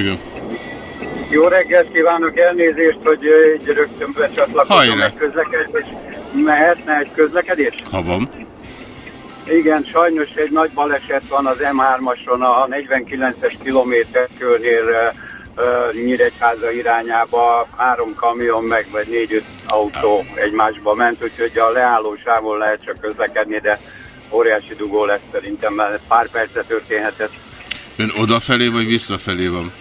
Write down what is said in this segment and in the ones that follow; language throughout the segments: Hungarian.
Igen. Jó reggelt kívánok, elnézést, hogy ö, így rögtön becsatlakozom Hajrá. egy közlekedés. Mehetne egy közlekedés? Ha van. Igen, sajnos egy nagy baleset van az M3-ason a 49-es kilométerkörnél ö, ö, Nyíregyháza irányába. Három kamion meg, vagy négy-öt autó egymásba ment, úgyhogy a leálló sávon lehet csak közlekedni, de óriási dugó lesz szerintem, mert pár percet történhetett. Ön odafelé vagy visszafelé van?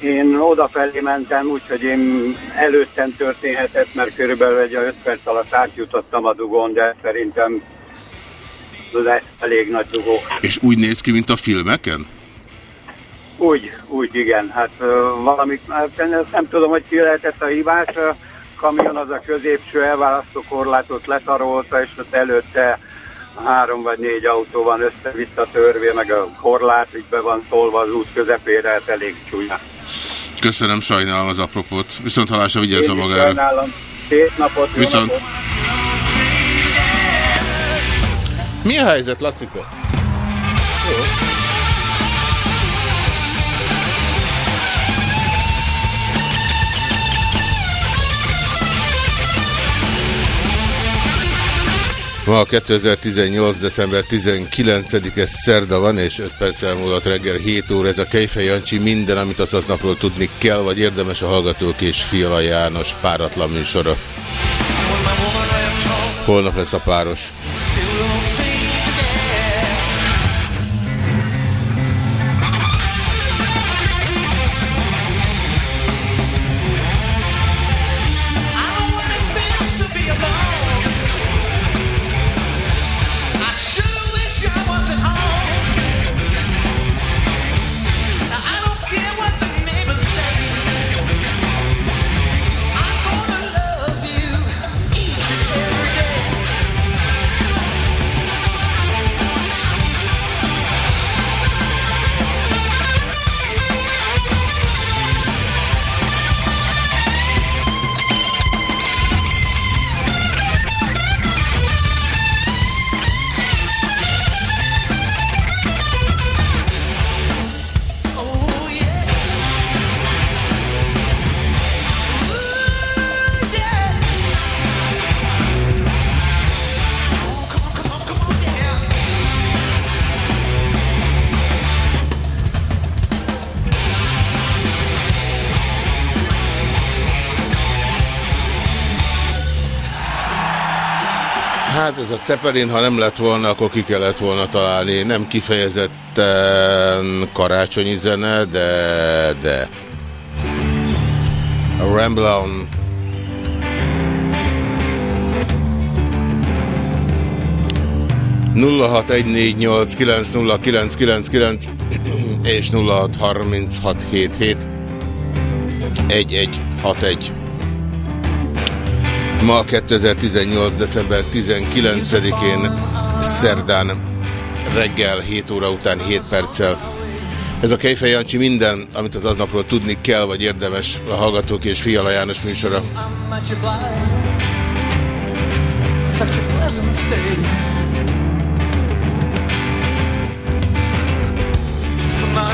Én odafelé mentem, úgyhogy én előttem történhetett, mert körülbelül egy 5 perc alatt átjutottam a dugón, de szerintem lesz elég nagy dugó. És úgy néz ki, mint a filmeken? Úgy, úgy igen. Hát ö, valami, hát nem tudom, hogy ki lehetett a hibás. A kamion az a középső elválasztó korlátot letarolta, és ott előtte három vagy négy autó van össze-vissza törve, meg a korlát így be van tolva az út közepére, hát elég csúnya. Köszönöm, sajnálom az apropót. Viszont halásra is magára. sajnálom. Szép napot, jó Viszont. napot. Mi a helyzet, Lacika? Ma 2018. december 19-e szerda van, és 5 perccel múlott reggel 7 óra. Ez a Kejfej Jancsi minden, amit az aznapról tudni kell, vagy érdemes a Hallgatók és Fiala János páratlan műsora. Holnap lesz a páros. A Zeppelin, ha nem lett volna, akkor ki kellett volna találni. Nem kifejezetten karácsonyi zene, de... de. A Ramblon. nulla és nulla hat harminc hat hét hét egy egy hat egy Ma 2018. december 19-én szerdán reggel 7 óra után 7 perccel. Ez a Kejfej Jancsi minden, amit az aznapról tudni kell, vagy érdemes a Hallgatók és Fiala János műsora.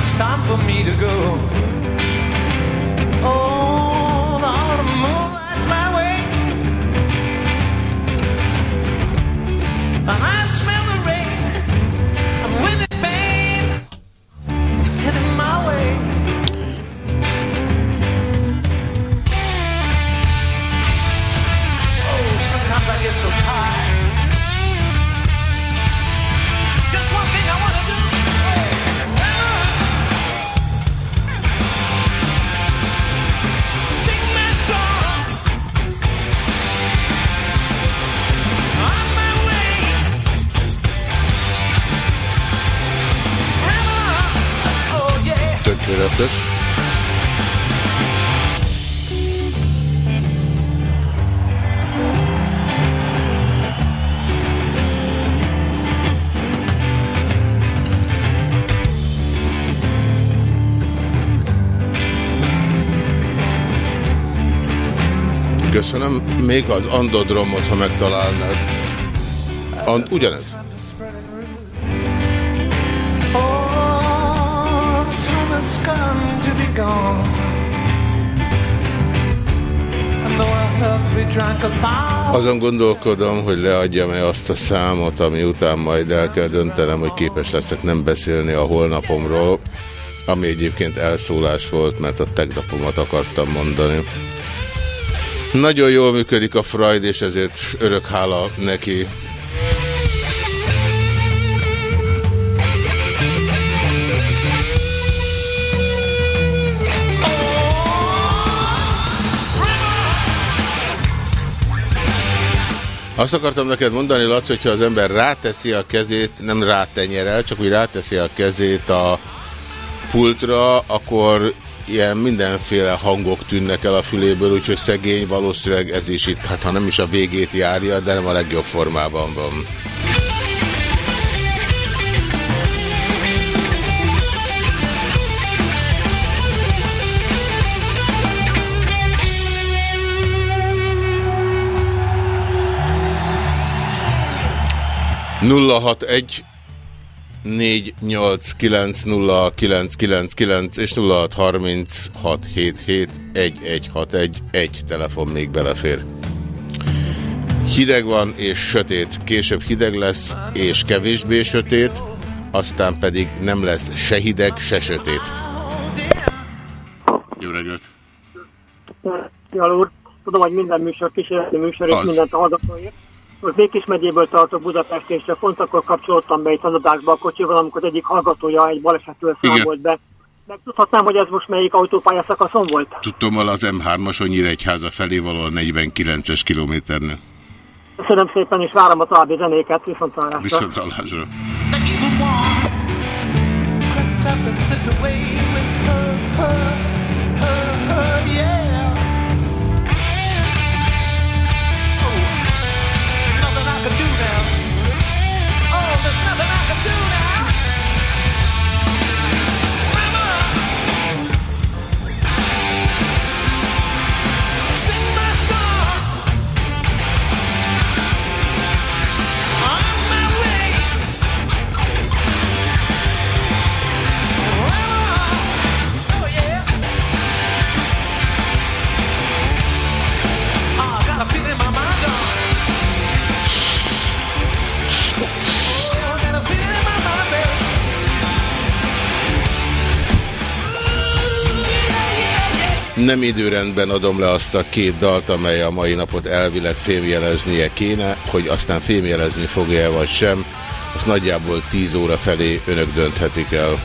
It's time for me to go. Oh, And I dicséretes. Köszönöm. Még az andodromot, ha megtalálnád. And, ugyanez. Azon gondolkodom, hogy leadjam-e azt a számot, ami után majd el kell döntenem, hogy képes leszek nem beszélni a holnapomról, ami egyébként elszólás volt, mert a tegnapomat akartam mondani. Nagyon jól működik a Freud, és ezért örök hála neki. Azt akartam neked mondani, Laci, hogyha az ember ráteszi a kezét, nem rátenyerel, csak úgy ráteszi a kezét a pultra, akkor ilyen mindenféle hangok tűnnek el a füléből, úgyhogy szegény valószínűleg ez is itt, hát ha nem is a végét járja, de nem a legjobb formában van. Nulla hat egy 489 és 0636771161 egy telefon még belefér. Hideg van és sötét, később hideg lesz és kevésbé sötét, aztán pedig nem lesz se hideg, se sötét. Jó reggelt! Fiala úr, tudom, hogy minden műsor kísérleti műsor, és mindent a hallgatóért. Most Békés megyéből tartok Budapest, és csak pont akkor kapcsolódtam be itt a adásba a kocsival, amikor egyik hallgatója egy balesetről számolt be. Megtudhatnám, hogy ez most melyik autópálya szakaszon volt? Tudtommal az M3-ason Nyíregyháza felé való a 49-es kilométernél. Köszönöm szépen, és várom a további zenéket, viszont hallásra. Viszont hallásra. The evil one crept up and slipped away with her, her, her, her, yeah. Nem időrendben adom le azt a két dalt, amely a mai napot elvileg fémjeleznie kéne, hogy aztán fémjelezni fogja-e vagy sem, azt nagyjából 10 óra felé önök dönthetik el.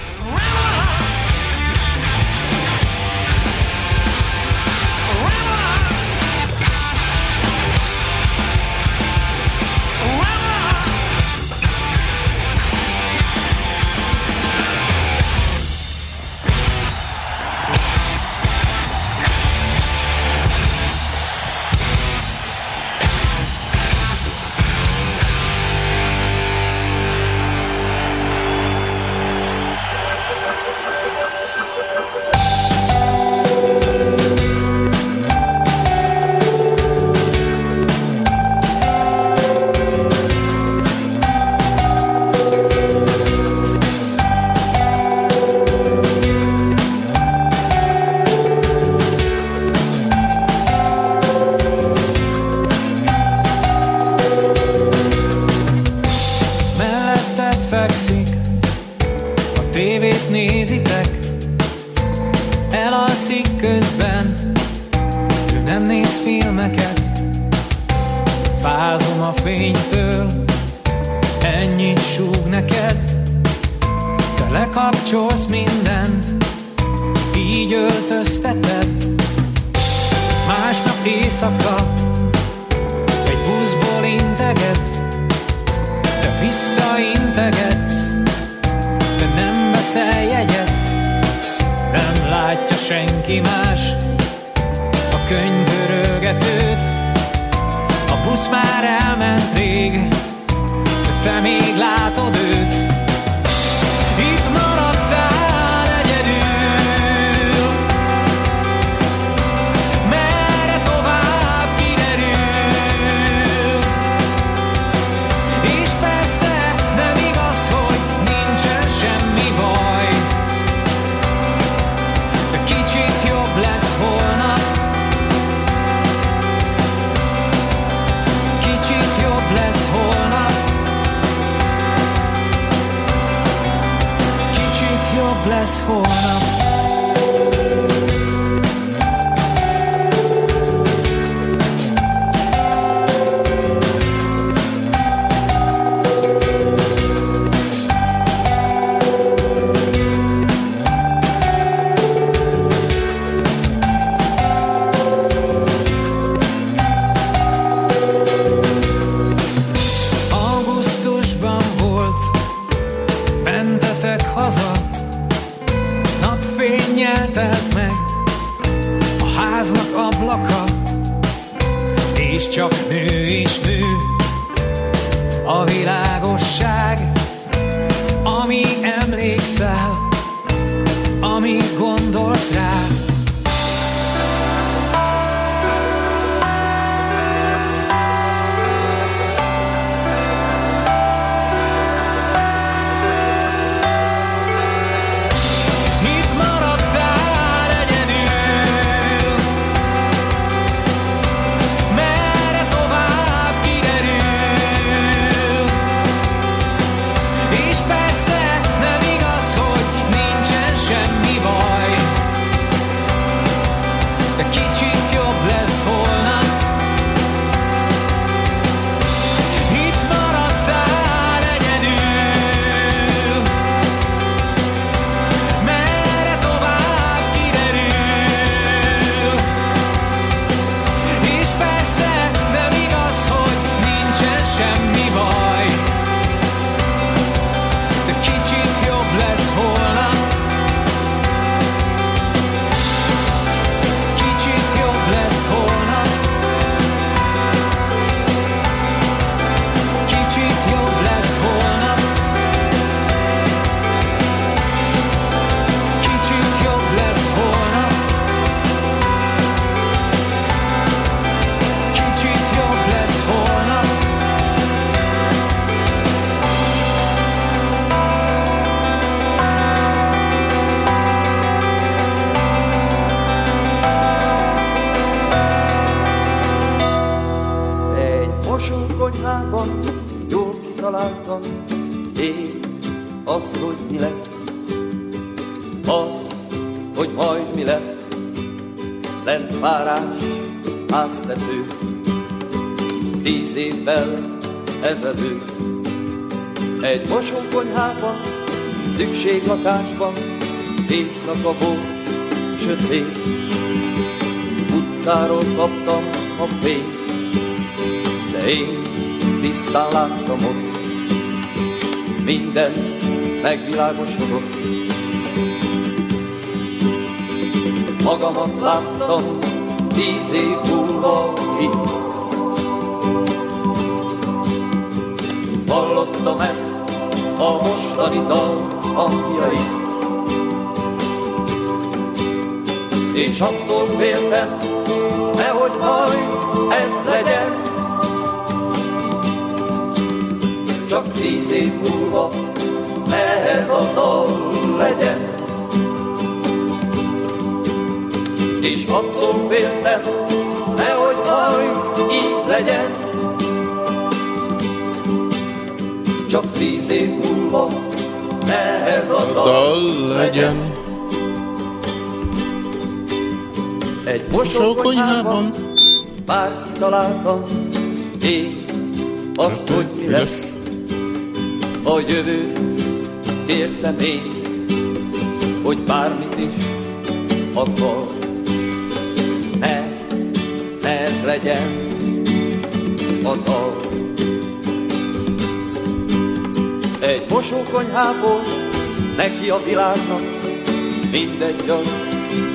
águas chorou. megtaláltam én azt, hogy mi lesz a jövő. Értem én, hogy bármit is akar. Ne, ez legyen a nap. Egy mosókonyhából neki a világnak mindegy az,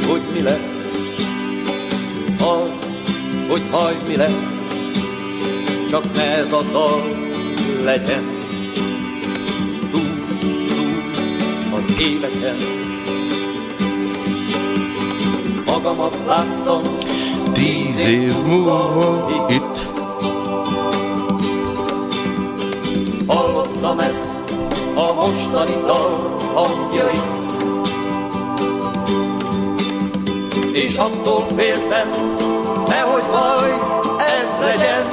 hogy mi lesz az hogy haj mi lesz, csak ne ez a dal legyen. Túl, túl az éveken, magamat láttam, tíz év múlva itt. itt. Hallottam ezt a mostani dal hangjait, és attól féltem, nehogy majd ez legyen.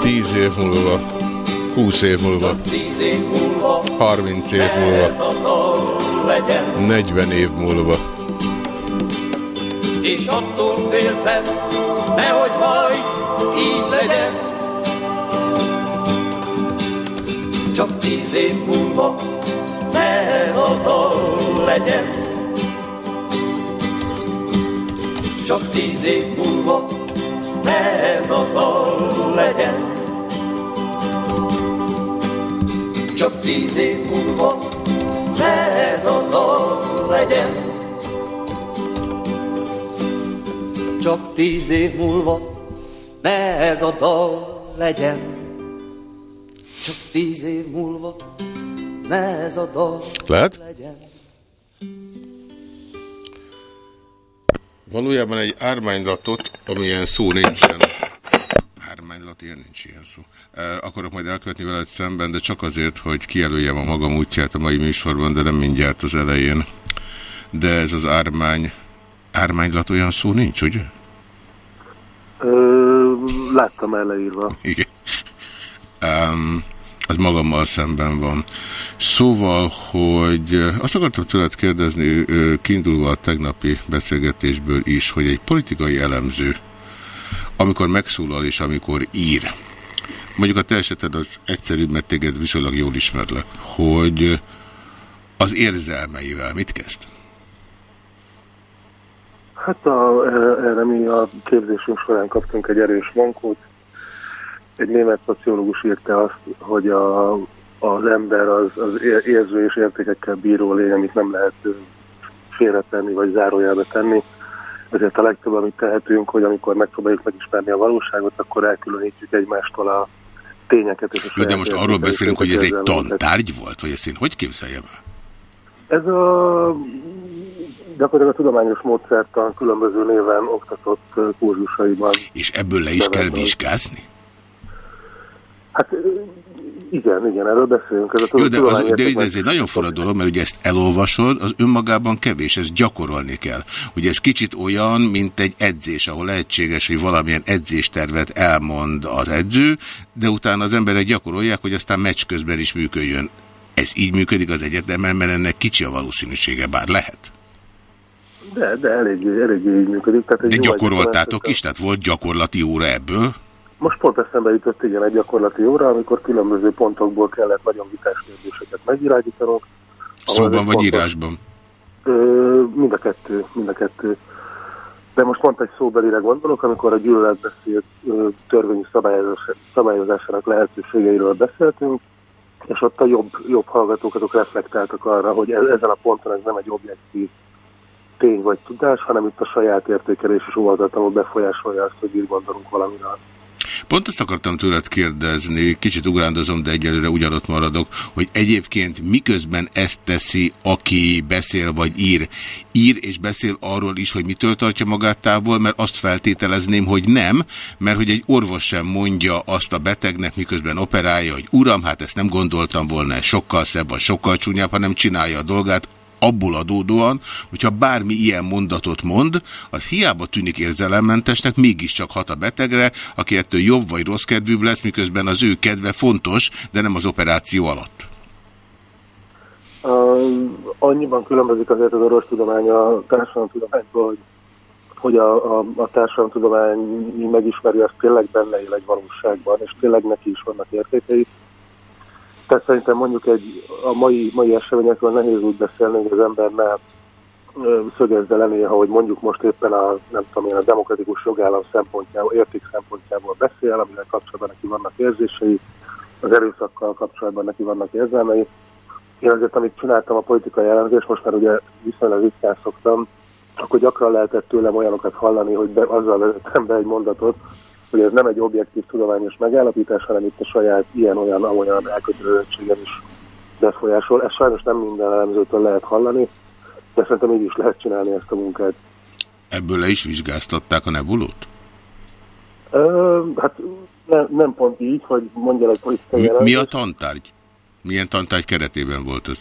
Tíz év múlva, húsz év múlva, harminc év múlva, negyven év múlva. És attól féltem, nehogy majd így legyen. Csak tíz év múlva, ne ez a dal legyen. Csak tíz év ne ez a dal legyen. Csak tíz év múlva ne ez a dal legyen. Csak tíz év múlva ne ez a dal legyen. Csak tíz év múlva ne ez a dal Lehet? legyen. Valójában egy ármánylatot, amilyen szó nincsen. Ármánylat, ilyen nincs ilyen szó. E, akarok majd elkövetni veled szemben, de csak azért, hogy kijelöljem a magam útját a mai műsorban, de nem mindjárt az elején. De ez az ármány... Ármánylat olyan szó nincs, ugye? Ö, láttam el leírva. Igen. Um, az magammal szemben van. Szóval, hogy azt akartam tőled kérdezni, kiindulva a tegnapi beszélgetésből is, hogy egy politikai elemző, amikor megszólal és amikor ír, mondjuk a te eseted az egyszerűbb, mert téged viszonylag jól ismerlek, hogy az érzelmeivel mit kezd? Hát a, erre mi a képzésünk során kaptunk egy erős mankót. Egy német szociológus írta azt, hogy a, az ember az, az ér- érző és értékekkel bíró lény, amit nem lehet félretenni vagy zárójelbe tenni. Ezért a legtöbb, amit tehetünk, hogy amikor megpróbáljuk megismerni a valóságot, akkor elkülönítjük egymástól a tényeket. És a Jó, de most arról beszélünk, hogy ez egy tantárgy volt, vagy ezt én hogy képzeljem el? Ez a gyakorlatilag a tudományos módszertan különböző néven oktatott kurzusaiban. És ebből le is kell vizsgázni? Hát igen, igen, erről beszélünk. Ez a Jó, de, az, de érték- ez egy nagyon fura dolog, mert ugye ezt elolvasod, az önmagában kevés, ezt gyakorolni kell. Ugye ez kicsit olyan, mint egy edzés, ahol lehetséges, hogy valamilyen edzéstervet elmond az edző, de utána az emberek gyakorolják, hogy aztán meccs közben is működjön. Ez így működik az egyetemen, mert ennek kicsi a valószínűsége, bár lehet. De, de eléggé, eléggé így működik. Tehát De gyakoroltátok is? Tehát volt gyakorlati óra ebből? Most pont eszembe jutott igen egy gyakorlati óra, amikor különböző pontokból kellett nagyon vitás kérdéseket megirányítanunk. Szóban vagy fontos. írásban? Ö, mind a kettő, mind a kettő. De most pont egy szóbelire gondolok, amikor a gyűlöletbeszéd törvényi szabályozás- szabályozásának lehetőségeiről beszéltünk, és ott a jobb, jobb hallgatók azok reflektáltak arra, hogy e- ezen a ponton ez nem egy objektív tény vagy tudás, hanem itt a saját értékelés és óvatatlanul befolyásolja azt, hogy így gondolunk valamiről. Pont azt akartam tőled kérdezni, kicsit ugrándozom, de egyelőre ugyanott maradok, hogy egyébként miközben ezt teszi, aki beszél vagy ír, ír és beszél arról is, hogy mitől tartja magát távol, mert azt feltételezném, hogy nem, mert hogy egy orvos sem mondja azt a betegnek, miközben operálja, hogy uram, hát ezt nem gondoltam volna, sokkal szebb, vagy sokkal csúnyább, hanem csinálja a dolgát, abból adódóan, hogyha bármi ilyen mondatot mond, az hiába tűnik érzelemmentesnek, mégiscsak hat a betegre, aki ettől jobb vagy rossz kedvűbb lesz, miközben az ő kedve fontos, de nem az operáció alatt. Uh, annyiban különbözik azért az orvostudomány a társadalomtudománytól, hogy, hogy a, a, a társadalomtudomány megismeri, azt tényleg benne él egy valóságban, és tényleg neki is vannak értékei. Tehát szerintem mondjuk egy, a mai, mai eseményekről nehéz úgy beszélni, hogy az ember ne szögezze le néha, hogy mondjuk most éppen a, nem tudom én, a demokratikus jogállam szempontjából, érték szempontjából beszél, amivel kapcsolatban neki vannak érzései, az erőszakkal kapcsolatban neki vannak érzelmei. Én azért, amit csináltam a politikai jelentést, most már ugye viszonylag ritkán szoktam, akkor gyakran lehetett tőlem olyanokat hallani, hogy be, azzal vezetem be egy mondatot, hogy ez nem egy objektív tudományos megállapítás, hanem itt a saját ilyen-olyan, amolyan elkötelezettségem is befolyásol. Ez sajnos nem minden elemzőtől lehet hallani, de szerintem így is lehet csinálni ezt a munkát. Ebből le is vizsgáztatták a nebulót? Ö, hát ne, nem pont így, hogy mondja egy politikai Mi, mi a tantárgy? Milyen tantárgy keretében volt ez?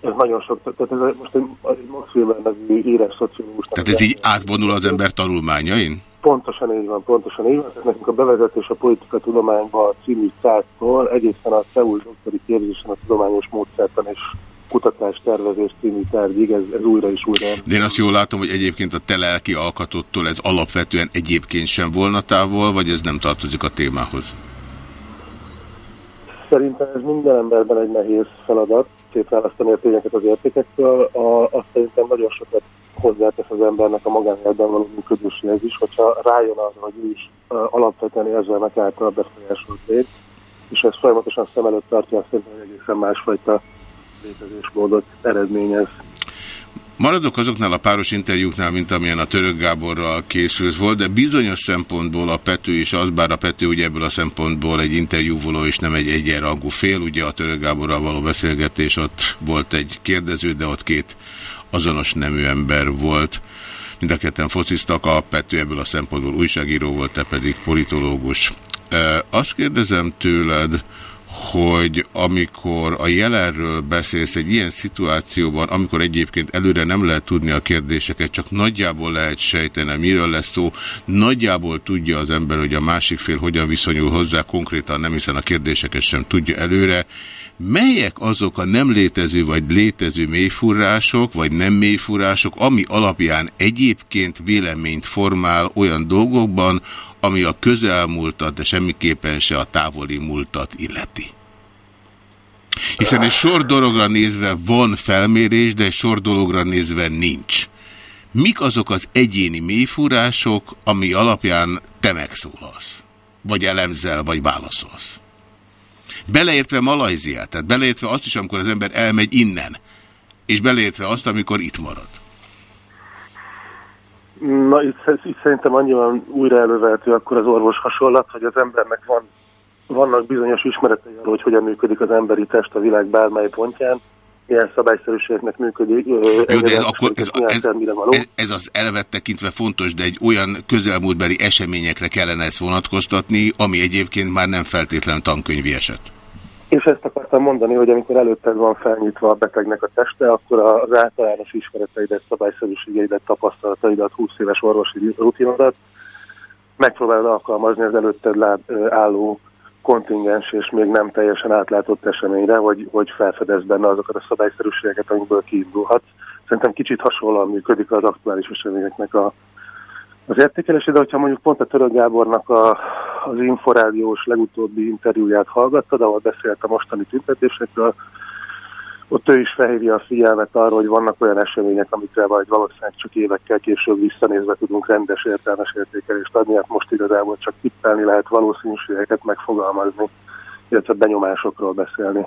Ez nagyon sok, tehát ez most egy, egy Max Weber nevű híres szociológus. Tehát ez így átvonul az ember tanulmányain? Pontosan így van, pontosan így van. Tehát nekünk a bevezetés a politika tudományba című száztól egészen a Szeul doktori képzésen a tudományos módszertan és kutatás tervezés című tárgyig, ez, ez újra és újra. De én azt jól látom, hogy egyébként a te lelki alkatottól ez alapvetően egyébként sem volna távol, vagy ez nem tartozik a témához? Szerintem ez minden emberben egy nehéz feladat, szétválasztani a tényeket az értékektől. A, azt szerintem nagyon sokat hozzátesz az embernek a magánéletben való működéséhez is, hogyha rájön arra, hogy ő is alapvetően érzelmek által befolyásolt lét, és ez folyamatosan szem előtt tartja, azt hogy egészen másfajta létezésmódot eredményez. Maradok azoknál a páros interjúknál, mint amilyen a Török Gáborral készült volt, de bizonyos szempontból a Pető is az, bár a Pető ugye ebből a szempontból egy interjúvoló és nem egy egyenrangú fél, ugye a Török Gáborral való beszélgetés, ott volt egy kérdező, de ott két azonos nemű ember volt. Mind a ketten fociztak, a Pető ebből a szempontból újságíró volt, te pedig politológus. Azt kérdezem tőled, hogy amikor a jelenről beszélsz egy ilyen szituációban, amikor egyébként előre nem lehet tudni a kérdéseket, csak nagyjából lehet sejteni, miről lesz szó, nagyjából tudja az ember, hogy a másik fél hogyan viszonyul hozzá, konkrétan nem, hiszen a kérdéseket sem tudja előre, melyek azok a nem létező vagy létező mélyfúrások, vagy nem mélyfúrások, ami alapján egyébként véleményt formál olyan dolgokban, ami a közelmúltat, de semmiképpen se a távoli múltat illeti. Hiszen egy sor dologra nézve van felmérés, de egy sor dologra nézve nincs. Mik azok az egyéni mélyfúrások, ami alapján te megszólalsz? Vagy elemzel, vagy válaszolsz? Beleértve Malajziát, tehát beleértve azt is, amikor az ember elmegy innen, és beleértve azt, amikor itt marad. Na, itt, itt szerintem annyiban újra elővehető akkor az orvos hasonlat, hogy az embernek van, vannak bizonyos ismeretei arról, hogy hogyan működik az emberi test a világ bármely pontján, milyen szabályszerűségnek működik. Jó, de ez, akkor, ez, ez, ez, ez az elvet tekintve fontos, de egy olyan közelmúltbeli eseményekre kellene ezt vonatkoztatni, ami egyébként már nem feltétlen tankönyvi eset. És ezt akartam mondani, hogy amikor előtted van felnyitva a betegnek a teste, akkor az általános ismereteidet, szabályszerűségeidet, tapasztalataidat, 20 éves orvosi rutinodat megpróbálod alkalmazni az előtted álló kontingens és még nem teljesen átlátott eseményre, hogy, hogy felfedez benne azokat a szabályszerűségeket, amikből kiindulhat. Szerintem kicsit hasonlóan működik az aktuális eseményeknek a, az értékelése, de hogyha mondjuk pont a Török Gábornak a, az Inforádiós legutóbbi interjúját hallgattad, ahol beszélt a mostani tüntetésekről, ott ő is felhívja a figyelmet arra, hogy vannak olyan események, amikre vagy valószínűleg csak évekkel később visszanézve tudunk rendes értelmes értékelést adni, hát most igazából csak tippelni lehet valószínűségeket megfogalmazni, illetve benyomásokról beszélni.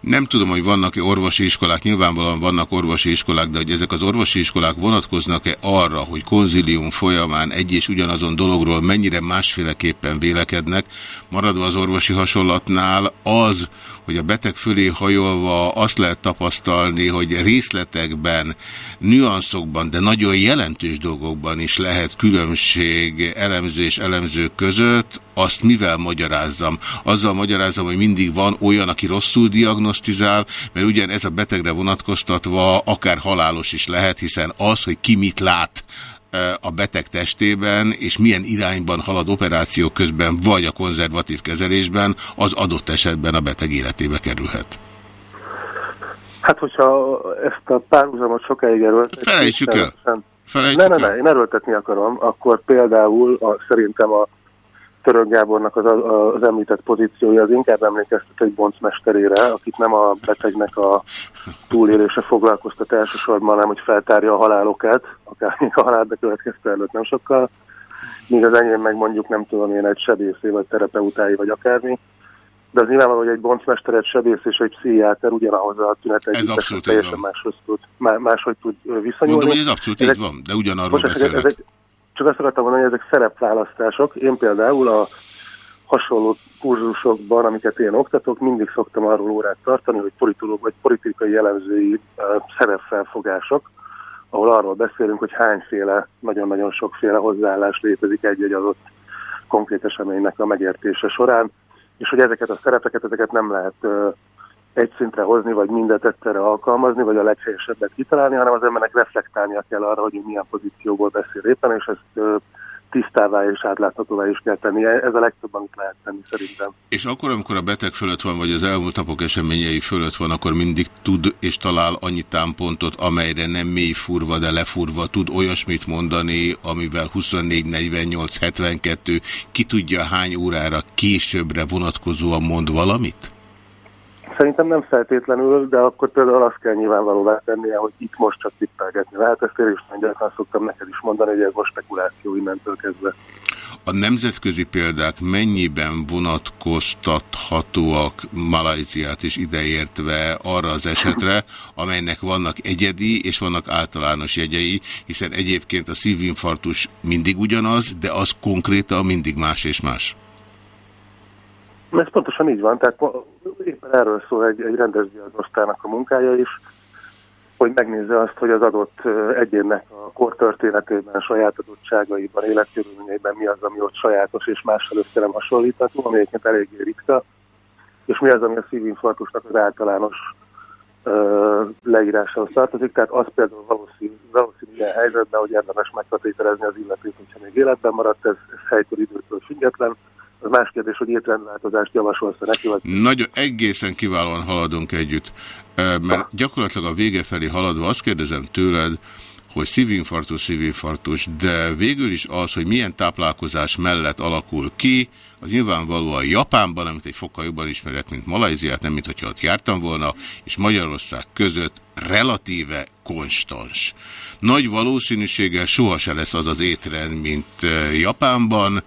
Nem tudom, hogy vannak-e orvosi iskolák, nyilvánvalóan vannak orvosi iskolák, de hogy ezek az orvosi iskolák vonatkoznak-e arra, hogy konzilium folyamán egy és ugyanazon dologról mennyire másféleképpen vélekednek, maradva az orvosi hasonlatnál az, hogy a beteg fölé hajolva azt lehet tapasztalni, hogy részletekben, nüanszokban, de nagyon jelentős dolgokban is lehet különbség elemző és elemzők között, azt mivel magyarázzam? Azzal magyarázzam, hogy mindig van olyan, aki rosszul diagnosztizál, mert ugyan ez a betegre vonatkoztatva akár halálos is lehet, hiszen az, hogy ki mit lát, a beteg testében, és milyen irányban halad operáció közben, vagy a konzervatív kezelésben, az adott esetben a beteg életébe kerülhet. Hát, hogyha ezt a párhuzamot sokáig erőltetni... Felejtsük el! Felejtsük ne, ne, ne, én erőltetni akarom, akkor például a, szerintem a Török Gábornak az, az említett pozíciója az inkább emlékeztet egy boncmesterére, akit nem a betegnek a túlélése foglalkoztat elsősorban, hanem hogy feltárja a halálokat, akár még a halál következte előtt nem sokkal, míg az enyém meg mondjuk nem tudom én egy sebészé, vagy terapeutái, vagy akármi. De az nyilvánvaló, hogy egy boncmester, egy sebész és egy pszichiáter ugyanahoz a tünet egy teljesen máshoz tud, máshogy tud viszonyulni. Mondom, hogy ez abszolút ezek, így van, de ugyanarról beszélek. Ezek, csak azt akartam mondani, hogy ezek szerepválasztások. Én például a hasonló kurzusokban, amiket én oktatok, mindig szoktam arról órát tartani, hogy politológ vagy politikai jellemzői szerepfelfogások, ahol arról beszélünk, hogy hányféle, nagyon-nagyon sokféle hozzáállás létezik egy-egy adott konkrét eseménynek a megértése során, és hogy ezeket a szerepeket, ezeket nem lehet egy szintre hozni, vagy mindet egyszerre alkalmazni, vagy a leghelyesebbet kitalálni, hanem az embernek reflektálnia kell arra, hogy milyen pozícióból beszél éppen, és ezt tisztává és átláthatóvá is kell tenni. Ez a legtöbb, amit lehet tenni szerintem. És akkor, amikor a beteg fölött van, vagy az elmúlt napok eseményei fölött van, akkor mindig tud és talál annyi támpontot, amelyre nem mély furva, de lefurva tud olyasmit mondani, amivel 24, 48, 72, ki tudja hány órára későbbre vonatkozóan mond valamit? Szerintem nem feltétlenül, de akkor például azt kell nyilvánvalóvá tennie, hogy itt most csak tippelgetni lehet. Ezt én is gyakran szoktam neked is mondani, hogy ez most spekuláció innentől kezdve. A nemzetközi példák mennyiben vonatkoztathatóak Malajziát is ideértve arra az esetre, amelynek vannak egyedi és vannak általános jegyei, hiszen egyébként a szívinfarktus mindig ugyanaz, de az konkrétan mindig más és más. Ez pontosan így van, tehát éppen erről szól egy, egy rendes diagnosztának a munkája is, hogy megnézze azt, hogy az adott egyénnek a kortörténetében, saját adottságaiban, életkörülményeiben mi az, ami ott sajátos és mással össze nem hasonlítható, ami egyébként eléggé ritka, és mi az, ami a szívinfarktusnak az általános uh, leírásához tartozik. Tehát az például valószínű, valószínű ilyen helyzetben, hogy érdemes meghatételezni az illetőt, hogyha még életben maradt, ez, ez helytől időtől független, az más kérdés, hogy étrendváltozást javasolsz neki. Vagy... Nagyon egészen kiválóan haladunk együtt, mert gyakorlatilag a vége felé haladva azt kérdezem tőled, hogy szívinfarktus, szívinfarktus, de végül is az, hogy milyen táplálkozás mellett alakul ki, az nyilvánvalóan Japánban, amit egy fokkal jobban ismerek, mint Malajziát, nem mint hogyha ott jártam volna, és Magyarország között relatíve konstans. Nagy valószínűséggel soha se lesz az az étrend, mint Japánban,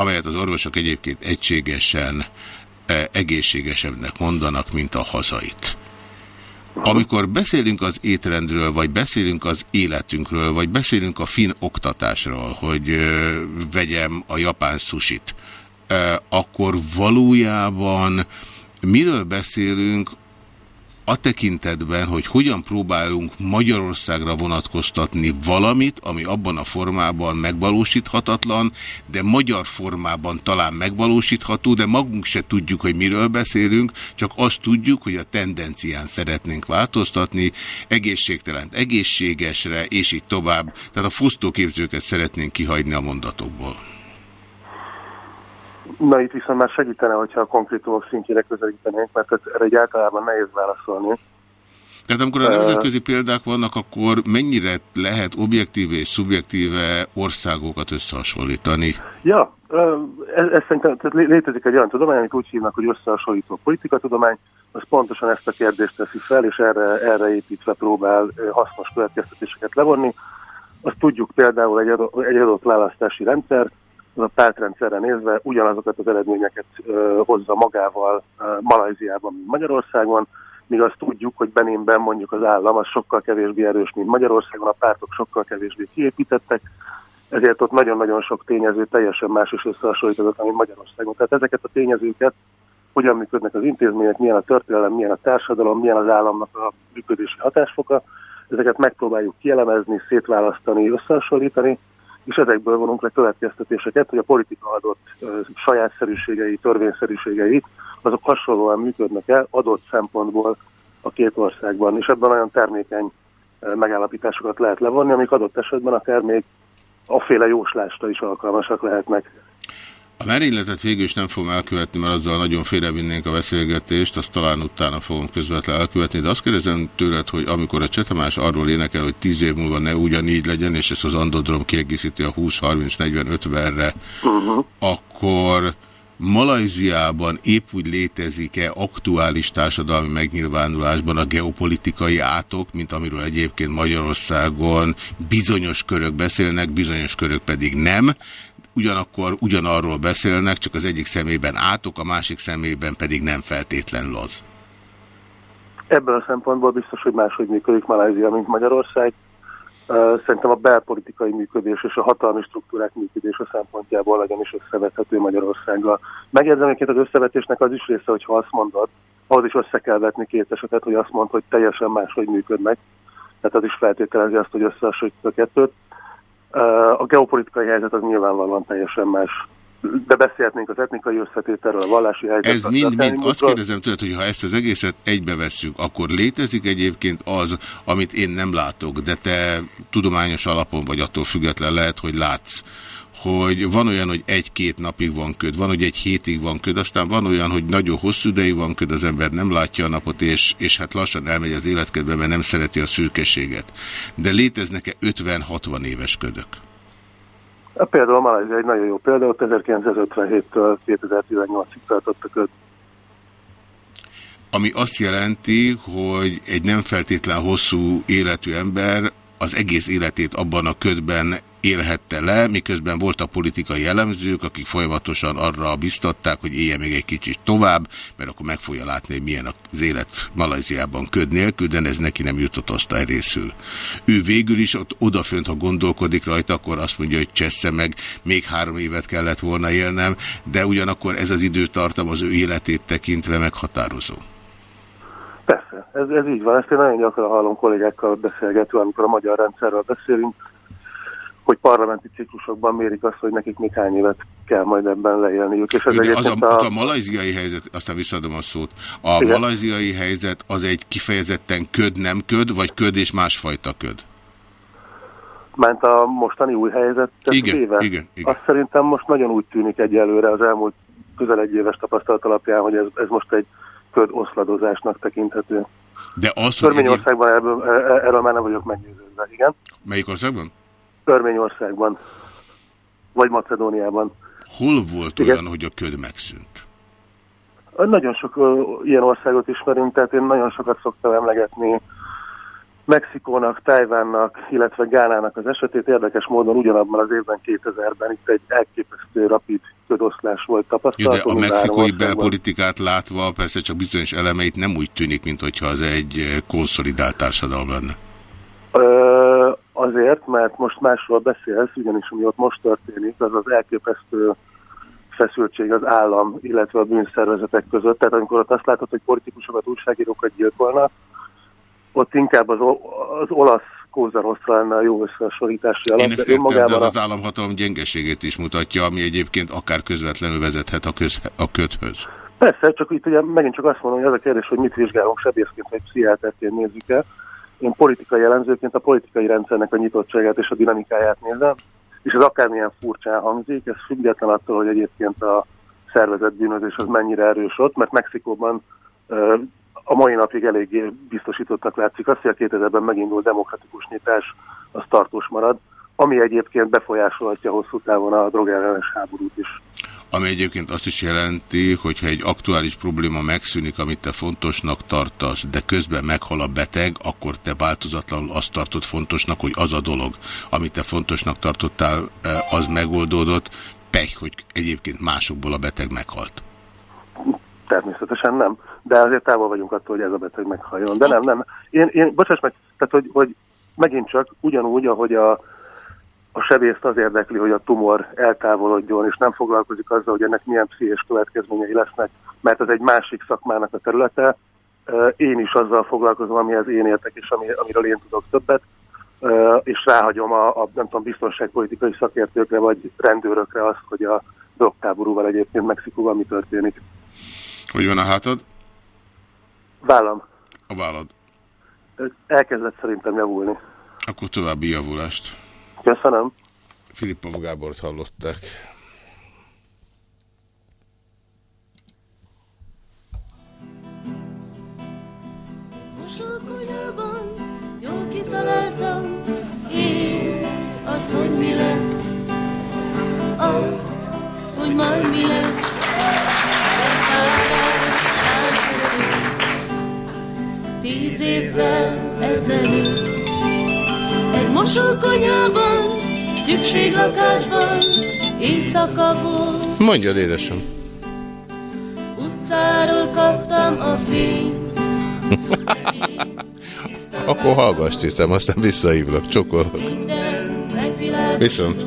amelyet az orvosok egyébként egységesen e, egészségesebbnek mondanak, mint a hazait. Amikor beszélünk az étrendről, vagy beszélünk az életünkről, vagy beszélünk a fin oktatásról, hogy vegyem a japán susit, ö, akkor valójában miről beszélünk a tekintetben, hogy hogyan próbálunk Magyarországra vonatkoztatni valamit, ami abban a formában megvalósíthatatlan, de magyar formában talán megvalósítható, de magunk se tudjuk, hogy miről beszélünk, csak azt tudjuk, hogy a tendencián szeretnénk változtatni, egészségtelent egészségesre, és így tovább. Tehát a fosztóképzőket szeretnénk kihagyni a mondatokból. Na itt viszont már segítene, hogyha a konkrétumok szintjére közelítenénk, mert erre egy általában nehéz válaszolni. Tehát amikor a nemzetközi példák vannak, akkor mennyire lehet objektíve és szubjektíve országokat összehasonlítani? Ja, ez, ez szerintem tehát létezik egy olyan tudomány, amit úgy hívnak, hogy összehasonlító politikatudomány, az pontosan ezt a kérdést teszi fel, és erre, erre építve próbál hasznos következtetéseket levonni. Azt tudjuk például egy adott, egy adott választási rendszer, az a pártrendszerre nézve ugyanazokat az eredményeket ö, hozza magával Malajziában, mint Magyarországon, míg azt tudjuk, hogy Beninben mondjuk az állam az sokkal kevésbé erős, mint Magyarországon, a pártok sokkal kevésbé kiépítettek, ezért ott nagyon-nagyon sok tényező teljesen más is összehasonlított, mint Magyarországon. Tehát ezeket a tényezőket, hogyan működnek az intézmények, milyen a történelem, milyen a társadalom, milyen az államnak a működési hatásfoka, ezeket megpróbáljuk kielemezni, szétválasztani, összehasonlítani, és ezekből vonunk le következtetéseket, hogy a politika adott sajátszerűségei, törvényszerűségei, azok hasonlóan működnek el adott szempontból a két országban, és ebben olyan termékeny megállapításokat lehet levonni, amik adott esetben akár még aféle jóslásra is alkalmasak lehetnek. A merényletet végül is nem fogom elkövetni, mert azzal nagyon félrevinnénk a beszélgetést, azt talán utána fogom közvetlen elkövetni, de azt kérdezem tőled, hogy amikor a Csetamás arról énekel, hogy tíz év múlva ne ugyanígy legyen, és ezt az Andodrom kiegészíti a 20, 30, 40, 50-re, uh -huh. akkor Malajziában épp úgy létezik-e aktuális társadalmi megnyilvánulásban a geopolitikai átok, mint amiről egyébként Magyarországon bizonyos körök beszélnek, bizonyos körök pedig nem, ugyanakkor ugyanarról beszélnek, csak az egyik szemében átok, a másik szemében pedig nem feltétlenül az. Ebből a szempontból biztos, hogy máshogy működik Malázia, mint Magyarország. Szerintem a belpolitikai működés és a hatalmi struktúrák működése szempontjából legyen is összevethető Magyarországgal. Megjegyzem egyébként az összevetésnek az is része, hogyha azt mondod, ahhoz is össze kell vetni két esetet, hogy azt mond, hogy teljesen máshogy működnek. Tehát az is feltételezi azt, hogy összehasonlítjuk a kettőt. A geopolitikai helyzet az nyilvánvalóan teljesen más. De beszélhetnénk az etnikai összetételről, a vallási helyzetről. Ez mind-mind. Mind. Azt kérdezem tőled, hogy ha ezt az egészet egybevesszük, akkor létezik egyébként az, amit én nem látok, de te tudományos alapon vagy attól független lehet, hogy látsz, hogy van olyan, hogy egy-két napig van köd, van, hogy egy hétig van köd, aztán van olyan, hogy nagyon hosszú ideig van köd, az ember nem látja a napot, és, és hát lassan elmegy az életkedbe, mert nem szereti a szürkeséget. De léteznek-e 50-60 éves ködök? A Például Malajzia egy nagyon jó példa, ott 1957-től 2018-ig tartott a köd. Ami azt jelenti, hogy egy nem feltétlen hosszú életű ember az egész életét abban a ködben élhette le, miközben voltak politikai elemzők, akik folyamatosan arra biztatták, hogy élje még egy kicsit tovább, mert akkor meg fogja látni, hogy milyen az élet Malajziában köd nélkül, de ez neki nem jutott osztály részül. Ő végül is ott odafönt, ha gondolkodik rajta, akkor azt mondja, hogy csessze meg, még három évet kellett volna élnem, de ugyanakkor ez az időtartam az ő életét tekintve meghatározó. Persze, ez, ez így van. Ezt én nagyon gyakran hallom kollégákkal beszélgetve, amikor a magyar rendszerről beszélünk, hogy parlamenti ciklusokban mérik azt, hogy nekik még hány évet kell majd ebben leélniük. És ez De az a, a... a malajziai helyzet, aztán visszaadom a szót, a Igen. malajziai helyzet az egy kifejezetten köd, nem köd, vagy köd és másfajta köd? Ment a mostani új helyzet Igen, éve. igen, igen. Azt szerintem most nagyon úgy tűnik egyelőre az elmúlt közel egy éves tapasztalat alapján, hogy ez, ez most egy köd oszladozásnak tekinthető. De az, hogy egyéb... Törvényországban ebből, e- e- erről már nem vagyok meggyőződve, igen. Melyik országban? Törvényországban, vagy Macedóniában. Hol volt Igen. olyan, hogy a köd megszűnt? Nagyon sok ö, ilyen országot ismerünk, tehát én nagyon sokat szoktam emlegetni Mexikónak, Tajvánnak, illetve Gánának az esetét. Érdekes módon ugyanabban az évben 2000-ben itt egy elképesztő rapid ködoszlás volt Jó, de a mexikói belpolitikát látva persze csak bizonyos elemeit nem úgy tűnik, mintha az egy konszolidált társadalom lenne. Ö, azért, mert most másról beszélsz, ugyanis ami ott most történik, az az elképesztő feszültség az állam, illetve a bűnszervezetek között. Tehát amikor ott azt látod, hogy politikusokat, újságírókat gyilkolnak, ott inkább az, az olasz Kóza Nostra lenne a jó összehasonlítási alap. Én ezt értem, de az az államhatalom gyengeségét is mutatja, ami egyébként akár közvetlenül vezethet a, köz, a ködhöz. Persze, csak itt ugye megint csak azt mondom, hogy az a kérdés, hogy mit vizsgálunk sebészként vagy pszichiáterként nézzük el. Én politikai jellemzőként a politikai rendszernek a nyitottságát és a dinamikáját nézem, és ez akármilyen furcsán hangzik, ez független attól, hogy egyébként a szervezett bűnözés az mennyire erős ott, mert Mexikóban a mai napig eléggé biztosítottak látszik azt, hogy a 2000-ben megindult demokratikus nyitás az tartós marad, ami egyébként befolyásolhatja hosszú távon a drogellenes háborút is. Ami egyébként azt is jelenti, hogyha egy aktuális probléma megszűnik, amit te fontosnak tartasz, de közben meghal a beteg, akkor te változatlanul azt tartod fontosnak, hogy az a dolog, amit te fontosnak tartottál, eh, az megoldódott, pech, hogy egyébként másokból a beteg meghalt. Természetesen nem, de azért távol vagyunk attól, hogy ez a beteg meghalljon. De nem, nem. Én, én bocsáss meg, tehát hogy, hogy megint csak ugyanúgy, ahogy a, a sebészt az érdekli, hogy a tumor eltávolodjon, és nem foglalkozik azzal, hogy ennek milyen pszichés következményei lesznek, mert ez egy másik szakmának a területe. Én is azzal foglalkozom, amihez én értek, és ami, amiről én tudok többet, és ráhagyom a, a nem tudom, biztonságpolitikai szakértőkre vagy rendőrökre azt, hogy a drogtáborúval egyébként Mexikóban mi történik. Hogy van a hátad? Vállam. A vállad. Elkezdett szerintem javulni. Akkor további javulást. Köszönöm. Filippov Gábort hallották. Mosókonyában jól kitaláltam én az, hogy mi lesz, az, hogy majd mi lesz. Tíz évvel ezelőtt egy mosókonyában, szükséglakásban, éjszaka volt, Mondjad, édesem. utcáról kaptam a fényt. Akkor hallgass, hiszem, aztán visszahívlak. Csokolok. Viszont.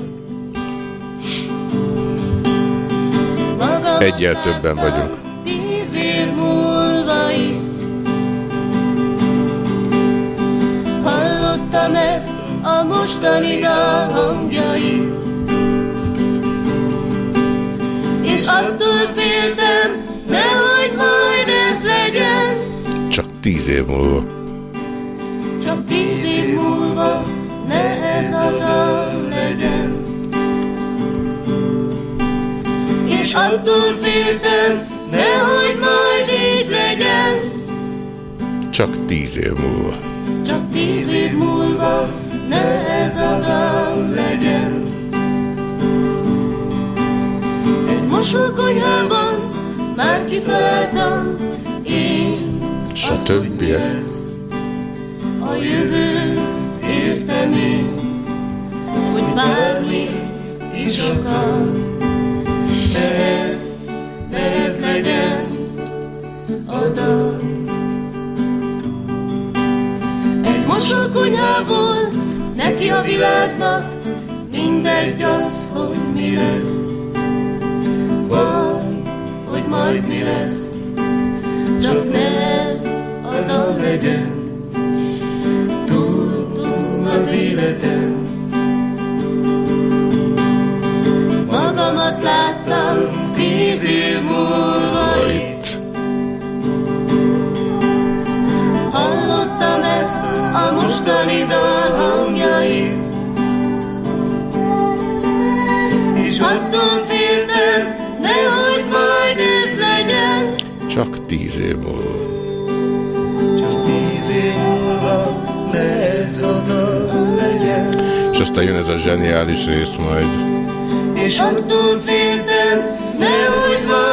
Egyel többen vagyunk. a mostani dal hangjait. És attól féltem, nehogy majd ez legyen. Csak tíz év múlva. Csak tíz év múlva, ne ez a dal legyen. És attól féltem, nehogy majd így legyen. Csak tíz év múlva. Csak tíz év múlva, de ez a dal legyen. Egy mosókonyhában már kitaláltam én, s a többiek. A jövő értem én, hogy bármi is akar, de ez, de ez legyen a dal. Egy mosókonyhából Neki a világnak mindegy az, hogy mi lesz. Baj, hogy majd mi lesz, csak ne ez az a legyen. Túl-túl az életem. Magamat láttam tíz év múlva itt. Hallottam ezt a mostani dalhoz. Csak tíz év múlva. Csak tíz év múlva ez oda legyen. És aztán jön ez a zseniális rész majd. És attól féltem, úgy van.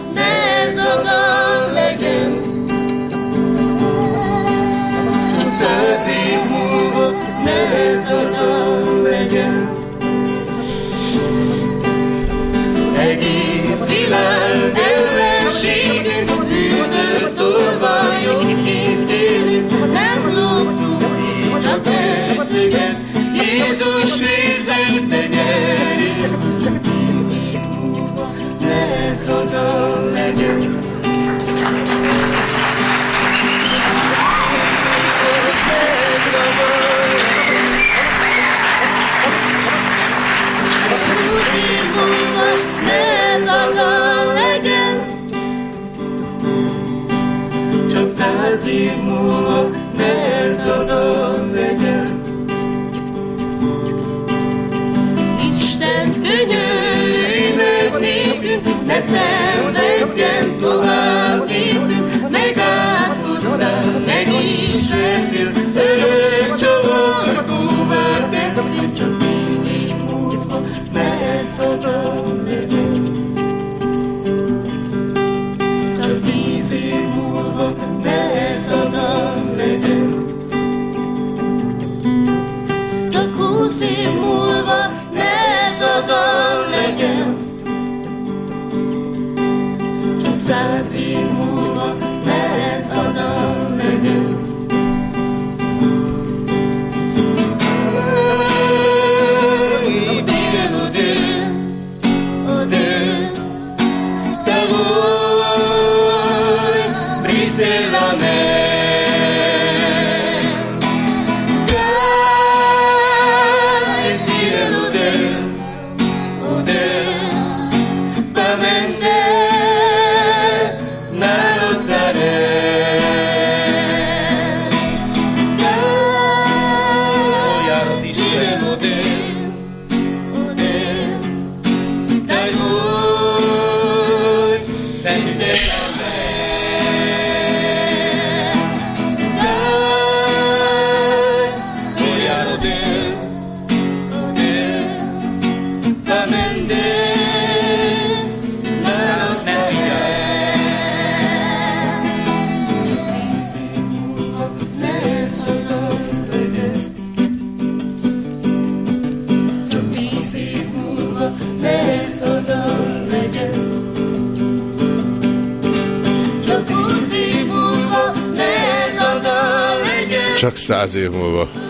Jezus presente en. Brasil. száz év múlva.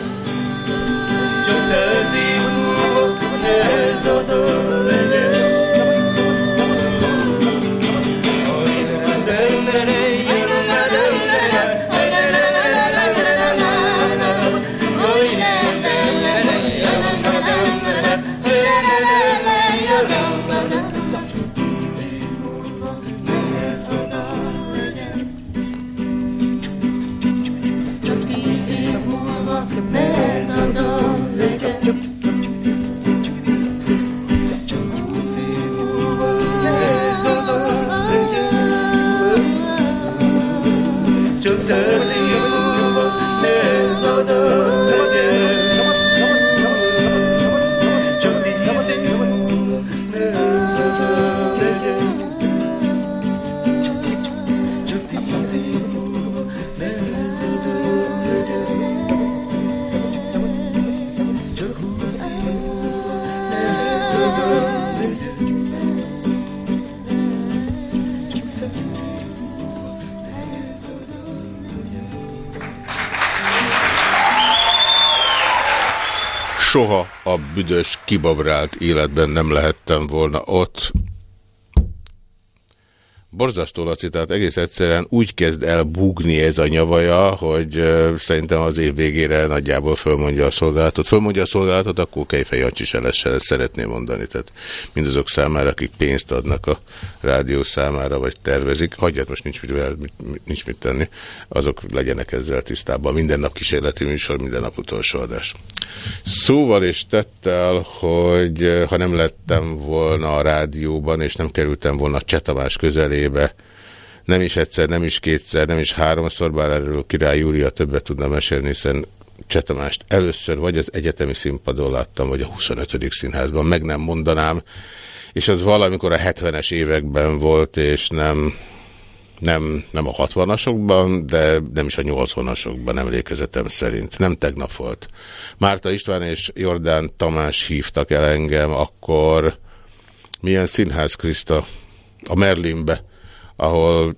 Kibabrált életben nem lehettem volna ott. Borzasztó, Laci, tehát egész egyszerűen úgy kezd el bugni ez a nyavaja, hogy szerintem az év végére nagyjából fölmondja a szolgálatot. Fölmondja a szolgálatot, akkor Kejfej Jancsi se lesz, se szeretném mondani. Tehát mindazok számára, akik pénzt adnak a rádió számára, vagy tervezik, hagyját most nincs mit, nincs mit tenni, azok legyenek ezzel tisztában. Minden nap kísérleti műsor, minden nap utolsó adás. Szóval és tettel, hogy ha nem lettem volna a rádióban, és nem kerültem volna Csetamás közelébe, nem is egyszer, nem is kétszer, nem is háromszor, bár erről Király Júlia többet tudna mesélni, hiszen Csetamást először vagy az egyetemi színpadon láttam, vagy a 25. színházban, meg nem mondanám, és az valamikor a 70-es években volt, és nem, nem, nem a 60-asokban, de nem is a 80-asokban emlékezetem szerint. Nem tegnap volt. Márta István és Jordán Tamás hívtak el engem, akkor milyen színház Kriszta? A Merlinbe, ahol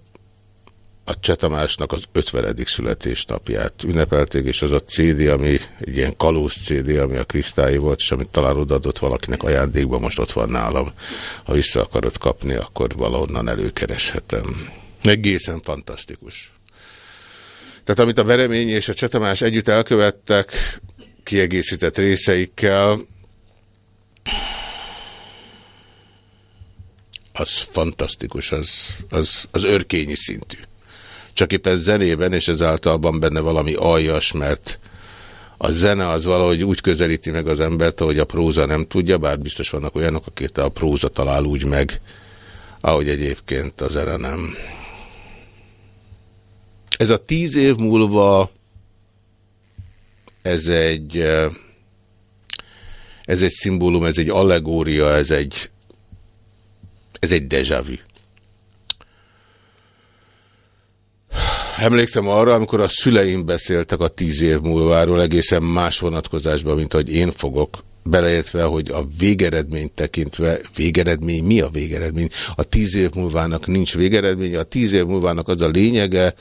a Csetamásnak az 50. születésnapját ünnepelték, és az a CD, ami egy ilyen kalóz CD, ami a Krisztályi volt, és amit talán odaadott valakinek ajándékba, most ott van nálam. Ha vissza akarod kapni, akkor valahonnan előkereshetem. Egészen fantasztikus. Tehát amit a Beremény és a Csetamás együtt elkövettek, kiegészített részeikkel, az fantasztikus, az, az, az örkényi szintű. Csak éppen zenében, és ezáltalban benne valami aljas, mert a zene az valahogy úgy közelíti meg az embert, ahogy a próza nem tudja, bár biztos vannak olyanok, akik a próza talál úgy meg, ahogy egyébként a zene nem. Ez a tíz év múlva, ez egy, eh, ez egy szimbólum, ez egy allegória, ez egy, ez egy déjà vu. Emlékszem arra, amikor a szüleim beszéltek a tíz év múlváról egészen más vonatkozásban, mint ahogy én fogok, beleértve, hogy a végeredményt tekintve, végeredmény, mi a végeredmény? A tíz év múlvának nincs végeredmény, a tíz év múlvának az a lényege,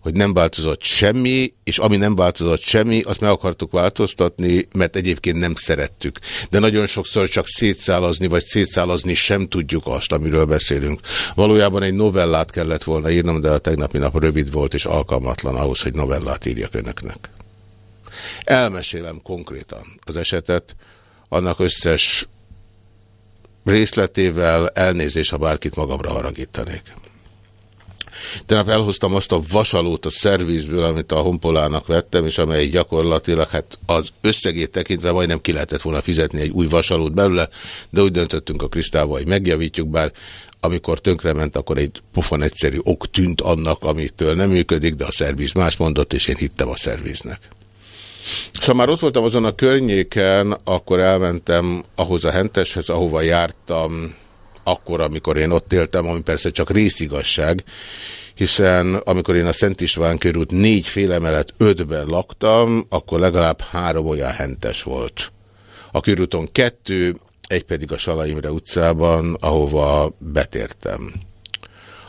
hogy nem változott semmi, és ami nem változott semmi, azt meg akartuk változtatni, mert egyébként nem szerettük. De nagyon sokszor csak szétszálazni, vagy szétszálazni sem tudjuk azt, amiről beszélünk. Valójában egy novellát kellett volna írnom, de a tegnapi nap rövid volt, és alkalmatlan ahhoz, hogy novellát írjak önöknek. Elmesélem konkrétan az esetet, annak összes részletével elnézést, ha bárkit magamra haragítanék. Tegnap elhoztam azt a vasalót a szervizből, amit a honpolának vettem, és amely gyakorlatilag hát az összegét tekintve majdnem ki lehetett volna fizetni egy új vasalót belőle, de úgy döntöttünk a Krisztával, hogy megjavítjuk, bár amikor tönkrement, akkor egy pofon egyszerű ok tűnt annak, amitől nem működik, de a szerviz más mondott, és én hittem a szerviznek. És ha már ott voltam azon a környéken, akkor elmentem ahhoz a henteshez, ahova jártam akkor, amikor én ott éltem, ami persze csak részigasság, hiszen amikor én a Szent István körút négy fél emelet ötben laktam, akkor legalább három olyan hentes volt. A körúton kettő, egy pedig a Salaimre utcában, ahova betértem.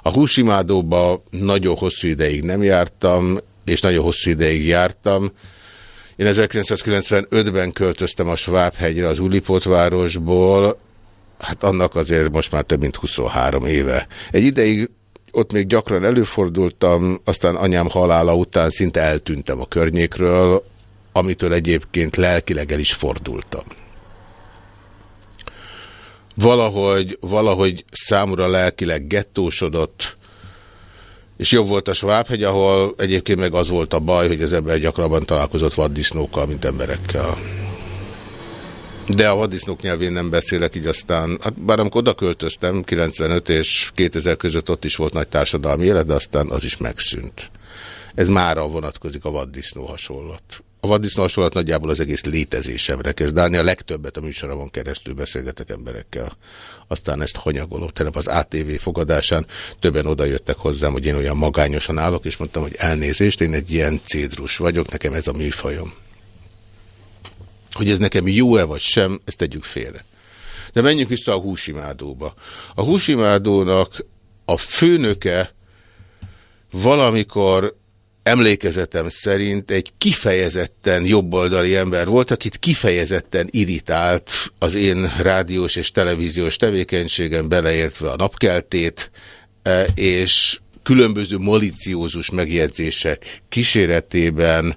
A húsimádóba nagyon hosszú ideig nem jártam, és nagyon hosszú ideig jártam. Én 1995-ben költöztem a Svábhegyre az Ulipótvárosból, hát annak azért most már több mint 23 éve. Egy ideig ott még gyakran előfordultam, aztán anyám halála után szinte eltűntem a környékről, amitől egyébként lelkileg el is fordultam. Valahogy, valahogy számúra lelkileg gettósodott, és jobb volt a Svábhegy, ahol egyébként meg az volt a baj, hogy az ember gyakrabban találkozott vaddisznókkal, mint emberekkel. De a vaddisznók nyelvén nem beszélek, így aztán, hát bár amikor oda költöztem, 95 és 2000 között ott is volt nagy társadalmi élet, de aztán az is megszűnt. Ez mára vonatkozik a vaddisznó hasonlat. A vaddisznó hasonlat nagyjából az egész létezésemre kezd állni. A legtöbbet a műsoromon keresztül beszélgetek emberekkel. Aztán ezt hanyagolom. Tegnap az ATV fogadásán többen oda jöttek hozzám, hogy én olyan magányosan állok, és mondtam, hogy elnézést, én egy ilyen cédrus vagyok, nekem ez a műfajom. Hogy ez nekem jó-e vagy sem, ezt tegyük félre. De menjünk vissza a húsimádóba. A húsimádónak a főnöke valamikor emlékezetem szerint egy kifejezetten jobboldali ember volt, akit kifejezetten irritált az én rádiós és televíziós tevékenységem beleértve a napkeltét, e, és különböző maliciózus megjegyzések kíséretében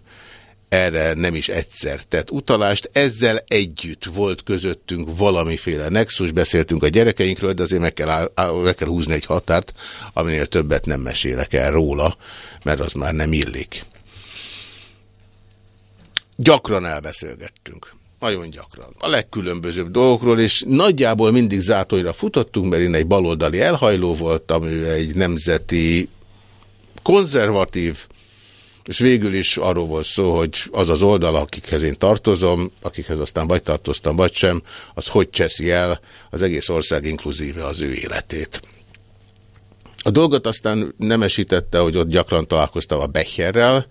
erre nem is egyszer tett utalást. Ezzel együtt volt közöttünk valamiféle nexus, beszéltünk a gyerekeinkről, de azért meg kell, meg kell húzni egy határt, aminél többet nem mesélek el róla, mert az már nem illik. Gyakran elbeszélgettünk. Nagyon gyakran. A legkülönbözőbb dolgokról, és nagyjából mindig zátonyra futottunk, mert én egy baloldali elhajló voltam, ő egy nemzeti konzervatív, és végül is arról volt szó, hogy az az oldal, akikhez én tartozom, akikhez aztán vagy tartoztam, vagy sem, az hogy cseszi el az egész ország inkluzíve az ő életét. A dolgot aztán nem esítette, hogy ott gyakran találkoztam a Becherrel,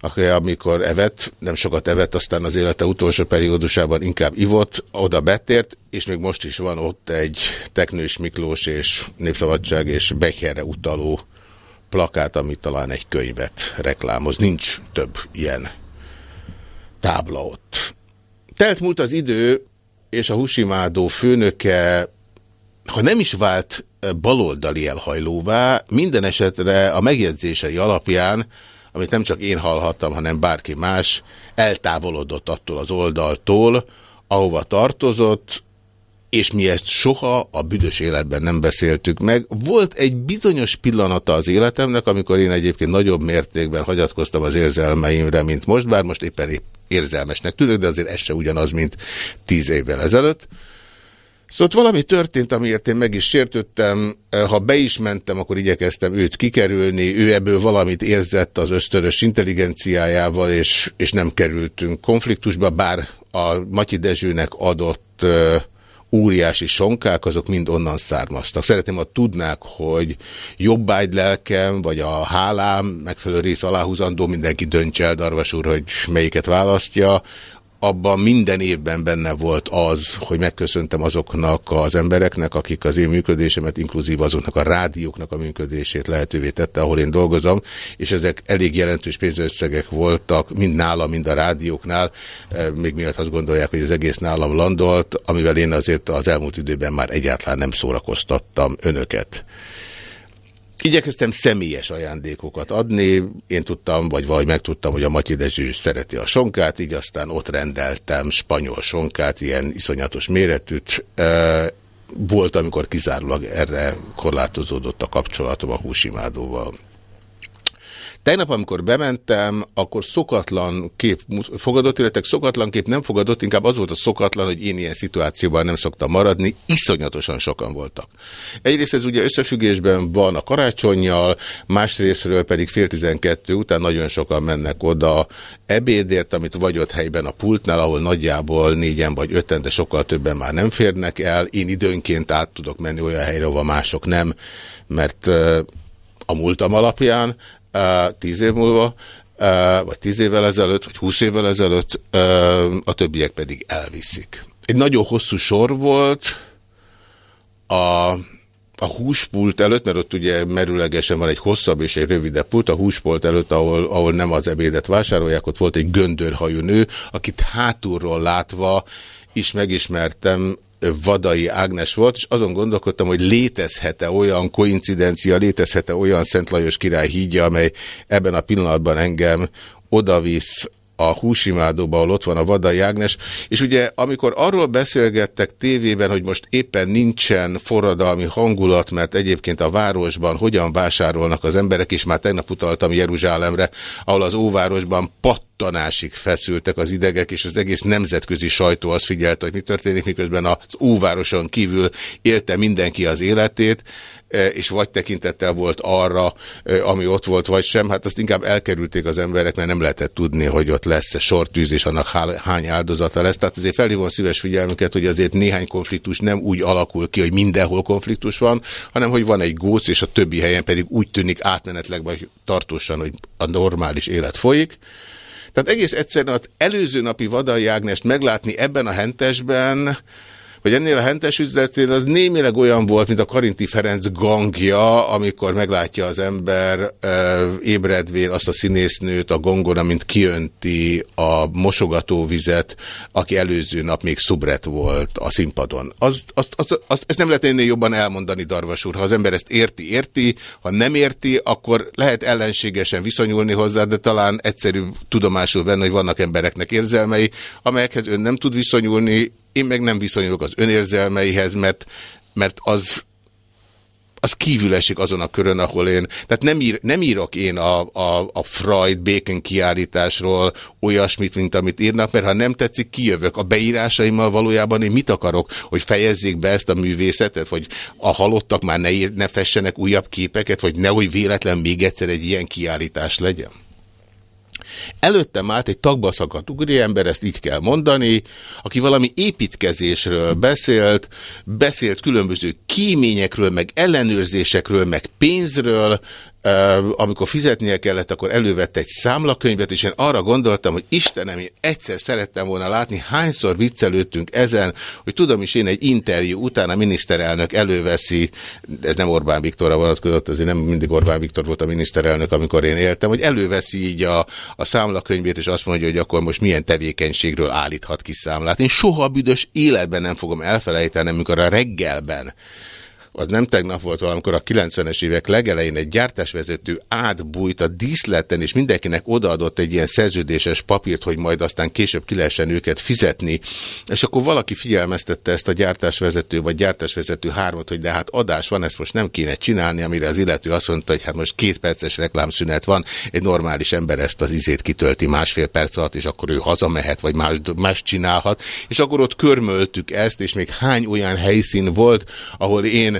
aki amikor evett, nem sokat evett, aztán az élete utolsó periódusában inkább ivott, oda betért, és még most is van ott egy Teknős Miklós és Népszabadság és Becherre utaló plakát, ami talán egy könyvet reklámoz. Nincs több ilyen tábla ott. Telt múlt az idő, és a Husimádó főnöke, ha nem is vált baloldali elhajlóvá, minden esetre a megjegyzései alapján, amit nem csak én hallhattam, hanem bárki más, eltávolodott attól az oldaltól, ahova tartozott, és mi ezt soha a büdös életben nem beszéltük meg. Volt egy bizonyos pillanata az életemnek, amikor én egyébként nagyobb mértékben hagyatkoztam az érzelmeimre, mint most, bár most éppen épp érzelmesnek tűnök, de azért ez se ugyanaz, mint tíz évvel ezelőtt. Szóval valami történt, amiért én meg is sértődtem. Ha be is mentem, akkor igyekeztem őt kikerülni. Ő ebből valamit érzett az ösztönös intelligenciájával, és, és nem kerültünk konfliktusba, bár a Matyi Dezsőnek adott óriási sonkák, azok mind onnan származtak. Szeretném, ha tudnák, hogy jobbágy lelkem, vagy a hálám megfelelő rész aláhúzandó, mindenki döntse el, Darvas úr, hogy melyiket választja abban minden évben benne volt az, hogy megköszöntem azoknak az embereknek, akik az én működésemet, inkluzív azoknak a rádióknak a működését lehetővé tette, ahol én dolgozom, és ezek elég jelentős pénzösszegek voltak, mind nálam, mind a rádióknál, eh, még miatt azt gondolják, hogy az egész nálam landolt, amivel én azért az elmúlt időben már egyáltalán nem szórakoztattam önöket. Igyekeztem személyes ajándékokat adni, én tudtam, vagy vagy megtudtam, hogy a Matyi Dezső szereti a sonkát, így aztán ott rendeltem spanyol sonkát, ilyen iszonyatos méretűt. Volt, amikor kizárólag erre korlátozódott a kapcsolatom a húsimádóval. Tegnap, amikor bementem, akkor szokatlan kép fogadott, illetve szokatlan kép nem fogadott, inkább az volt a szokatlan, hogy én ilyen szituációban nem szoktam maradni, iszonyatosan sokan voltak. Egyrészt ez ugye összefüggésben van a karácsonyjal, másrésztről pedig fél tizenkettő után nagyon sokan mennek oda ebédért, amit vagy ott helyben a pultnál, ahol nagyjából négyen vagy öten, de sokkal többen már nem férnek el. Én időnként át tudok menni olyan helyre, ahol mások nem, mert a múltam alapján, tíz év múlva, vagy tíz évvel ezelőtt, vagy húsz évvel ezelőtt, a többiek pedig elviszik. Egy nagyon hosszú sor volt, a a húspult előtt, mert ott ugye merőlegesen van egy hosszabb és egy rövidebb pult, a húspult előtt, ahol, ahol nem az ebédet vásárolják, ott volt egy göndörhajú nő, akit hátulról látva is megismertem, Vadai Ágnes volt, és azon gondolkodtam, hogy létezhet-e olyan koincidencia, létezhet-e olyan Szent Lajos király hídja, amely ebben a pillanatban engem odavisz a húsimádóba, ahol ott van a Vadai Ágnes, és ugye amikor arról beszélgettek tévében, hogy most éppen nincsen forradalmi hangulat, mert egyébként a városban hogyan vásárolnak az emberek, és már tegnap utaltam Jeruzsálemre, ahol az óvárosban pattanásig feszültek az idegek, és az egész nemzetközi sajtó azt figyelte, hogy mi történik, miközben az óvároson kívül élte mindenki az életét, és vagy tekintettel volt arra, ami ott volt, vagy sem, hát azt inkább elkerülték az emberek, mert nem lehetett tudni, hogy ott lesz-e sortűz, és annak hány áldozata lesz. Tehát azért felhívom szíves figyelmüket, hogy azért néhány konfliktus nem úgy alakul ki, hogy mindenhol konfliktus van, hanem hogy van egy góc, és a többi helyen pedig úgy tűnik átmenetleg, vagy tartósan, hogy a normális élet folyik. Tehát egész egyszerűen az előző napi Vadai Ágnest meglátni ebben a hentesben, hogy ennél a hentes üzletén az némileg olyan volt, mint a Karinti Ferenc gangja, amikor meglátja az ember e, ébredvén azt a színésznőt a gongon, mint kiönti a mosogatóvizet, aki előző nap még szubret volt a színpadon. Az, az, az, az, ezt nem lehet ennél jobban elmondani, Darvas úr. Ha az ember ezt érti, érti, ha nem érti, akkor lehet ellenségesen viszonyulni hozzá, de talán egyszerű tudomásul venni, hogy vannak embereknek érzelmei, amelyekhez ön nem tud viszonyulni, én meg nem viszonyulok az önérzelmeihez, mert, mert az, az kívül esik azon a körön, ahol én, tehát nem, ír, nem írok én a, a, a Freud Bacon kiállításról olyasmit, mint amit írnak, mert ha nem tetszik, kijövök. A beírásaimmal valójában én mit akarok, hogy fejezzék be ezt a művészetet, hogy a halottak már ne, ír, ne fessenek újabb képeket, vagy nehogy véletlen még egyszer egy ilyen kiállítás legyen. Előttem állt egy tagba szakadt ember, ezt így kell mondani, aki valami építkezésről beszélt, beszélt különböző kíményekről, meg ellenőrzésekről, meg pénzről, amikor fizetnie kellett, akkor elővette egy számlakönyvet, és én arra gondoltam, hogy Istenem, én egyszer szerettem volna látni, hányszor viccelődtünk ezen, hogy tudom is én egy interjú után a miniszterelnök előveszi, ez nem Orbán Viktorra vonatkozott, azért nem mindig Orbán Viktor volt a miniszterelnök, amikor én éltem, hogy előveszi így a, a számlakönyvét, és azt mondja, hogy akkor most milyen tevékenységről állíthat ki számlát. Én soha büdös életben nem fogom elfelejteni, amikor a reggelben az nem tegnap volt valamikor a 90-es évek legelején egy gyártásvezető átbújt a díszleten, és mindenkinek odaadott egy ilyen szerződéses papírt, hogy majd aztán később ki lehessen őket fizetni. És akkor valaki figyelmeztette ezt a gyártásvezető, vagy gyártásvezető hármat, hogy de hát adás van, ezt most nem kéne csinálni, amire az illető azt mondta, hogy hát most két perces reklámszünet van, egy normális ember ezt az izét kitölti másfél perc alatt, és akkor ő hazamehet, vagy más, más csinálhat. És akkor ott körmöltük ezt, és még hány olyan helyszín volt, ahol én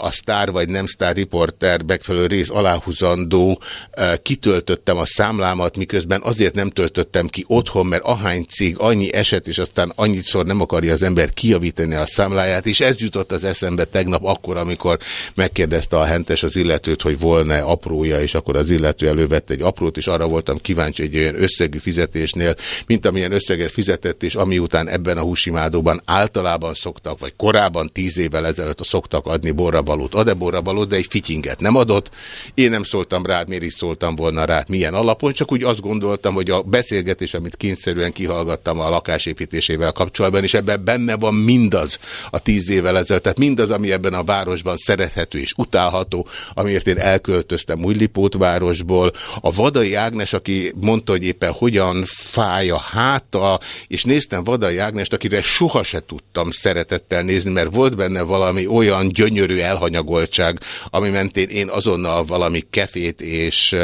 a sztár vagy nem sztár riporter megfelelő rész aláhúzandó kitöltöttem a számlámat, miközben azért nem töltöttem ki otthon, mert ahány cég annyi eset, és aztán annyiszor nem akarja az ember kiavítani a számláját, és ez jutott az eszembe tegnap akkor, amikor megkérdezte a hentes az illetőt, hogy volna aprója, és akkor az illető elővette egy aprót, és arra voltam kíváncsi egy olyan összegű fizetésnél, mint amilyen összeget fizetett, és ami után ebben a húsimádóban általában szoktak, vagy korábban tíz évvel ezelőtt szoktak adni borravalót. Ad-e borravalót, de egy fityinget nem adott. Én nem szóltam rád, miért is szóltam volna rád, milyen alapon, csak úgy azt gondoltam, hogy a beszélgetés, amit kényszerűen kihallgattam a lakásépítésével kapcsolatban, és ebben benne van mindaz a tíz évvel ezelőtt, tehát mindaz, ami ebben a városban szerethető és utálható, amiért én elköltöztem Újlipót városból. A Vadai Ágnes, aki mondta, hogy éppen hogyan fáj a háta, és néztem Vadai Ágnest, akire soha se tudtam szeretettel nézni, mert volt benne valami olyan olyan gyönyörű elhanyagoltság, ami mentén én azonnal valami kefét és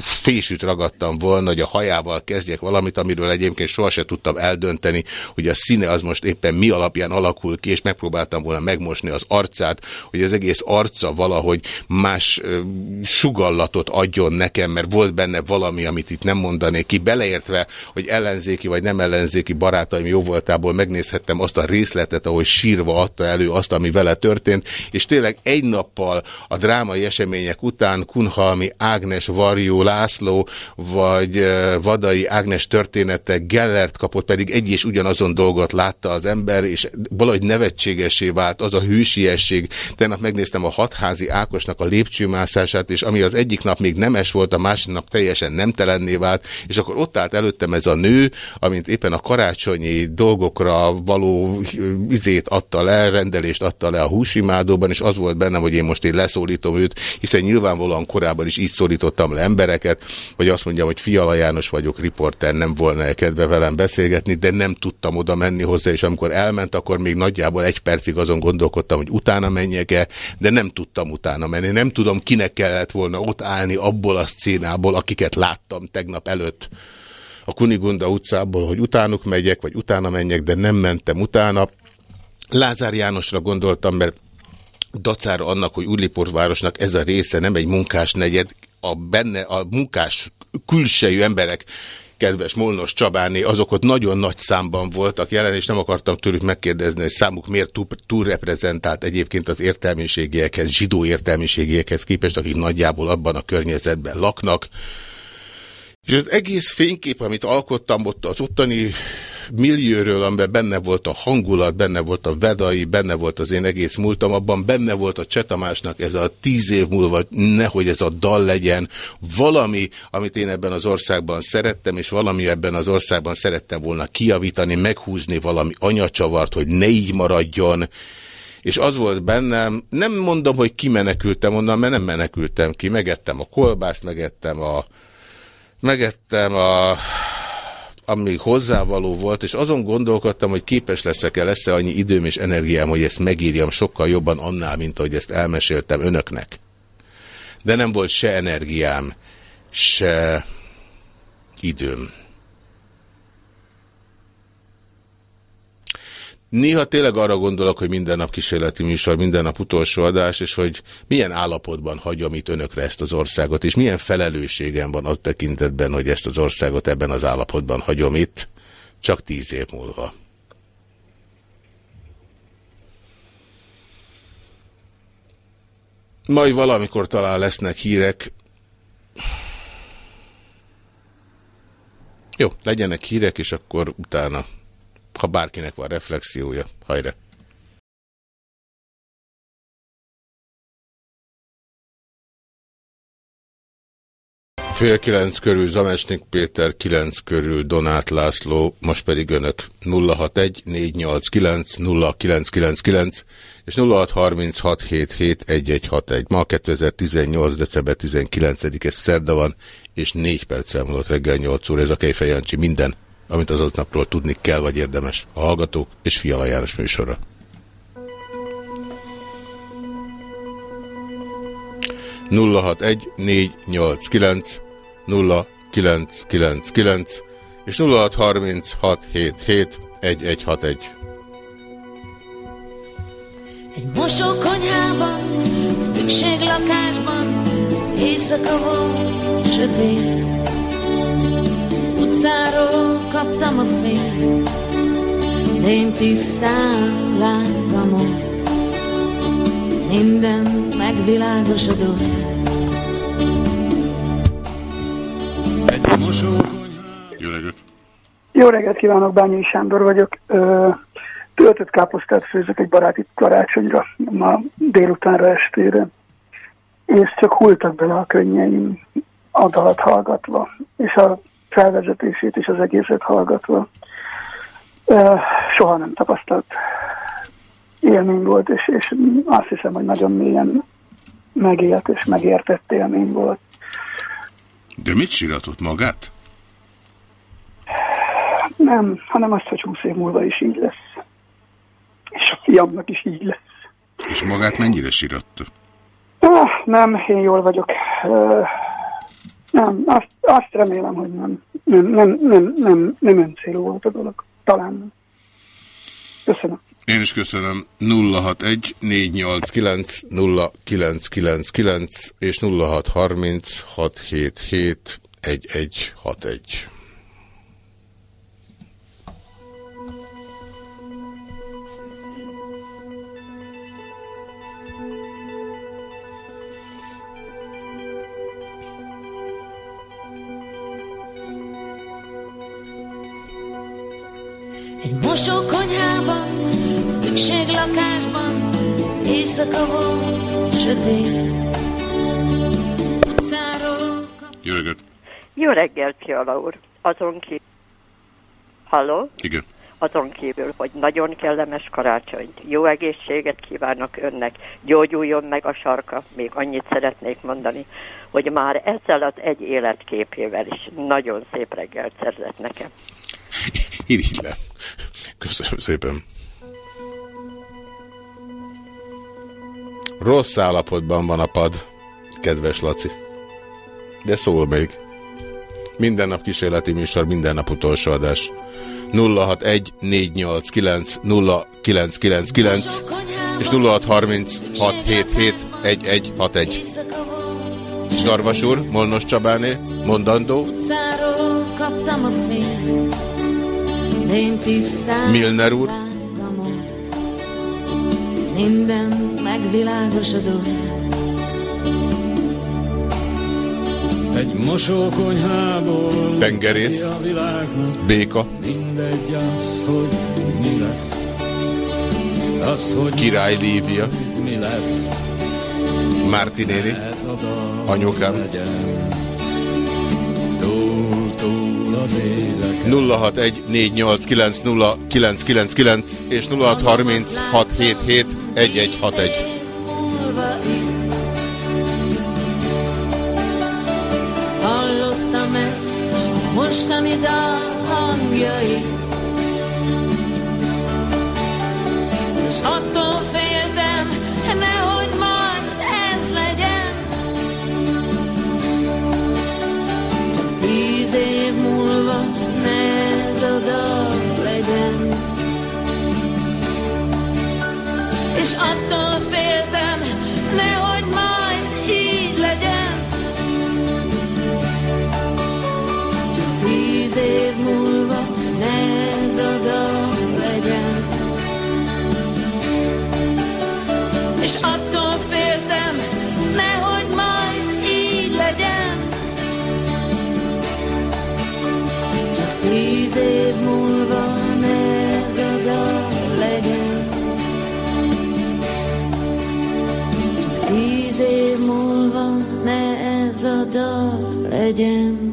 fésűt ragadtam volna, hogy a hajával kezdjek valamit, amiről egyébként sohasem tudtam eldönteni, hogy a színe az most éppen mi alapján alakul ki, és megpróbáltam volna megmosni az arcát, hogy az egész arca valahogy más sugallatot adjon nekem, mert volt benne valami, amit itt nem mondanék ki, beleértve, hogy ellenzéki vagy nem ellenzéki barátaim jó voltából megnézhettem azt a részletet, ahogy sírva adta elő azt, ami vele történt, és tényleg egy nappal a drámai események után Kunhalmi Ágnes Varjó László, vagy eh, Vadai Ágnes története Gellert kapott, pedig egy és ugyanazon dolgot látta az ember, és valahogy nevetségesé vált az a hősiesség. Tegnap megnéztem a hatházi Ákosnak a lépcsőmászását, és ami az egyik nap még nemes volt, a másik nap teljesen nemtelenné vált, és akkor ott állt előttem ez a nő, amint éppen a karácsonyi dolgokra való izét adta le, rendelést adta le a húsimádóban, és az volt bennem, hogy én most én leszólítom őt, hiszen nyilvánvalóan korábban is így szólítottam le embereket, hogy azt mondjam, hogy Fiala János vagyok, riporter, nem volna -e kedve velem beszélgetni, de nem tudtam oda menni hozzá, és amikor elment, akkor még nagyjából egy percig azon gondolkodtam, hogy utána menjek-e, de nem tudtam utána menni. Nem tudom, kinek kellett volna ott állni abból a szcénából, akiket láttam tegnap előtt a Kunigunda utcából, hogy utánuk megyek, vagy utána menjek, de nem mentem utána. Lázár Jánosra gondoltam, mert dacára annak, hogy Újliportvárosnak ez a része nem egy munkás negyed, a benne a munkás külsejű emberek kedves Molnos Csabáné, azok ott nagyon nagy számban voltak jelen, és nem akartam tőlük megkérdezni, hogy számuk miért túl, túl reprezentált egyébként az értelmiségiekhez, zsidó értelmiségiekhez képest, akik nagyjából abban a környezetben laknak. És az egész fénykép, amit alkottam ott az ottani millióről, amiben benne volt a hangulat, benne volt a vedai, benne volt az én egész múltam, abban benne volt a Csetamásnak ez a tíz év múlva, nehogy ez a dal legyen, valami, amit én ebben az országban szerettem, és valami ebben az országban szerettem volna kiavítani, meghúzni valami anyacsavart, hogy ne így maradjon, és az volt bennem, nem mondom, hogy kimenekültem onnan, mert nem menekültem ki, megettem a kolbászt, megettem a megettem a ami hozzávaló volt, és azon gondolkodtam, hogy képes leszek-e, lesz-e annyi időm és energiám, hogy ezt megírjam sokkal jobban annál, mint ahogy ezt elmeséltem önöknek. De nem volt se energiám, se időm. Néha tényleg arra gondolok, hogy minden nap kísérleti műsor, minden nap utolsó adás, és hogy milyen állapotban hagyom itt önökre ezt az országot, és milyen felelősségem van ott tekintetben, hogy ezt az országot ebben az állapotban hagyom itt, csak tíz év múlva. Majd valamikor talán lesznek hírek. Jó, legyenek hírek, és akkor utána ha bárkinek van reflexiója, hajra! Fél kilenc körül Zamesnik Péter, kilenc körül Donát László, most pedig önök 061 489 0999 és 0636771161. Ma 2018. december 19-e szerda van, és 4 perc elmúlott reggel 8 óra. Ez a Kejfej Jancsi minden amit az napról tudni kell, vagy érdemes a hallgatók és Fiala János műsorra. nulla hat egy négy nyolc kilenc nulla kilenc kilenc kilenc és nulla hat harminc hat hét hét egy egy hat egy. Egy mosókonyhában, szükséglakásban, éjszaka volt, sötét, utcáról kaptam a fényt, de én tisztán láttam ott, minden megvilágosodott. Egy Jó reggelt! Jó reggelt kívánok, Bányai Sándor vagyok. Töltött káposztát főzök egy baráti karácsonyra, ma délutánra estére. És csak hultak bele a könnyeim a dalat hallgatva. És a felvezetését és az egészet hallgatva. Soha nem tapasztalt élmény volt, és, és azt hiszem, hogy nagyon mélyen megélt és megértett élmény volt. De mit síratott magát? Nem, hanem azt, hogy 20 év múlva is így lesz. És a fiamnak is így lesz. És magát mennyire síratta? Ah, nem, én jól vagyok. Nem, azt, azt remélem, hogy nem. Nem, nem, nem, nem, nem öncélú volt a dolog. Talán nem. Köszönöm. Én is köszönöm. 061 489 0999 és 0630 Egy mosókonyhában, szükséglakásban, éjszaka volt, sötét. Utcáról Jó reggelt! Jó reggelt, Fiala úr. Azon kívül... Halló? Igen. Azon kívül, hogy nagyon kellemes karácsonyt, jó egészséget kívánok önnek, gyógyuljon meg a sarka, még annyit szeretnék mondani, hogy már ezzel az egy életképével is nagyon szép reggelt szerzett nekem. Irigylem. Köszönöm szépen. Rossz állapotban van a pad, kedves Laci. De szól még. Minden nap kísérleti műsor, minden nap utolsó adás. 061 489 0999 és 0630 677 1161. Darvas úr, Molnos Csabáné, mondandó, Utcáról kaptam a fényt, Milner úr. Minden megvilágosodott. Egy mosókonyhából Tengerész. a világnak Béka, mindegy az, hogy mi lesz. Az, hogy Király Lívia, mi lesz. Márti néni, Ez a dal anyukám. legyen. Túl az évek. 061 489 0999 és 0630 677 1161. múlva itt. Hallottam ezt a mostani dal hangjait, és attól féltem, tíz év múlva ne ez a dal legyen. és attól féltem, nehogy majd így legyen. Csak tíz év múlva ne ez a dal legyen. És attól legyen.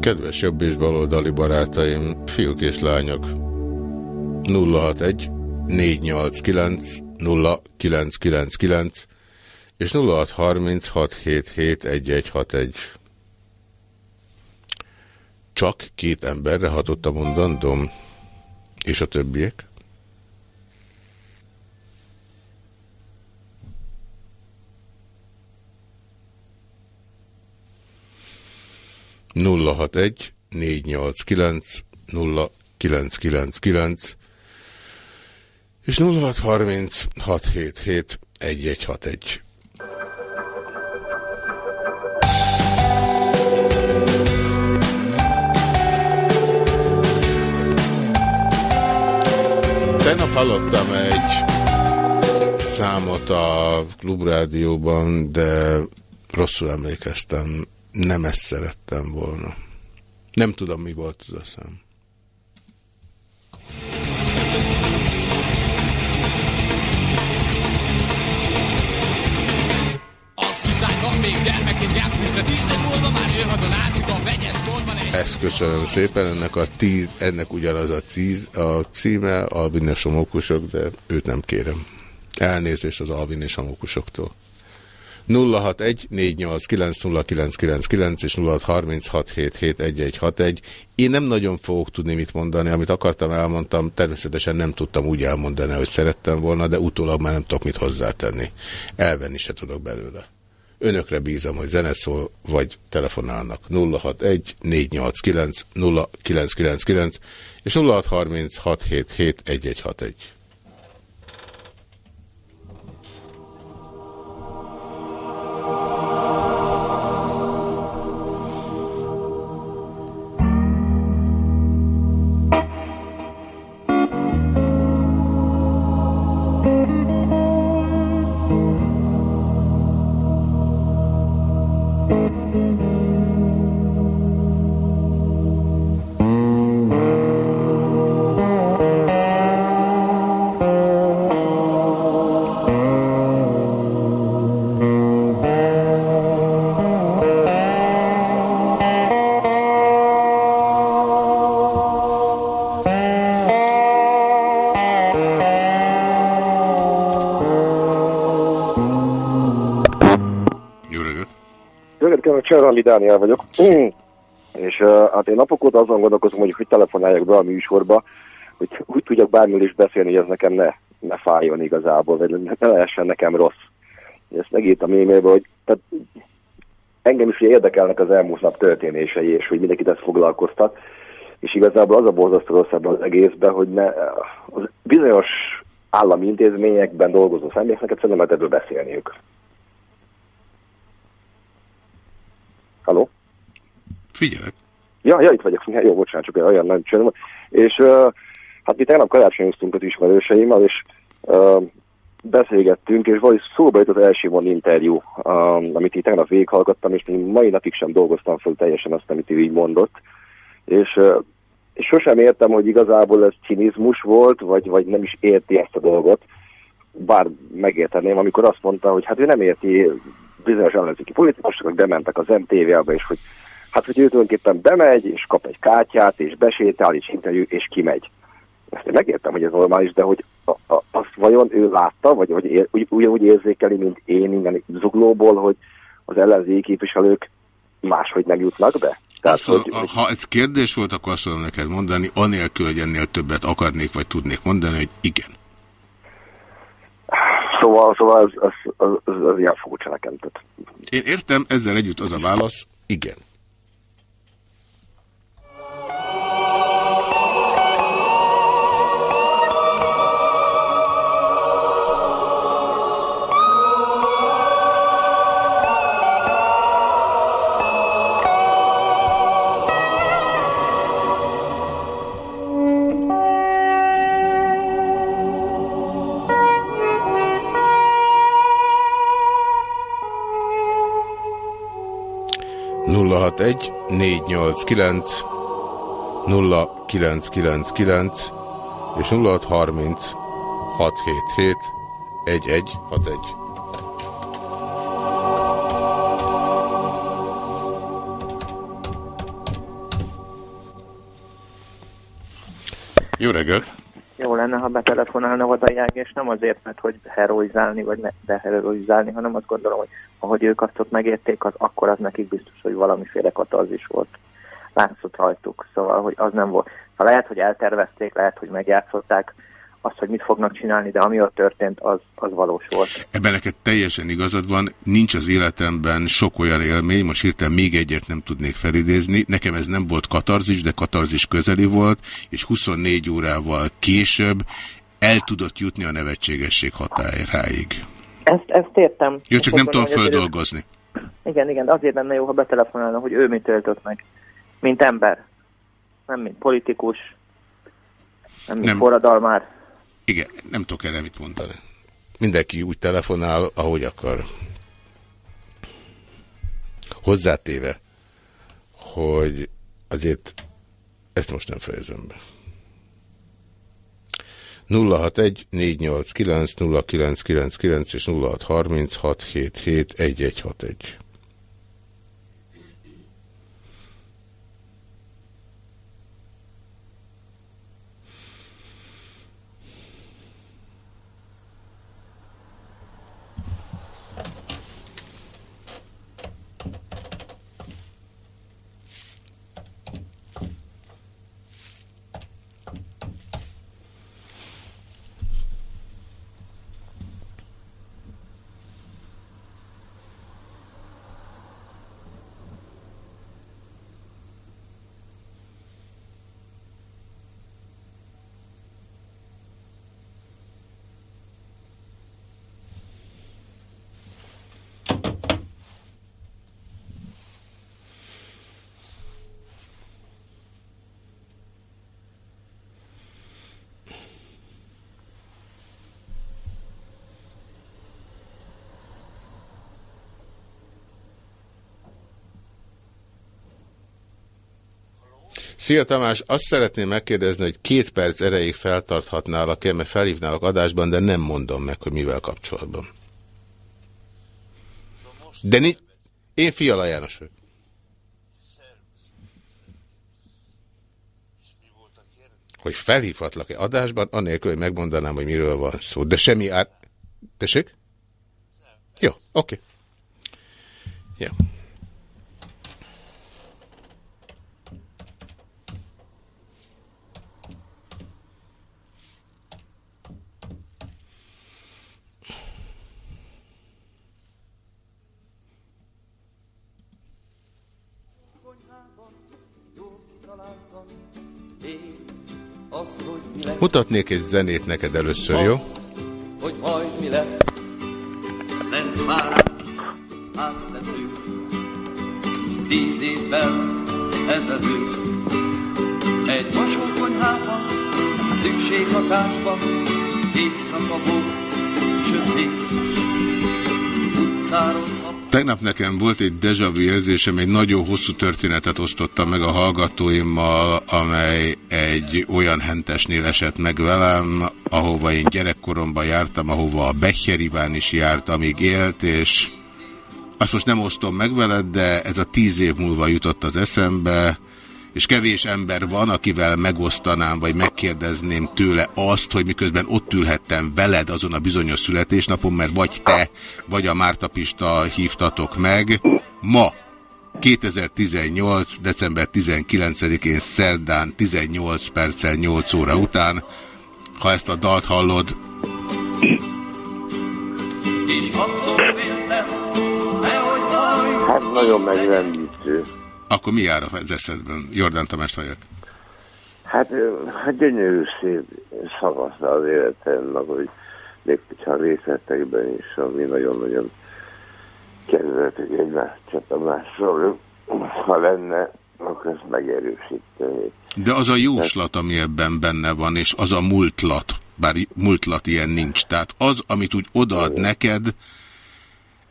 Kedves jobb és baloldali barátaim, fiúk és lányok, 061 489 0999 és 0630 677 1161. Csak két emberre hatott a mondandom, és a többiek? Nulla hat egy négy nyolc kilenc nulla kilenc kilenc kilenc és nulla hat harminc hat hét hét egy egy hat egy. Tegnap hallottam egy számot a klubrádióban, de rosszul emlékeztem. Nem ezt szerettem volna. Nem tudom, mi volt ez a szám. Még gyermekként játszik, de tíz év múlva már jöhet a látszik a vegyes egy... Ezt köszönöm szépen, ennek a tíz, ennek ugyanaz a, tíz, a címe, Alvin és a mókusok, de őt nem kérem. Elnézést az Alvin és a mókusoktól. 061 489 és 0636771161. Én nem nagyon fogok tudni mit mondani, amit akartam, elmondtam, természetesen nem tudtam úgy elmondani, hogy szerettem volna, de utólag már nem tudok mit hozzátenni. Elvenni se tudok belőle. Önökre bízom, hogy zene szól, vagy telefonálnak. 061 489 0999 és 0630 Dániel vagyok. És uh, hát én napok óta azon gondolkozom, hogy hogy telefonáljak be a műsorba, hogy úgy tudjak bármiről is beszélni, hogy ez nekem ne, ne fájjon igazából, vagy ne, lehessen nekem rossz. Ezt megírtam e-mailbe, hogy tehát engem is ugye érdekelnek az elmúlt nap történései, és hogy mindenkit ezt foglalkoztat. És igazából az a borzasztó rossz ebben az egészben, hogy ne, az bizonyos állami intézményekben dolgozó személyeknek egyszerűen nem lehet ebből beszélniük. Haló? Figyelek. Ja, ja, itt vagyok. Jó, bocsánat, csak olyan nagy csönd. És uh, hát mi tegnap karácsonyoztunk az ismerőseimmel, és uh, beszélgettünk, és valahogy szóba jött az első von interjú, um, amit így tegnap végighallgattam, és még mai napig sem dolgoztam fel teljesen azt, amit ő így mondott. És, uh, és sosem értem, hogy igazából ez cinizmus volt, vagy, vagy nem is érti ezt a dolgot. Bár megérteném, amikor azt mondta, hogy hát ő nem érti bizonyos ellenzéki politikusok, bementek az MTV-be, és hogy hát, hogy ő tulajdonképpen bemegy, és kap egy kártyát, és besétál, és interjú, és kimegy. Ezt én megértem, hogy ez normális, de hogy a, a, azt vajon ő látta, vagy, vagy ér, úgy, úgy érzékeli, mint én innen zuglóból, hogy az ellenzéki képviselők máshogy nem jutnak be? Tehát, Azt, hogy, hogy... Ha ez kérdés volt, akkor azt tudom neked mondani, anélkül, hogy ennél többet akarnék, vagy tudnék mondani, hogy igen. Szóval, szóval ez, ez, ez, ez, ilyen furcsa nekem. Tehát. Én értem, ezzel együtt az a válasz, igen. Nulla hat egy négy nyolc kilenc nulla kilenc kilenc kilenc és nulla hat harminc hat hét hét egy egy hat egy. Jó reggelt! Lenne, ha betelefonálna Vadai és nem azért, mert hogy heroizálni, vagy ne, de heroizálni, hanem azt gondolom, hogy ahogy ők azt ott megérték, az, akkor az nekik biztos, hogy valamiféle katarzis volt. Látszott rajtuk, szóval, hogy az nem volt. Ha lehet, hogy eltervezték, lehet, hogy megjátszották azt, hogy mit fognak csinálni, de ami ott történt, az, az valós volt. Ebben neked teljesen igazad van, nincs az életemben sok olyan élmény, most hirtelen még egyet nem tudnék felidézni. Nekem ez nem volt katarzis, de katarzis közeli volt, és 24 órával később el tudott jutni a nevetségesség határáig. Ezt, ezt értem. Jó, csak nem tudom földolgozni. Igen, igen, azért lenne jó, ha betelefonálna, hogy ő mit öltött meg. Mint ember. Nem mint politikus. Nem mint Nem. forradalmár. Igen, nem tudok erre mit mondani. Mindenki úgy telefonál, ahogy akar. Hozzátéve, hogy azért ezt most nem fejezem be. 061 489 0999 és 0636 Szia Tamás, azt szeretném megkérdezni, hogy két perc erejéig feltarthatnálak-e, mert felhívnálak adásban, de nem mondom meg, hogy mivel kapcsolatban. De ni... Én Fiala János vagyok. Hogy felhívhatlak-e adásban, anélkül, hogy megmondanám, hogy miről van szó. De semmi ár... Tessék? Jó, oké. Jó. Azt, Mutatnék egy zenét neked először, jó? hogy majd mi lesz. Lent már háztető, tíz évvel ezelőtt. Egy vasókonyhában, szükséglakásban, éjszaka volt, sötét, utcáról Tegnap nekem volt egy déjà vu érzésem, egy nagyon hosszú történetet osztottam meg a hallgatóimmal, amely egy olyan hentesnél esett meg velem, ahova én gyerekkoromban jártam, ahova a Becher Iván is járt, amíg élt, és azt most nem osztom meg veled, de ez a tíz év múlva jutott az eszembe, és kevés ember van, akivel megosztanám, vagy megkérdezném tőle azt, hogy miközben ott ülhettem veled azon a bizonyos születésnapon, mert vagy te, vagy a Márta Pista hívtatok meg. Ma, 2018. december 19-én szerdán 18 perccel 8 óra után, ha ezt a dalt hallod, Hát nagyon megrendítő. Akkor mi jár az eszedben? Jordán Tamás vagyok. Hát, hát gyönyörű szép szakasza az életemnek, hogy még hogyha részletekben is, ami nagyon-nagyon kedvet, hogy egymás csatamásról, ha lenne, akkor ezt megerősíteni. De az a jóslat, ami ebben benne van, és az a múltlat, bár múltlat ilyen nincs. Tehát az, amit úgy odaad neked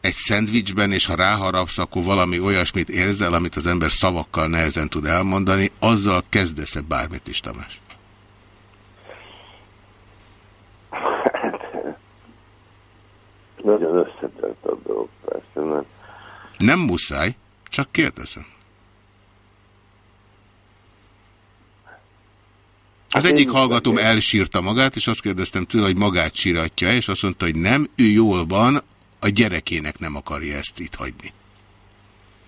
egy szendvicsben, és ha ráharapsz, akkor valami olyasmit érzel, amit az ember szavakkal nehezen tud elmondani, azzal kezdesz-e bármit is, Tamás? Nagyon összetett a dolog, persze, mert Nem muszáj, csak kérdezem. Az egyik hallgatóm elsírta magát, és azt kérdeztem tőle, hogy magát síratja, és azt mondta, hogy nem, ő jól van, a gyerekének nem akarja ezt itt hagyni.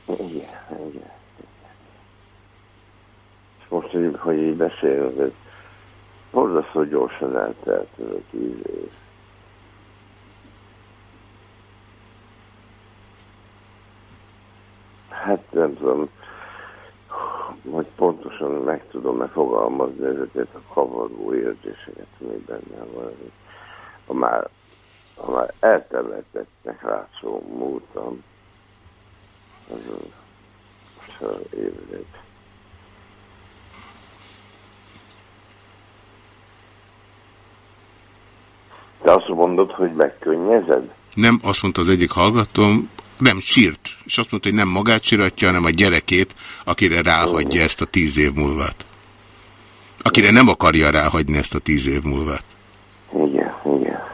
igen, igen. És most, hogy, hogy így beszélünk, ez borzasztó gyorsan eltelt ez a tíz év. Hát nem tudom, hogy pontosan meg tudom-e fogalmazni ezeket a kavargó érzéseket, ami benne van. Ha már, ha már eltemetettek látszó múltam, azon évlet. Te azt mondod, hogy megkönnyezed? Nem, azt mondta az egyik hallgatóm, nem sírt, és azt mondta, hogy nem magát síratja, hanem a gyerekét, akire ráhagyja ezt a tíz év múlvát. Akire nem akarja ráhagyni ezt a tíz év múlvát. Igen, igen.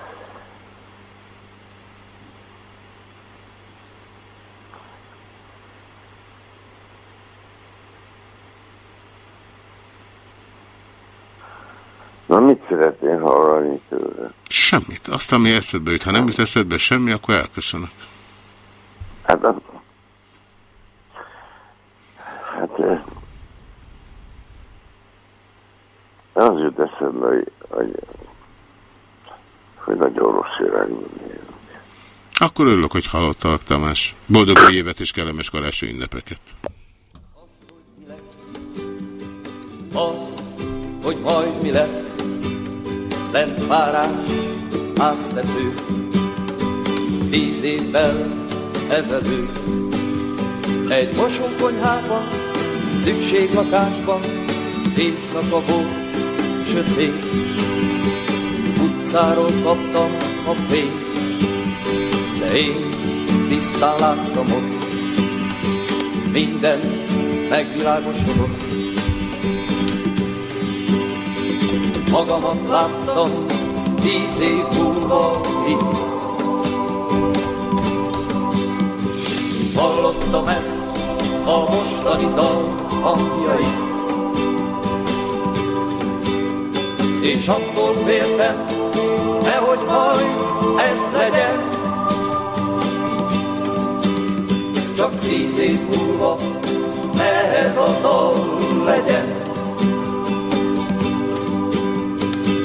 Na, mit szeretnél hallani tőle? Semmit. Azt, ami eszedbe jut. Ha nem jut eszedbe semmi, akkor elköszönök. Hát, a- hát az jut eszembe, hogy, hogy, hogy nagyon rossz irányban. Akkor örülök, hogy hallottalak, Tamás. Boldog új évet és kellemes karácsony ünnepeket. Az, hogy majd mi lesz, lent párás, háztető, tíz évvel ezelőtt. Egy mosókonyhában, szükséglakásban, éjszaka volt, sötét. Utcáról kaptam a fényt, de én tisztán láttam ott, minden megvilágosodott. Magamat láttam tíz év múlva itt. Hallottam ezt a mostani dal hangjait. És attól féltem, nehogy majd ez legyen. Csak tíz év múlva ne a dal legyen.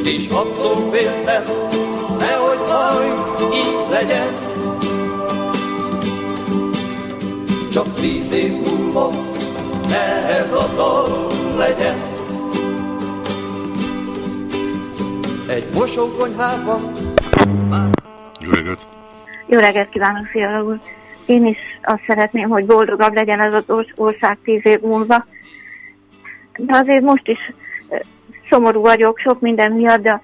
és attól féltem, nehogy majd így legyen. Csak tíz év múlva ne ez a dal legyen. Egy mosókonyhában. Jó reggelt! Jó reggelt kívánok, Fiala úr! Én is azt szeretném, hogy boldogabb legyen ez az ország tíz év múlva. De azért most is szomorú vagyok sok minden miatt, de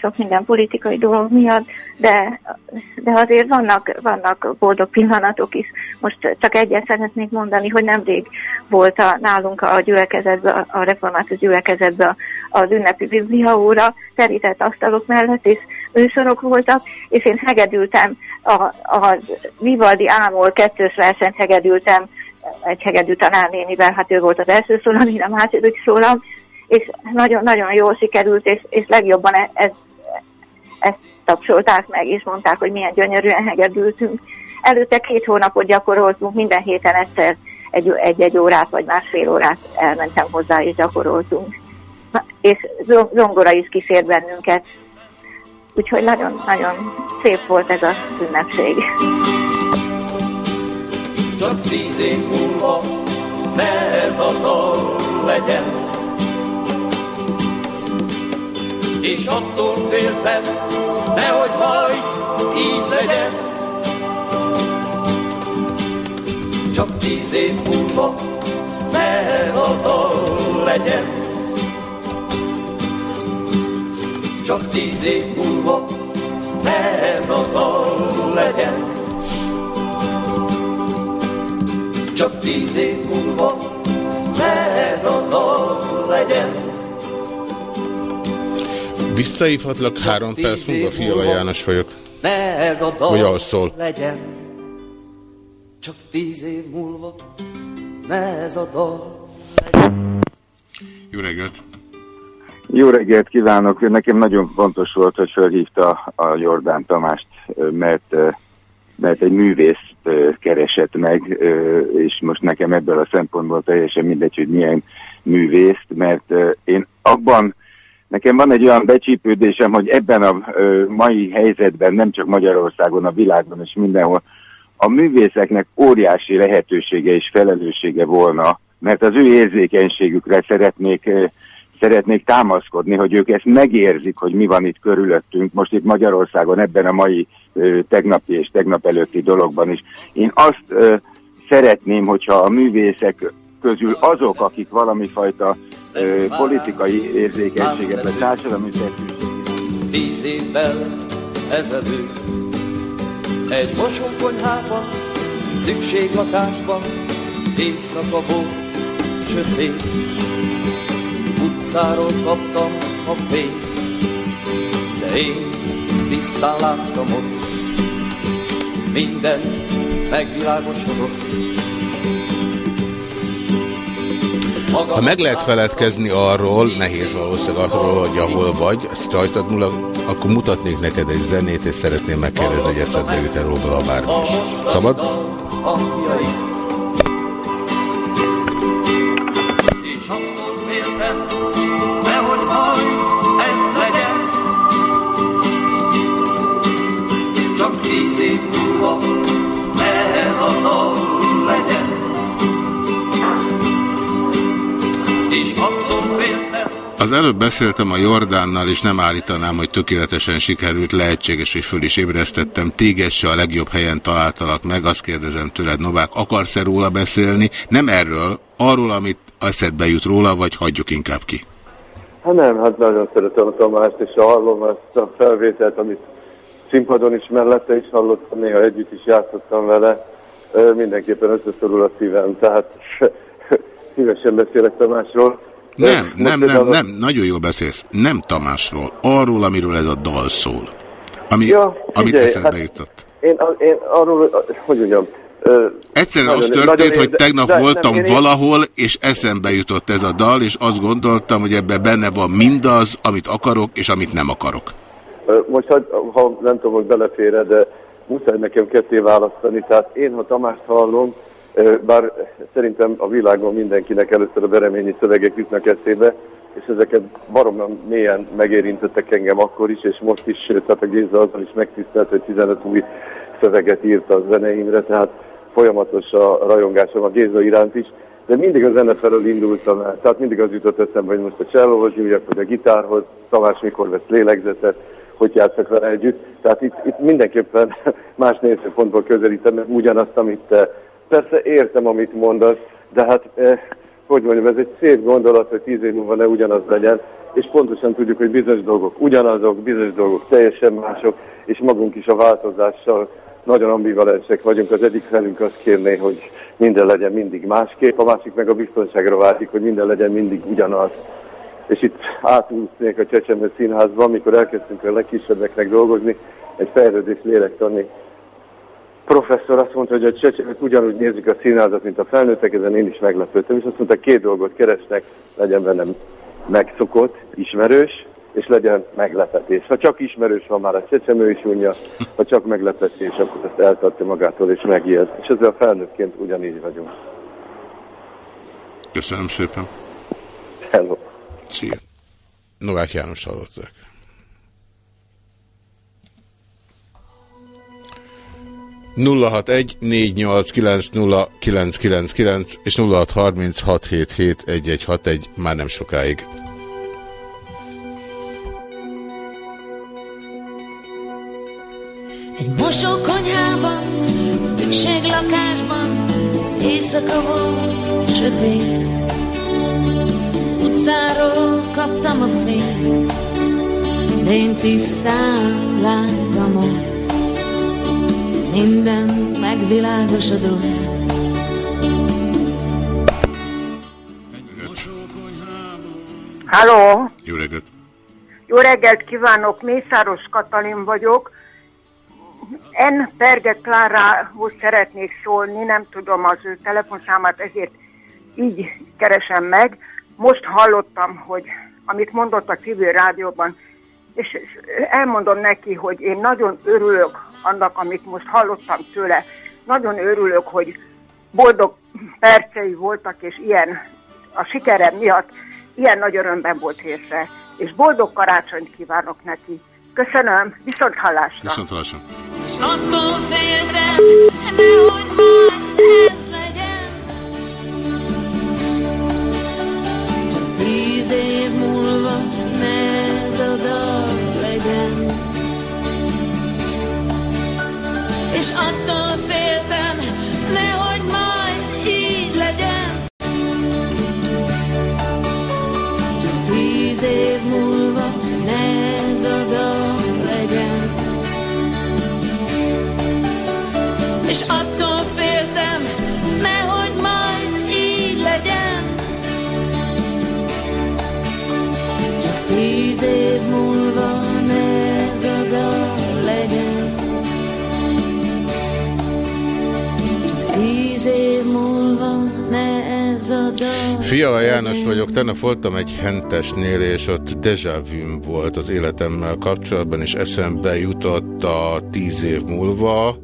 sok minden politikai dolog miatt, de, de azért vannak, vannak boldog pillanatok is. Most csak egyet szeretnék mondani, hogy nemrég volt a, nálunk a gyülekezetben, a református gyülekezetben az ünnepi bibliaóra, terített asztalok mellett is műsorok voltak, és én hegedültem, a, a Vivaldi Ámol kettős versenyt hegedültem egy hegedű tanárnénivel, hát ő volt az első szólam, én a második szólam, és nagyon-nagyon jól sikerült, és, és legjobban e- ez, ezt tapsolták meg, és mondták, hogy milyen gyönyörűen hegedültünk. Előtte két hónapot gyakoroltunk, minden héten egyszer egy- egy-egy órát vagy másfél órát elmentem hozzá, és gyakoroltunk. És zong- zongora is kísért bennünket. Úgyhogy nagyon-nagyon szép volt ez az ünnepség. Csak tíz év múlva ne ez a dal legyen. És attól féltem, nehogy majd így legyen. Csak tíz év múlva ne ez a dal legyen. Csak tíz év múlva ne ez a dal legyen. Csak tíz év múlva ne ez a dal legyen. Visszahívhatlak három perc múlva, Fiala János vagyok. Ne ez a Hogy dal alszol? legyen. Csak tíz év múlva ne ez a dal Jó reggelt! Jó reggelt kívánok! Nekem nagyon fontos volt, hogy felhívta a Jordán Tamást, mert, mert egy művészt keresett meg, és most nekem ebből a szempontból teljesen mindegy, hogy milyen művészt, mert én abban, nekem van egy olyan becsípődésem, hogy ebben a mai helyzetben, nem csak Magyarországon, a világon és mindenhol, a művészeknek óriási lehetősége és felelőssége volna, mert az ő érzékenységükre szeretnék, eh, szeretnék támaszkodni, hogy ők ezt megérzik, hogy mi van itt körülöttünk, most itt Magyarországon ebben a mai eh, tegnapi és tegnap előtti dologban is. Én azt szeretném, hogyha a művészek közül azok, akik valami fajta eh, politikai érzékenységet, vagy társadalmi feszültséget Tíz évvel ezelőtt Egy mosókonyhában, szükséglakásban Éjszaka volt, sötét Utcáról kaptam a fényt. De én tisztán láttam ott Minden megvilágosodott Ha meg lehet feledkezni arról, nehéz valószínűleg arról, hogy ahol vagy, ezt rajtad múlva, akkor mutatnék neked egy zenét, és szeretném megkérdezni, hogy eszedbe jut-e róla bármi is. Szabad? Az előbb beszéltem a Jordánnal, és nem állítanám, hogy tökéletesen sikerült, lehetséges, hogy föl is ébresztettem. Téged se a legjobb helyen találtalak meg, azt kérdezem tőled, Novák, akarsz-e róla beszélni? Nem erről, arról, amit eszedbe jut róla, vagy hagyjuk inkább ki? Hát nem, hát nagyon szeretem a Tamást, és hallom ezt a felvételt, amit színpadon is mellette is hallottam, néha együtt is játszottam vele. Mindenképpen összeszorul a szívem, tehát szívesen beszélek Tamásról. Nem, nem, nem, nem, nagyon jól beszélsz. Nem Tamásról, arról, amiről ez a dal szól. Ami, Ja, amit figyelj, eszedbe hát- jutott. Én, én arról, hogy mondjam, Egyszerűen nagyon- az történt, nagyon hogy tegnap de- voltam nem, én- valahol, és eszembe jutott ez a dal, és azt gondoltam, hogy ebben benne van mindaz, amit akarok, és amit nem akarok. Most, ha, ha nem tudom, hogy belefér de muszáj nekem ketté választani. Tehát én, ha Tamást hallom, bár szerintem a világon mindenkinek először a bereményi szövegek jutnak eszébe, és ezeket baromban mélyen megérintettek engem akkor is, és most is, sőt, tehát a Géza azzal is megtisztelt, hogy 15 új szöveget írt a zeneimre, tehát folyamatos a rajongásom a Géza iránt is, de mindig a zene felől indultam el. Tehát mindig az jutott eszembe, hogy most a csellóhoz nyúljak, vagy a gitárhoz, Tamás mikor vesz lélegzetet, hogy játszak vele együtt. Tehát itt, itt mindenképpen más nézőpontból közelítem ugyanazt, amit te. Persze értem, amit mondasz, de hát, eh, hogy mondjam, ez egy szép gondolat, hogy tíz év múlva ne ugyanaz legyen, és pontosan tudjuk, hogy bizonyos dolgok ugyanazok, bizonyos dolgok teljesen mások, és magunk is a változással nagyon ambivalensek vagyunk. Az egyik felünk azt kérné, hogy minden legyen mindig másképp, a másik meg a biztonságra vágyik, hogy minden legyen mindig ugyanaz. És itt átúsznék a Csecsemő Színházba, amikor elkezdtünk a legkisebbeknek dolgozni, egy fejlődés lélektani professzor azt mondta, hogy a csecsemők ugyanúgy nézik a színházat, mint a felnőttek, ezen én is meglepődtem, és azt mondta, két dolgot keresnek, legyen bennem megszokott, ismerős, és legyen meglepetés. Ha csak ismerős van már a csecsemő is unja, ha csak meglepetés, akkor ezt eltartja magától és megijed. És ezzel felnőttként ugyanígy vagyunk. Köszönöm szépen. Hello. Szia. Novák János hallották. 061 és 0636771161 már nem sokáig. Egy mosó konyhában, szükség lakásban, éjszaka volt sötét. Utcáról kaptam a fényt, de én tisztán láttam ott minden megvilágosodott. Halló! Jó reggelt! Jó reggelt kívánok, Mészáros Katalin vagyok. N. Perge Klárához szeretnék szólni, nem tudom az ő telefonszámát, ezért így keresem meg. Most hallottam, hogy amit mondott a civil rádióban, és elmondom neki, hogy én nagyon örülök annak, amit most hallottam tőle. Nagyon örülök, hogy boldog percei voltak, és ilyen a sikerem miatt ilyen nagy örömben volt részre. És boldog karácsonyt kívánok neki. Köszönöm, viszont hallásra. Viszont hallásra. És attól féltem, nehogy majd ez legyen. Csak tíz év múlva ne ez a dal legyen. És attól féltem, nehogy majd így legyen. Csak tíz év múlva ne ez a dal legyen. És attól Fiala János vagyok, tegnap voltam egy hentesnél, és ott déjà volt az életemmel kapcsolatban, és eszembe jutott a tíz év múlva,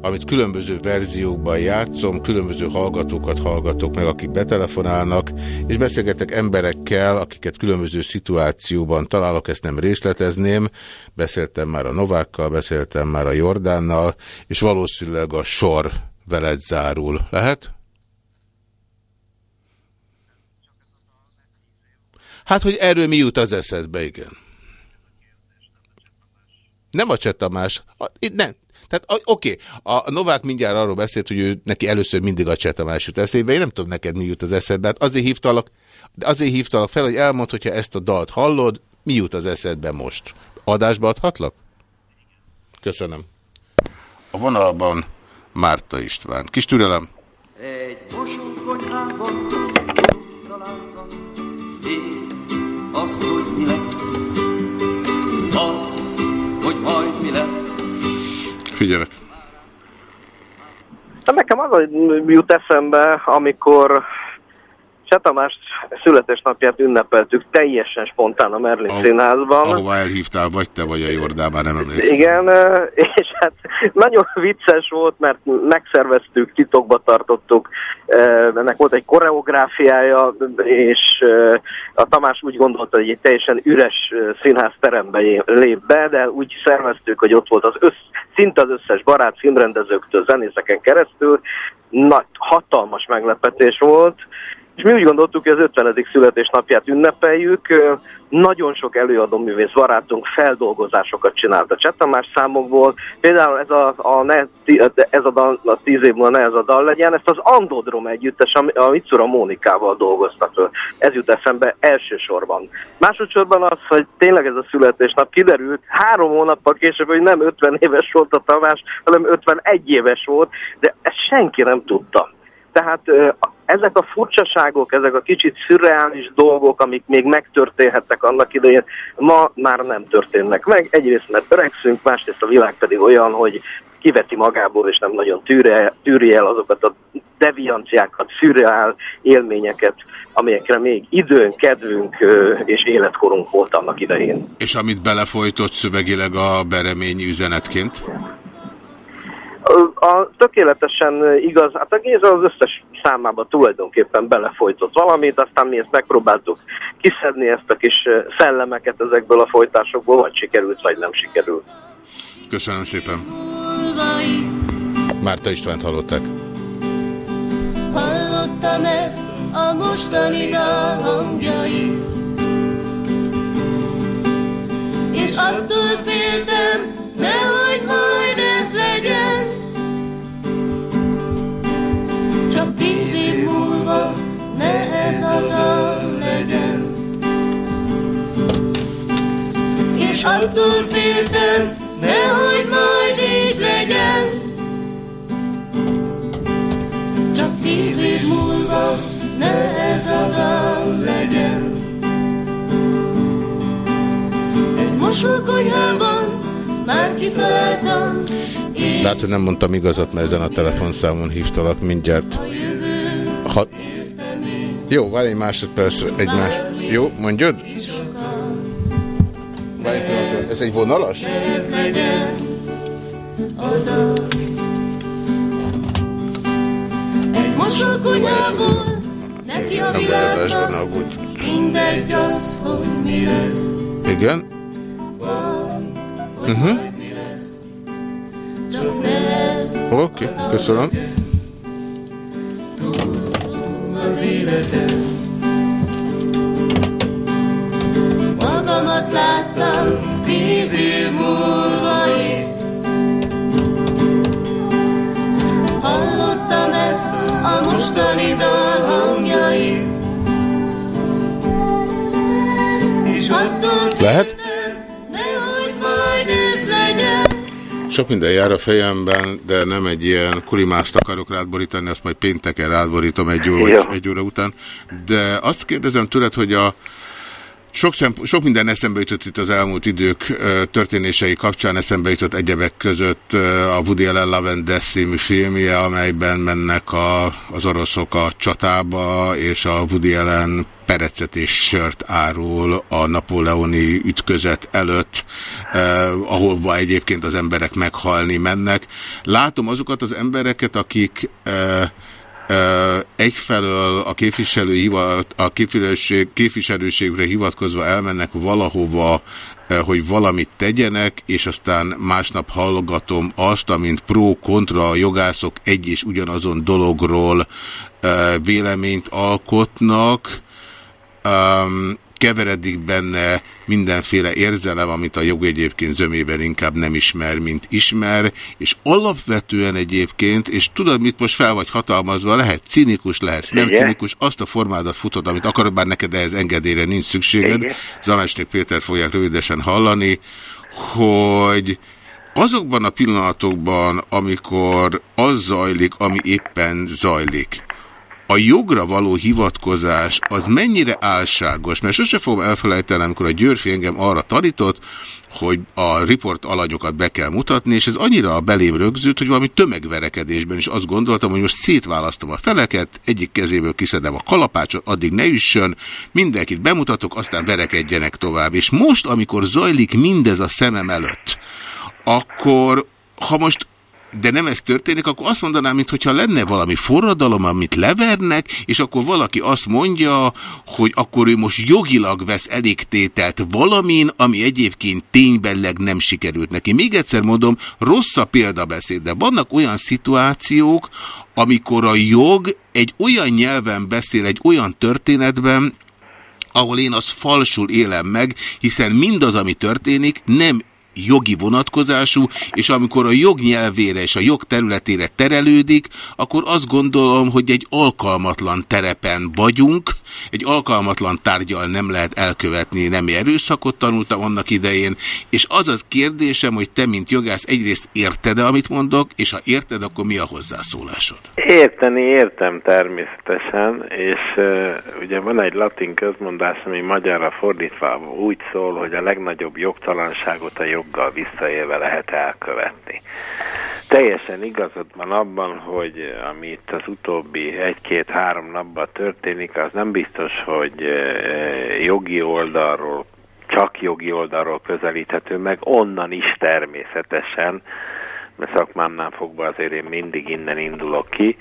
amit különböző verziókban játszom, különböző hallgatókat hallgatok meg, akik betelefonálnak, és beszélgetek emberekkel, akiket különböző szituációban találok, ezt nem részletezném. Beszéltem már a Novákkal, beszéltem már a Jordánnal, és valószínűleg a sor veled zárul. Lehet? Hát, hogy erről mi jut az eszedbe, igen. Nem a Cseh Tamás. A, itt nem. Tehát a- oké, a Novák mindjárt arról beszélt, hogy ő, neki először mindig a Cseh Tamás jut eszébe. Én nem tudom neked mi jut az eszedbe. Hát azért hívtalak, azért hívtalak fel, hogy elmond, hogyha ezt a dalt hallod, mi jut az eszedbe most. Adásba adhatlak? Köszönöm. A vonalban Márta István. Kis türelem. Egy mosókonyhában találtam én azt, hogy mi lesz, azt, hogy majd mi lesz. Figyelek. Hát Nekem az hogy jut eszembe, amikor Cseh Tamás születésnapját ünnepeltük teljesen spontán a Merlin Ahol- színházban. Ahova elhívtál, vagy te, vagy a Jordán, már nem emlékszem. Igen, és hát nagyon vicces volt, mert megszerveztük, titokba tartottuk, ennek volt egy koreográfiája, és a Tamás úgy gondolta, hogy egy teljesen üres ö, színházterembe jé- lép be, de úgy szerveztük, hogy ott volt az össz, szinte az összes barát filmrendezőktől, zenészeken keresztül, nagy, hatalmas meglepetés volt, és mi úgy gondoltuk, hogy az 50. születésnapját ünnepeljük. Nagyon sok előadó művész barátunk feldolgozásokat csinált a Csetamás számokból. Például ez a, a, ne, ez a, dal, a tíz év múlva ne ez a dal legyen, ezt az Andodrom együttes, ami- a Mitsura Mónikával dolgoztak föl. Ez jut eszembe elsősorban. Másodszorban az, hogy tényleg ez a születésnap kiderült három hónappal később, hogy nem 50 éves volt a Tamás, hanem 51 éves volt, de ezt senki nem tudta. Tehát ezek a furcsaságok, ezek a kicsit szürreális dolgok, amik még megtörténhettek annak idején, ma már nem történnek meg. Egyrészt mert öregszünk, másrészt a világ pedig olyan, hogy kiveti magából, és nem nagyon tűre, tűri el azokat a devianciákat, szürreál élményeket, amelyekre még időnk, kedvünk és életkorunk volt annak idején. És amit belefolytott szövegileg a beremény üzenetként? A, a tökéletesen igaz, hát egész az összes számába tulajdonképpen belefolytott valamit, aztán mi ezt megpróbáltuk kiszedni ezt a kis szellemeket ezekből a folytásokból, vagy sikerült, vagy nem sikerült. Köszönöm szépen. Márta Istvánt hallották. Hallottam ezt a mostani dal hangjait És attól féltem, nehogy majd ez legyen. Csak tíz év múlva ne ez a dal legyen. És attól féltem, nehogy majd így legyen. Csak tíz év múlva ne ez a dal legyen. Egy mosókonyhában már kitaláltam, Lehet, hogy nem mondtam igazat, mert ezen a telefonszámon hívtalak mindjárt. Ha... Jó, várj egy másodpercre, egy más... Jó, mondjad? Ez egy vonalas? ez legyen a dal. Egy mosókonyhából neki a aggódj. mindegy az, hogy mi lesz. Igen? Uh -huh. Ne ez Oké, okay, köszönöm. az életem. Magamat láttam tíz év múlva itt. Hallottam ezt a mostani dal hangjait. És attól Lehet? Sok minden jár a fejemben, de nem egy ilyen kulimást akarok rád borítani, azt majd pénteken rád borítom egy, Jó. egy óra után. De azt kérdezem tőled, hogy a sok, sok minden eszembe jutott itt az elmúlt idők történései kapcsán, eszembe jutott egyebek között a Woody Allen Death című filmje, amelyben mennek a, az oroszok a csatába, és a Woody Allen perecet és sört árul a napóleoni ütközet előtt, eh, ahova egyébként az emberek meghalni mennek. Látom azokat az embereket, akik eh, egyfelől a, képviselő hivat, a képviselőség, képviselőségre hivatkozva elmennek valahova, hogy valamit tegyenek, és aztán másnap hallgatom azt, amint pro-kontra jogászok egy és ugyanazon dologról véleményt alkotnak, keveredik benne mindenféle érzelem, amit a jog egyébként zömében inkább nem ismer, mint ismer, és alapvetően egyébként, és tudod, mit most fel vagy hatalmazva, lehet cinikus, lehet nem Igen. cinikus, azt a formádat futod, amit akarod, bár neked ehhez engedélyre nincs szükséged. Zamesnik Péter fogják rövidesen hallani, hogy azokban a pillanatokban, amikor az zajlik, ami éppen zajlik, a jogra való hivatkozás az mennyire álságos? Mert sose fogom elfelejteni, amikor a Györfi engem arra tanított, hogy a riport alanyokat be kell mutatni, és ez annyira a belém rögzült, hogy valami tömegverekedésben is azt gondoltam, hogy most szétválasztom a feleket, egyik kezéből kiszedem a kalapácsot, addig ne üssön, mindenkit bemutatok, aztán verekedjenek tovább. És most, amikor zajlik mindez a szemem előtt, akkor ha most de nem ez történik, akkor azt mondanám, mintha lenne valami forradalom, amit levernek, és akkor valaki azt mondja, hogy akkor ő most jogilag vesz elégtételt valamin, ami egyébként ténybelleg nem sikerült neki. Még egyszer mondom, rossz a példabeszéd, de vannak olyan szituációk, amikor a jog egy olyan nyelven beszél, egy olyan történetben, ahol én azt falsul élem meg, hiszen mindaz, ami történik, nem jogi vonatkozású, és amikor a jog nyelvére és a jog területére terelődik, akkor azt gondolom, hogy egy alkalmatlan terepen vagyunk, egy alkalmatlan tárgyal nem lehet elkövetni nemi erőszakot, tanultam annak idején, és az az kérdésem, hogy te, mint jogász, egyrészt érted-e, amit mondok, és ha érted, akkor mi a hozzászólásod? Érteni értem természetesen, és uh, ugye van egy latin közmondás, ami magyarra fordítva úgy szól, hogy a legnagyobb jogtalanságot a joggal visszaélve lehet elkövetni. Teljesen igazad van abban, hogy ami az utóbbi egy-két-három napban történik, az nem biztos, hogy uh, jogi oldalról csak jogi oldalról közelíthető meg, onnan is természetesen, mert szakmámnál fogva azért én mindig innen indulok ki,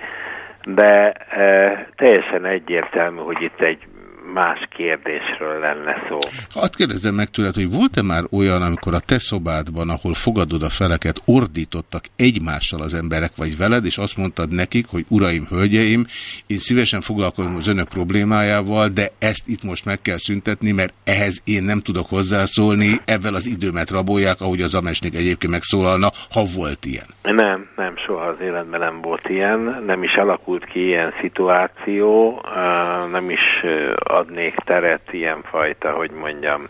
de e, teljesen egyértelmű, hogy itt egy más kérdésről lenne szó. Azt kérdezem meg tőled, hogy volt-e már olyan, amikor a te szobádban, ahol fogadod a feleket, ordítottak egymással az emberek, vagy veled, és azt mondtad nekik, hogy uraim, hölgyeim, én szívesen foglalkozom az önök problémájával, de ezt itt most meg kell szüntetni, mert ehhez én nem tudok hozzászólni, ebben az időmet rabolják, ahogy az amesnik egyébként megszólalna, ha volt ilyen. Nem, nem, soha az életben nem volt ilyen, nem is alakult ki ilyen szituáció, nem is adnék teret ilyenfajta, hogy mondjam,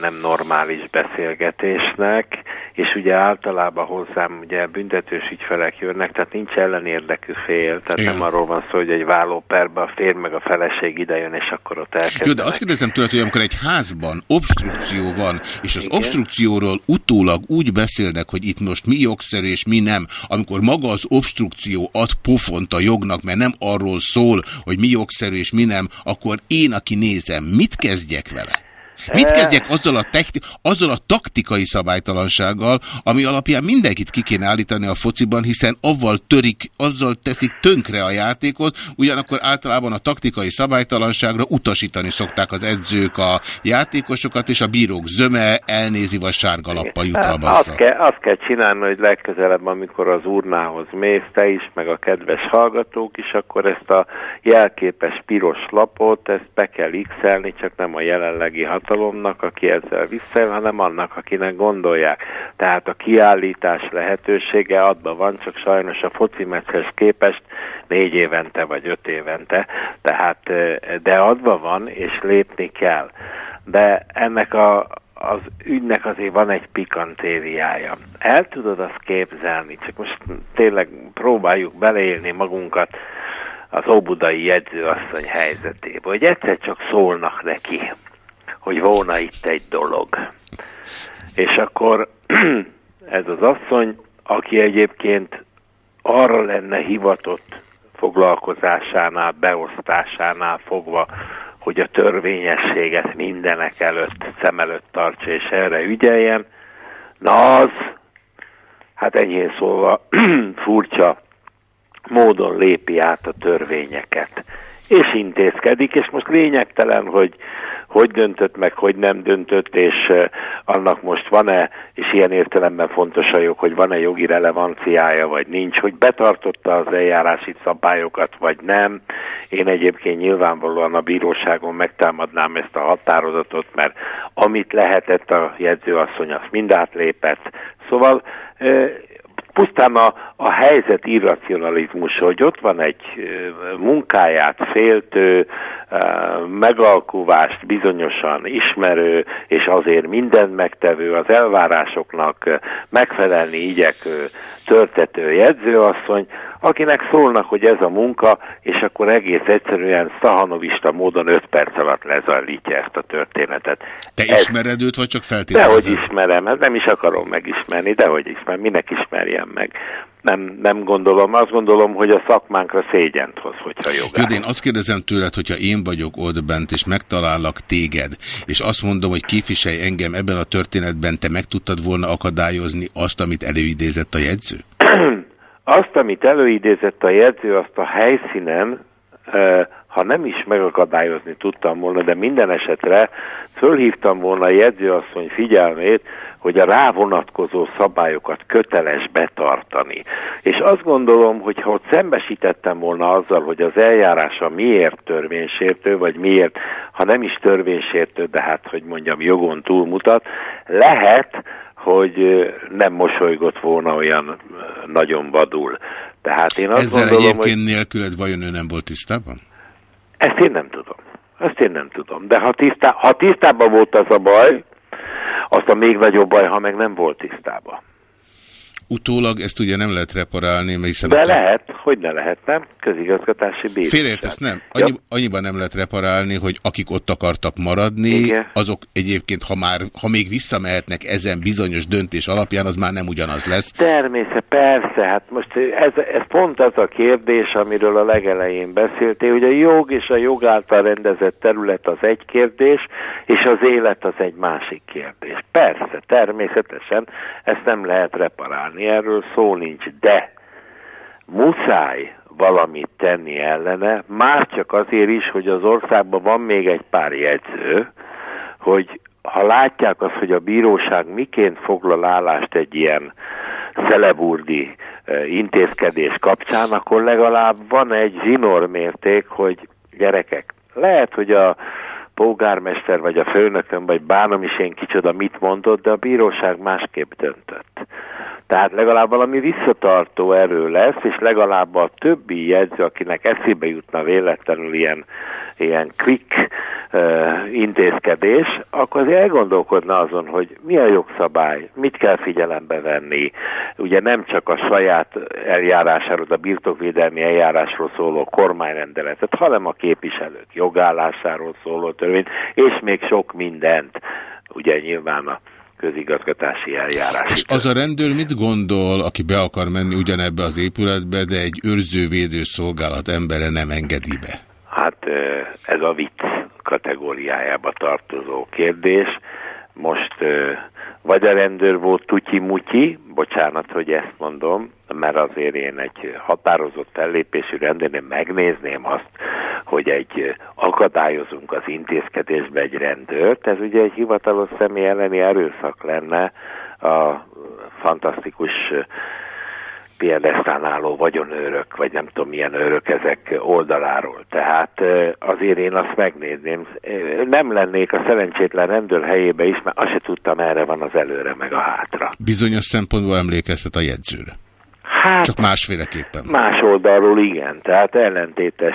nem normális beszélgetésnek, és ugye általában hozzám ugye büntetős ügyfelek jönnek, tehát nincs ellenérdekű fél, tehát Igen. nem arról van szó, hogy egy vállóperbe a férj meg a feleség idejön, és akkor ott elkezdenek. Jó, de azt kérdezem tőled, hogy amikor egy házban obstrukció van, és az Igen. obstrukcióról utólag úgy beszélnek, hogy itt most mi jogszerű és mi nem, amikor maga az obstrukció ad pofont a jognak, mert nem arról szól, hogy mi jogszerű és mi nem, akkor én, aki nézem, mit kezdjek vele? Mit kezdjek azzal a, azzal a taktikai szabálytalansággal, ami alapján mindenkit ki kéne állítani a fociban, hiszen avval törik, azzal teszik tönkre a játékot, ugyanakkor általában a taktikai szabálytalanságra utasítani szokták az edzők a játékosokat, és a bírók zöme elnézi, vagy sárga lappal jutalmazza. Azt kell, azt kell csinálni, hogy legközelebb, amikor az urnához mész, te is, meg a kedves hallgatók is, akkor ezt a jelképes piros lapot, ezt be kell x csak nem a jelenlegi hat hatalomnak, aki ezzel visszajön, hanem annak, akinek gondolják. Tehát a kiállítás lehetősége adva van, csak sajnos a foci meccshez képest négy évente vagy öt évente, tehát de adva van, és lépni kell. De ennek a, az ügynek azért van egy pikantériája. El tudod azt képzelni, csak most tényleg próbáljuk beleélni magunkat az óbudai jegyzőasszony helyzetébe, hogy egyszer csak szólnak neki, hogy volna itt egy dolog. És akkor ez az asszony, aki egyébként arra lenne hivatott foglalkozásánál, beosztásánál fogva, hogy a törvényességet mindenek előtt, szem előtt tartsa és erre ügyeljen, na az, hát enyhén szólva furcsa módon lépi át a törvényeket, és intézkedik, és most lényegtelen, hogy hogy döntött meg, hogy nem döntött, és annak most van-e, és ilyen értelemben fontos a jog, hogy van-e jogi relevanciája, vagy nincs, hogy betartotta az eljárási szabályokat, vagy nem. Én egyébként nyilvánvalóan a bíróságon megtámadnám ezt a határozatot, mert amit lehetett a jegyzőasszony, azt mind átlépett. Szóval pusztán a, a helyzet irracionalizmus, hogy ott van egy munkáját féltő, megalkuvást bizonyosan ismerő, és azért mindent megtevő, az elvárásoknak megfelelni igyekvő, törtető jegyzőasszony, akinek szólnak, hogy ez a munka, és akkor egész egyszerűen szahanovista módon 5 perc alatt lezajlítja ezt a történetet. Te Ez- ismered őt, vagy csak Dehogy feltételezed? ismerem, hát nem is akarom megismerni, dehogy ismerem, minek ismerjem meg. Nem, nem gondolom, azt gondolom, hogy a szakmánkra szégyent hoz, hogyha Jó, jogász. de én azt kérdezem tőled, hogyha én vagyok ott bent, és megtalállak téged, és azt mondom, hogy képviselj engem ebben a történetben, te meg tudtad volna akadályozni azt, amit előidézett a jegyző? Azt, amit előidézett a jegyző, azt a helyszínen, ha nem is megakadályozni tudtam volna, de minden esetre fölhívtam volna a jegyzőasszony figyelmét, hogy a rá vonatkozó szabályokat köteles betartani. És azt gondolom, hogy ha ott szembesítettem volna azzal, hogy az eljárása miért törvénysértő, vagy miért, ha nem is törvénysértő, de hát, hogy mondjam, jogon túlmutat, lehet, hogy nem mosolygott volna olyan nagyon vadul. Tehát én azt Ezzel gondolom, egyébként hogy nélküled vajon ő nem volt tisztában? ezt én nem tudom. Ezt én nem tudom. De ha, tisztá, ha tisztában volt az a baj, azt a még nagyobb baj, ha meg nem volt tisztában. Utólag ezt ugye nem lehet reparálni, mert hiszen De a- lehet, hogy ne lehet, nem? Közigazgatási bíróság. Félreértesz, nem. Annyi, annyiban nem lehet reparálni, hogy akik ott akartak maradni, Igen. azok egyébként, ha már, ha még visszamehetnek ezen bizonyos döntés alapján, az már nem ugyanaz lesz. Természet, persze, hát most ez, ez pont az a kérdés, amiről a legelején beszéltél, hogy a jog és a jog által rendezett terület az egy kérdés, és az élet az egy másik kérdés. Persze, természetesen ezt nem lehet reparálni, erről szó nincs, de muszáj valamit tenni ellene, már csak azért is, hogy az országban van még egy pár jegyző, hogy ha látják azt, hogy a bíróság miként foglal állást egy ilyen szeleburdi intézkedés kapcsán, akkor legalább van egy zsinórmérték, hogy gyerekek, lehet, hogy a polgármester vagy a főnökön, vagy bánom is én kicsoda mit mondott, de a bíróság másképp döntött. Tehát legalább valami visszatartó erő lesz, és legalább a többi jegyző, akinek eszébe jutna véletlenül ilyen, ilyen quick uh, intézkedés, akkor azért elgondolkodna azon, hogy mi a jogszabály, mit kell figyelembe venni. Ugye nem csak a saját eljárásáról, a birtokvédelmi eljárásról szóló kormányrendeletet, hanem a képviselők jogállásáról szóló törvényt, és még sok mindent. Ugye nyilván a közigazgatási eljárás. És az a rendőr mit gondol, aki be akar menni ugyanebbe az épületbe, de egy őrzővédő szolgálat embere nem engedi be? Hát ez a vicc kategóriájába tartozó kérdés. Most vagy a rendőr volt tutyi-mutyi, bocsánat, hogy ezt mondom, mert azért én egy határozott fellépésű rendőrnél megnézném azt, hogy egy akadályozunk az intézkedésbe egy rendőrt, ez ugye egy hivatalos személy elleni erőszak lenne a fantasztikus piedesztán álló vagyonőrök, vagy nem tudom milyen őrök ezek oldaláról. Tehát eh, azért én azt megnézném. Nem lennék a szerencsétlen rendőr helyébe is, mert azt se tudtam, erre van az előre meg a hátra. Bizonyos szempontból emlékeztet a jegyzőre. Hát, Csak másféleképpen. Más oldalról igen, tehát ellentétes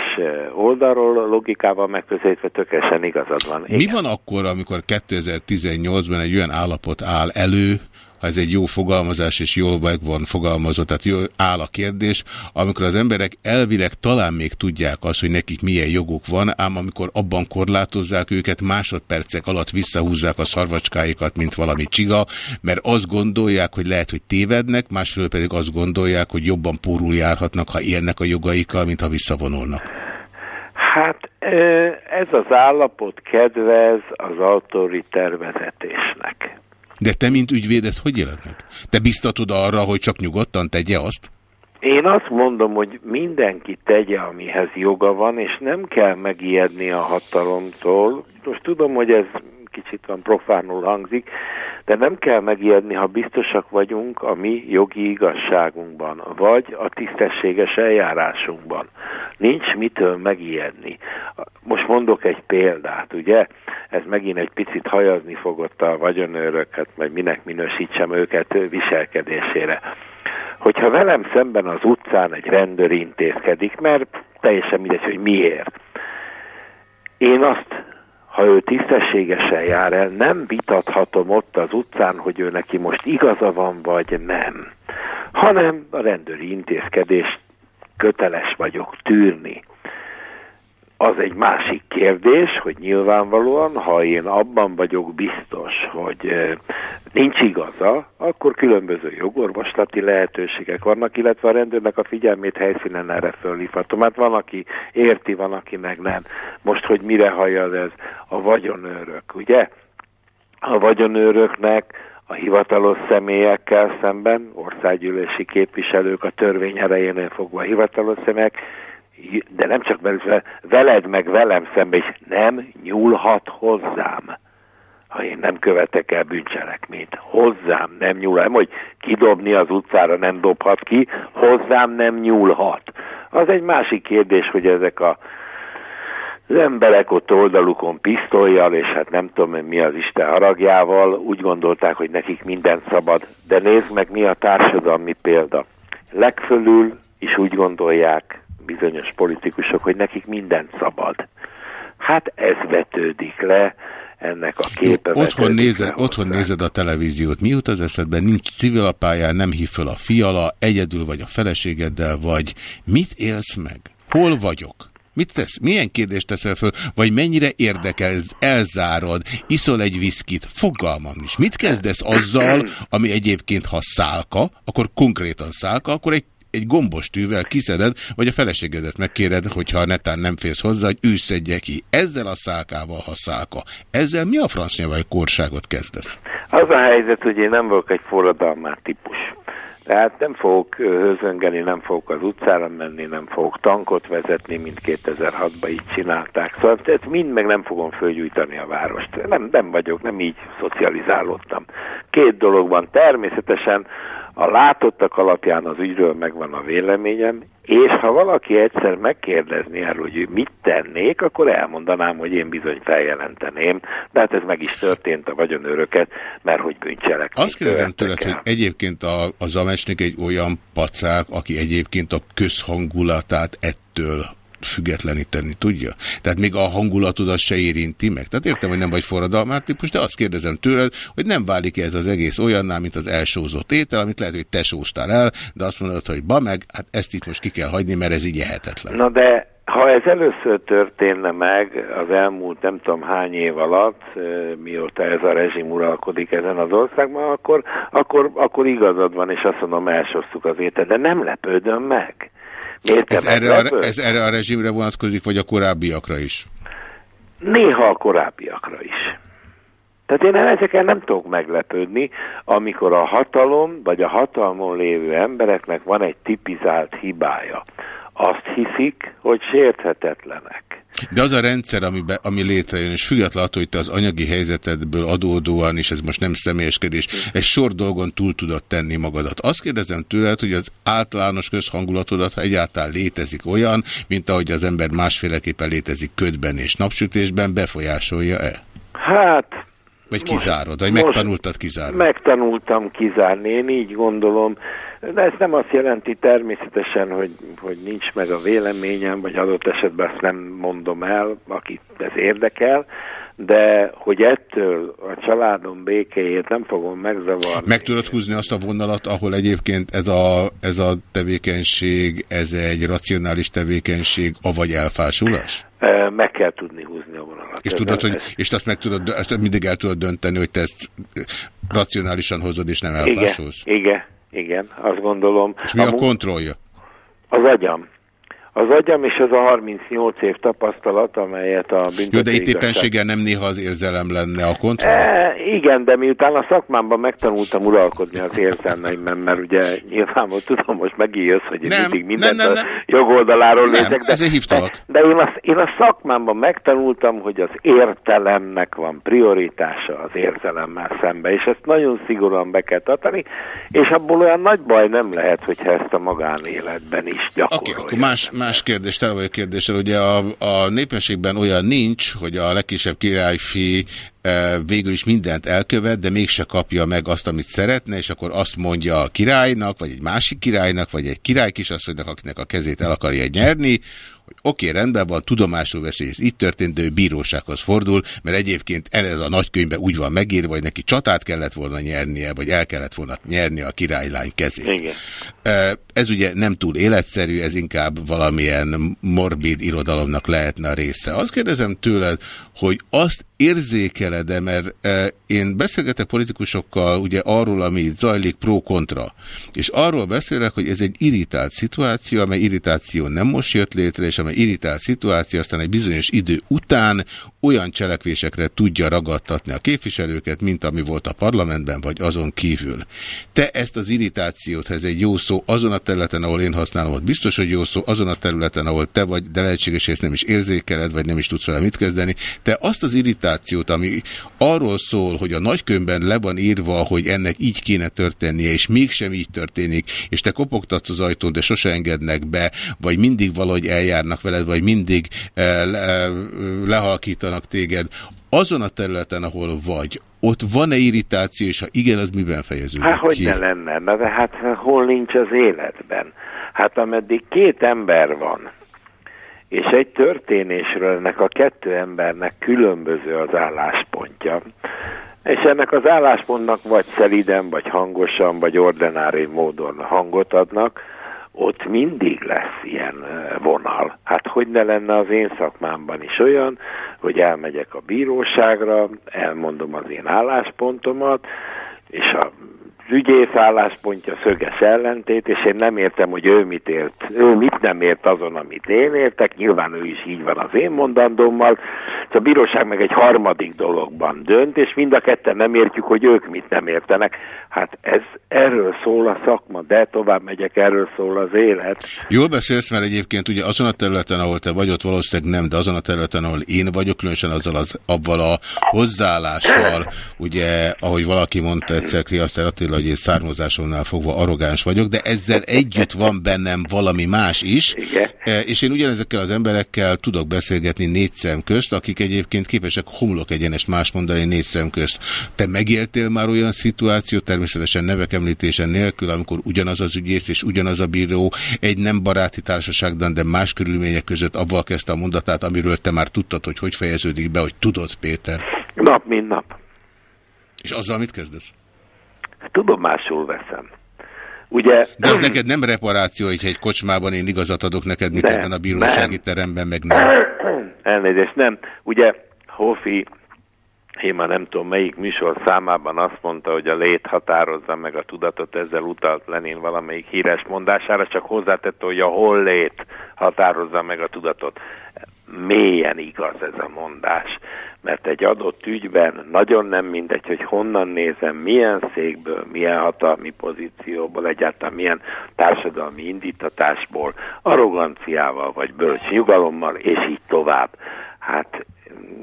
oldalról logikával megközelítve tökéletesen igazad van. Mi van akkor, amikor 2018-ban egy olyan állapot áll elő, ha ez egy jó fogalmazás, és jól meg van fogalmazott, tehát jól áll a kérdés, amikor az emberek elvileg talán még tudják azt, hogy nekik milyen joguk van, ám amikor abban korlátozzák őket, másodpercek alatt visszahúzzák a szarvacskáikat, mint valami csiga, mert azt gondolják, hogy lehet, hogy tévednek, másfelől pedig azt gondolják, hogy jobban pórul járhatnak, ha élnek a jogaikkal, mint ha visszavonulnak. Hát ez az állapot kedvez az autoriter vezetésnek. De te, mint ügyvéd, ezt hogy éled meg? Te biztatod arra, hogy csak nyugodtan tegye azt? Én azt mondom, hogy mindenki tegye, amihez joga van, és nem kell megijedni a hatalomtól. Most tudom, hogy ez kicsit van profánul hangzik, de nem kell megijedni, ha biztosak vagyunk a mi jogi igazságunkban, vagy a tisztességes eljárásunkban. Nincs mitől megijedni. Most mondok egy példát, ugye? Ez megint egy picit hajazni fogott a vagyonőröket, majd minek minősítsem őket viselkedésére. Hogyha velem szemben az utcán egy rendőr intézkedik, mert teljesen mindegy, hogy miért. Én azt ha ő tisztességesen jár el, nem vitathatom ott az utcán, hogy ő neki most igaza van, vagy nem. Hanem a rendőri intézkedést köteles vagyok tűrni, az egy másik kérdés, hogy nyilvánvalóan, ha én abban vagyok biztos, hogy nincs igaza, akkor különböző jogorvoslati lehetőségek vannak, illetve a rendőrnek a figyelmét helyszínen erre fölhívhatom. Hát van, aki érti, van, aki meg nem. Most, hogy mire hajad ez a vagyonőrök, ugye? A vagyonőröknek a hivatalos személyekkel szemben, országgyűlési képviselők a törvény erejénél fogva hivatalos személyek, de nem csak veled, veled meg velem szemben is nem nyúlhat hozzám, ha én nem követek el bűncselekményt. Hozzám nem nyúl, nem, hogy kidobni az utcára nem dobhat ki, hozzám nem nyúlhat. Az egy másik kérdés, hogy ezek a az emberek ott oldalukon pisztolyjal, és hát nem tudom mi az Isten haragjával, úgy gondolták, hogy nekik minden szabad. De nézd meg, mi a társadalmi példa. Legfölül is úgy gondolják bizonyos politikusok, hogy nekik minden szabad. Hát ez vetődik le, ennek a képe Otthon, vetődik nézed, le otthon nézed a televíziót. Mi jut az eszedbe? Nincs civil a pályán, nem hív föl a fiala, egyedül vagy a feleségeddel vagy. Mit élsz meg? Hol vagyok? Mit tesz? Milyen kérdést teszel föl? Vagy mennyire érdekel, elzárod, iszol egy viszkit? Fogalmam is. Mit kezdesz azzal, ami egyébként, ha szálka, akkor konkrétan szálka, akkor egy egy gombos tűvel kiszeded, vagy a feleségedet megkéred, hogyha netán nem félsz hozzá, hogy ő szedje ki. Ezzel a szálkával, ha szálka. Ezzel mi a franc nyelvaj korságot kezdesz? Az a helyzet, hogy én nem vagyok egy forradalmár típus. Tehát nem fogok ö, hőzöngeni, nem fogok az utcára menni, nem fogok tankot vezetni, mint 2006-ban így csinálták. Szóval ezt mind meg nem fogom fölgyújtani a várost. Nem, nem vagyok, nem így szocializálódtam. Két dologban természetesen a látottak alapján az ügyről megvan a véleményem, és ha valaki egyszer megkérdezné erről, hogy mit tennék, akkor elmondanám, hogy én bizony feljelenteném. De hát ez meg is történt a vagyonőröket, mert hogy bűncselek. Azt kérdezem tőled, hogy egyébként a, a Zamesnik egy olyan pacák, aki egyébként a közhangulatát ettől függetleníteni tudja? Tehát még a hangulatodat se érinti meg. Tehát értem, hogy nem vagy forradalmár típus, de azt kérdezem tőled, hogy nem válik -e ez az egész olyanná, mint az elsózott étel, amit lehet, hogy te sóztál el, de azt mondod, hogy ba meg, hát ezt itt most ki kell hagyni, mert ez így ehetetlen. Na de ha ez először történne meg az elmúlt nem tudom hány év alatt, mióta ez a rezsim uralkodik ezen az országban, akkor, akkor, akkor igazad van, és azt mondom, elsőztük az étel, de nem lepődöm meg. Ez erre, a, ez erre a rezsimre vonatkozik, vagy a korábbiakra is? Néha a korábbiakra is. Tehát én ezeken nem tudok meglepődni, amikor a hatalom, vagy a hatalmon lévő embereknek van egy tipizált hibája. Azt hiszik, hogy sérthetetlenek. De az a rendszer, ami, be, ami létrejön, és függetlenül attól, hogy te az anyagi helyzetedből adódóan, és ez most nem személyeskedés, egy sor dolgon túl tudod tenni magadat. Azt kérdezem tőled, hogy az általános közhangulatodat, ha egyáltalán létezik olyan, mint ahogy az ember másféleképpen létezik ködben és napsütésben, befolyásolja-e? Hát, Vagy kizárod, vagy megtanultad kizárni? megtanultam kizárni, én így gondolom, de ez nem azt jelenti természetesen, hogy, hogy nincs meg a véleményem, vagy adott esetben azt nem mondom el, akit ez érdekel, de hogy ettől a családom békéjét nem fogom megzavarni. Meg tudod húzni azt a vonalat, ahol egyébként ez a, ez a tevékenység, ez egy racionális tevékenység, avagy elfásulás? Meg kell tudni húzni a vonalat. És, tudod, hogy, és azt meg tudod, ezt mindig el tudod dönteni, hogy te ezt racionálisan hozod, és nem elfásulsz. igen, igen, azt gondolom. És mi a mu- kontrollja? Az agyam. Az agyam és az a 38 év tapasztalat, amelyet a büntető Jó, de itt éppenséggel nem néha az érzelem lenne a kontroll? E, igen, de miután a szakmámban megtanultam uralkodni az érzelmeimben, mert ugye nyilvánvalóan tudom, most megint jössz, hogy én Nem, mindig mindent nem, nem, a nem. jogoldaláról Nem, nézek, de, de, de én, a, én a szakmámban megtanultam, hogy az értelemnek van prioritása az érzelemmel szembe, és ezt nagyon szigorúan be kell tartani, és abból olyan nagy baj nem lehet, hogyha ezt a magánéletben is gyakorolja. Akkor más, más kérdés, tele vagyok kérdéssel. Ugye a, a népességben olyan nincs, hogy a legkisebb királyfi e, végül is mindent elkövet, de mégse kapja meg azt, amit szeretne, és akkor azt mondja a királynak, vagy egy másik királynak, vagy egy király kisasszonynak, akinek a kezét el akarja nyerni, oké, rendben van, tudomásul veszi, ez így történt, de ő bírósághoz fordul, mert egyébként ez a nagykönyvben úgy van megírva, hogy neki csatát kellett volna nyernie, vagy el kellett volna nyerni a királylány kezét. Igen. Ez ugye nem túl életszerű, ez inkább valamilyen morbid irodalomnak lehetne a része. Azt kérdezem tőled, hogy azt érzékeled-e, mert én beszélgetek politikusokkal ugye arról, ami itt zajlik pro-kontra, és arról beszélek, hogy ez egy irritált szituáció, amely irritáció nem most jött létre, és amely irritált szituáció aztán egy bizonyos idő után olyan cselekvésekre tudja ragadtatni a képviselőket, mint ami volt a parlamentben, vagy azon kívül. Te ezt az irritációt, ha ez egy jó szó, azon a területen, ahol én használom, ott biztos, hogy jó szó, azon a területen, ahol te vagy, de lehetséges, hogy ezt nem is érzékeled, vagy nem is tudsz vele mit kezdeni. Te azt az irritációt, ami arról szól, hogy a nagykönyvben le van írva, hogy ennek így kéne történnie, és mégsem így történik, és te kopogtatsz az ajtón, de sose engednek be, vagy mindig valahogy eljárnak veled, vagy mindig eh, le, eh, lehalkítanak téged, azon a területen, ahol vagy, ott van-e irritáció, és ha igen, az miben fejeződik Hát hogy ki? ne lenne, na de hát hol nincs az életben? Hát ameddig két ember van, és egy történésről ennek a kettő embernek különböző az álláspontja, és ennek az álláspontnak vagy szeliden, vagy hangosan, vagy ordinári módon hangot adnak, ott mindig lesz ilyen vonal. Hát hogy ne lenne az én szakmámban is olyan, hogy elmegyek a bíróságra, elmondom az én álláspontomat, és a ügyész álláspontja szöges ellentét, és én nem értem, hogy ő mit ért, ő mit nem ért azon, amit én értek, nyilván ő is így van az én mondandómmal, és a bíróság meg egy harmadik dologban dönt, és mind a ketten nem értjük, hogy ők mit nem értenek. Hát ez erről szól a szakma, de tovább megyek, erről szól az élet. Jól beszélsz, mert egyébként ugye azon a területen, ahol te vagy, ott valószínűleg nem, de azon a területen, ahol én vagyok, különösen azzal az, abban a hozzáállással, ugye, ahogy valaki mondta egyszer, Kriaszter Attila, hogy én származásomnál fogva arrogáns vagyok, de ezzel együtt van bennem valami más is, Igen. E, és én ugyanezekkel az emberekkel tudok beszélgetni négy szem közt, akik egyébként képesek homlok egyenest más mondani négy szem közt. Te megéltél már olyan szituációt, természetesen nevek említése nélkül, amikor ugyanaz az ügyész és ugyanaz a bíró egy nem baráti társaságban, de más körülmények között avval kezdte a mondatát, amiről te már tudtad, hogy hogy fejeződik be, hogy tudod, Péter. Nap, mint nap. És azzal mit kezdesz? Tudomásul veszem. Ugye... De az neked nem reparáció, hogyha egy kocsmában én igazat adok neked, miközben a bírósági teremben meg nem. Elnézést, nem. Ugye Hofi, én már nem tudom melyik műsor számában azt mondta, hogy a lét határozza meg a tudatot, ezzel utalt Lenin valamelyik híres mondására, csak hozzátette, hogy a hol lét határozza meg a tudatot. Mélyen igaz ez a mondás, mert egy adott ügyben nagyon nem mindegy, hogy honnan nézem, milyen székből, milyen hatalmi pozícióból, egyáltalán milyen társadalmi indítatásból, arroganciával vagy bölcs nyugalommal, és így tovább. Hát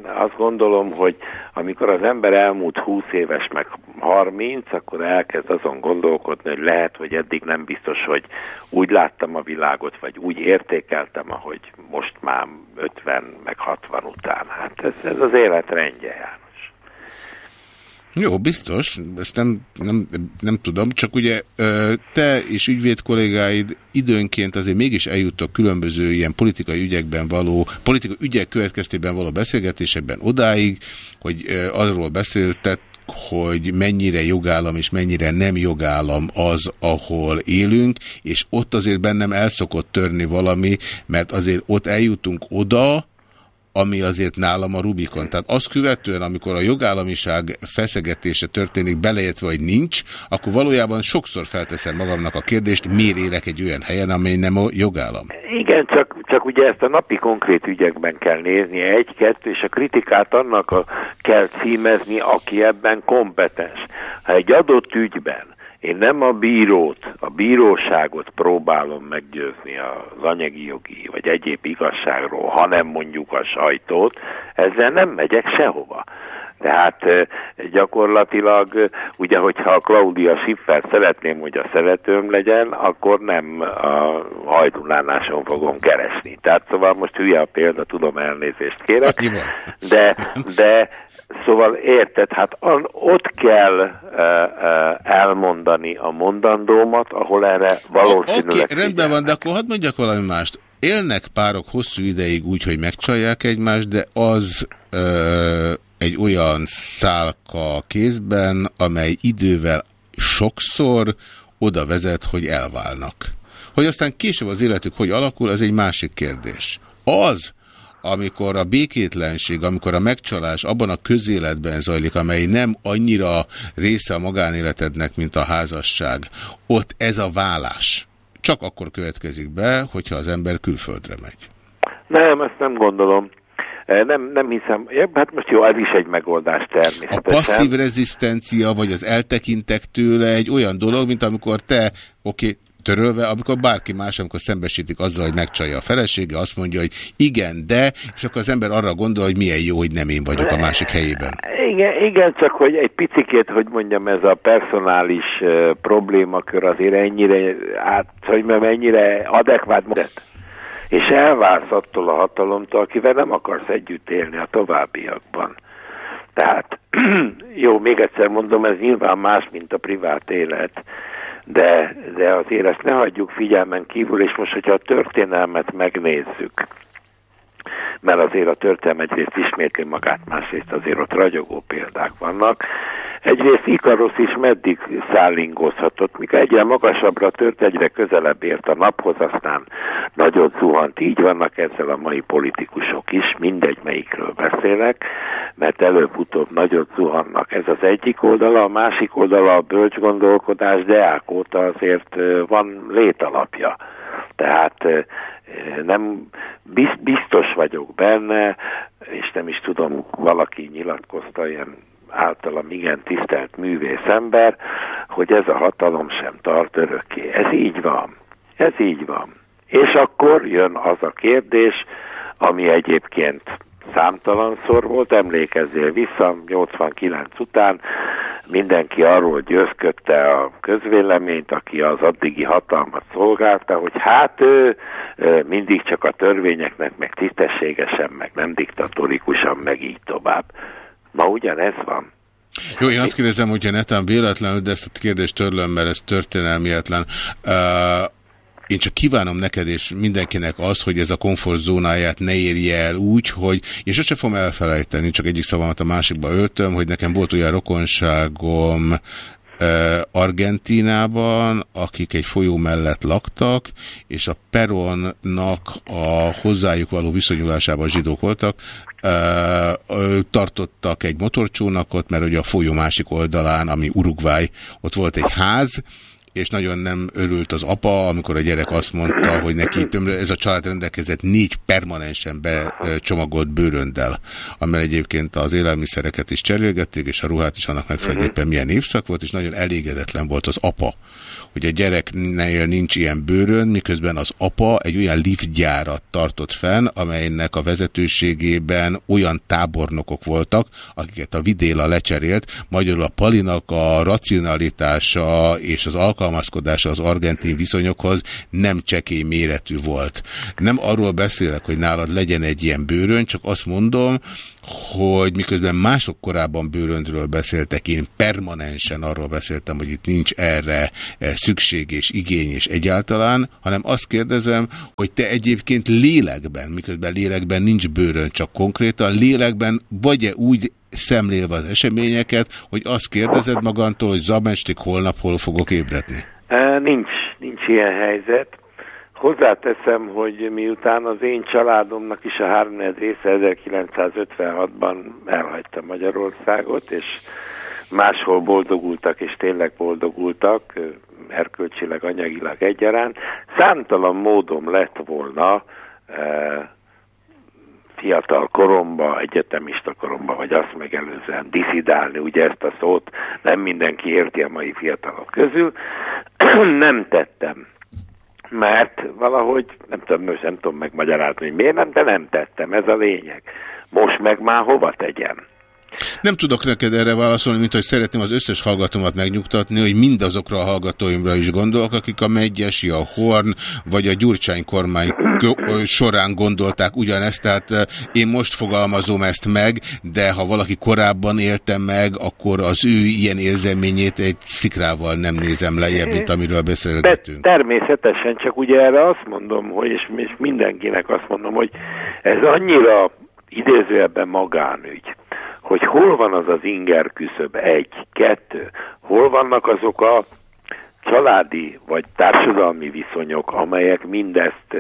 azt gondolom, hogy amikor az ember elmúlt 20 éves, meg 30, akkor elkezd azon gondolkodni, hogy lehet, hogy eddig nem biztos, hogy úgy láttam a világot, vagy úgy értékeltem, ahogy most már 50, meg 60 után. Hát ez, ez az élet rendje, János. Jó, biztos, ezt nem, nem, nem tudom, csak ugye te és ügyvéd kollégáid időnként azért mégis eljuttak különböző ilyen politikai ügyekben való, politikai ügyek következtében való beszélgetésekben odáig, hogy arról beszéltet, hogy mennyire jogállam és mennyire nem jogállam az, ahol élünk, és ott azért bennem el szokott törni valami, mert azért ott eljutunk oda, ami azért nálam a Rubikon. Tehát azt követően, amikor a jogállamiság feszegetése történik, beleértve, vagy nincs, akkor valójában sokszor felteszem magamnak a kérdést, miért élek egy olyan helyen, amely nem a jogállam. Igen, csak, csak ugye ezt a napi konkrét ügyekben kell nézni, egy-kettő, és a kritikát annak a, kell címezni, aki ebben kompetens. Ha egy adott ügyben én nem a bírót, a bíróságot próbálom meggyőzni az anyagi jogi vagy egyéb igazságról, hanem mondjuk a sajtót, ezzel nem megyek sehova. Tehát eh, gyakorlatilag, ugye, hogyha a Claudia Schiffer szeretném, hogy a szeretőm legyen, akkor nem a hajdulánáson fogom keresni. Tehát szóval most hülye a példa, tudom, elnézést kérek, de, de szóval érted, hát an, ott kell uh, uh, elmondani a mondandómat, ahol erre valószínűleg... Oké, okay, rendben van, de akkor hadd mondjak valami mást. élnek párok hosszú ideig úgy, hogy megcsalják egymást, de az ö, egy olyan szálka a kézben, amely idővel sokszor oda vezet, hogy elválnak. Hogy aztán később az életük hogy alakul, az egy másik kérdés. Az, amikor a békétlenség, amikor a megcsalás abban a közéletben zajlik, amely nem annyira része a magánéletednek, mint a házasság, ott ez a vállás csak akkor következik be, hogyha az ember külföldre megy. Nem, ezt nem gondolom. Eh, Nem, nem hiszem. Hát most jó, ez is egy megoldás A természetesen. passzív rezisztencia, vagy az eltekintek tőle egy olyan dolog, mint amikor te, oké, törölve, amikor bárki más, amikor szembesítik azzal, hogy megcsalja a felesége, azt mondja, hogy igen, de, és akkor az ember arra gondol, hogy milyen jó, hogy nem én vagyok a másik helyében. Igen, igen, csak hogy egy picikét, hogy mondjam, ez a personális uh, problémakör azért ennyire, át, hogy mondjam, ennyire adekvát módot. És elválsz attól a hatalomtól, akivel nem akarsz együtt élni a továbbiakban. Tehát, jó, még egyszer mondom, ez nyilván más, mint a privát élet, de, de azért ezt ne hagyjuk figyelmen kívül, és most, hogyha a történelmet megnézzük, mert azért a történelem egyrészt ismétli magát, másrészt azért ott ragyogó példák vannak. Egyrészt Ikarosz is meddig szállingozhatott, mikor egyre magasabbra tört, egyre közelebb ért a naphoz, aztán nagyot zuhant. Így vannak ezzel a mai politikusok is, mindegy melyikről beszélek, mert előbb-utóbb nagyot zuhannak. Ez az egyik oldala, a másik oldala a bölcs gondolkodás, Deák óta azért van létalapja. Tehát nem biz- biztos vagyok benne, és nem is tudom, valaki nyilatkozta ilyen általam igen tisztelt művész ember, hogy ez a hatalom sem tart örökké. Ez így van. Ez így van. És akkor jön az a kérdés, ami egyébként számtalanszor volt, emlékezzél vissza, 89 után mindenki arról győzködte a közvéleményt, aki az addigi hatalmat szolgálta, hogy hát ő mindig csak a törvényeknek, meg tisztességesen, meg nem diktatorikusan, meg így tovább. Ma ugyanez van. Jó, én azt kérdezem, hogyha netán véletlenül, de ezt a kérdést törlöm, mert ez történelmietlen. Uh, én csak kívánom neked és mindenkinek azt, hogy ez a komfortzónáját ne érje el úgy, hogy én sose fogom elfelejteni, csak egyik szavamat a másikba öltöm, hogy nekem volt olyan rokonságom Argentínában, akik egy folyó mellett laktak, és a peronnak a hozzájuk való viszonyulásában zsidók voltak, tartottak egy motorcsónakot, mert ugye a folyó másik oldalán, ami Uruguay, ott volt egy ház, és nagyon nem örült az apa, amikor a gyerek azt mondta, hogy neki ez a család rendelkezett négy permanensen becsomagolt bőröndel, amely egyébként az élelmiszereket is cserélgették, és a ruhát is annak megfelelően éppen milyen évszak volt, és nagyon elégedetlen volt az apa, hogy a gyereknél nincs ilyen bőrön, miközben az apa egy olyan liftgyárat tartott fenn, amelynek a vezetőségében olyan tábornokok voltak, akiket a vidéla lecserélt, magyarul a Palinak a racionalitása és az alkalmazkodása az argentin viszonyokhoz nem csekély méretű volt. Nem arról beszélek, hogy nálad legyen egy ilyen bőrön, csak azt mondom, hogy miközben mások korábban bőröndről beszéltek, én permanensen arról beszéltem, hogy itt nincs erre eh, szükség és igény és egyáltalán, hanem azt kérdezem, hogy te egyébként lélekben, miközben lélekben nincs bőrön, csak konkrétan lélekben vagy-e úgy szemlélve az eseményeket, hogy azt kérdezed magantól, hogy Zabestik holnap hol fogok ébredni? E, Nincs, nincs ilyen helyzet. Hozzáteszem, hogy miután az én családomnak is a háromnegyed része 1956-ban elhagyta Magyarországot, és máshol boldogultak, és tényleg boldogultak, erkölcsileg, anyagilag egyaránt, számtalan módom lett volna e, fiatal koromba, egyetemista koromba, vagy azt megelőzően diszidálni, ugye ezt a szót nem mindenki érti a mai fiatalok közül, nem tettem. Mert valahogy, nem tudom, most nem tudom megmagyarázni, hogy miért nem, de nem tettem, ez a lényeg. Most meg már hova tegyem? Nem tudok neked erre válaszolni, mint hogy szeretném az összes hallgatómat megnyugtatni, hogy mindazokra a hallgatóimra is gondolok, akik a Megyesi, a Horn vagy a Gyurcsány kormány során gondolták ugyanezt, tehát én most fogalmazom ezt meg, de ha valaki korábban élte meg, akkor az ő ilyen érzeményét egy szikrával nem nézem lejjebb, mint amiről beszélgetünk. Természetesen, csak ugye erre azt mondom, hogy és, és mindenkinek azt mondom, hogy ez annyira idézőebben magánügy, hogy hol van az az inger küszöb, egy, kettő, hol vannak azok a családi vagy társadalmi viszonyok, amelyek mindezt,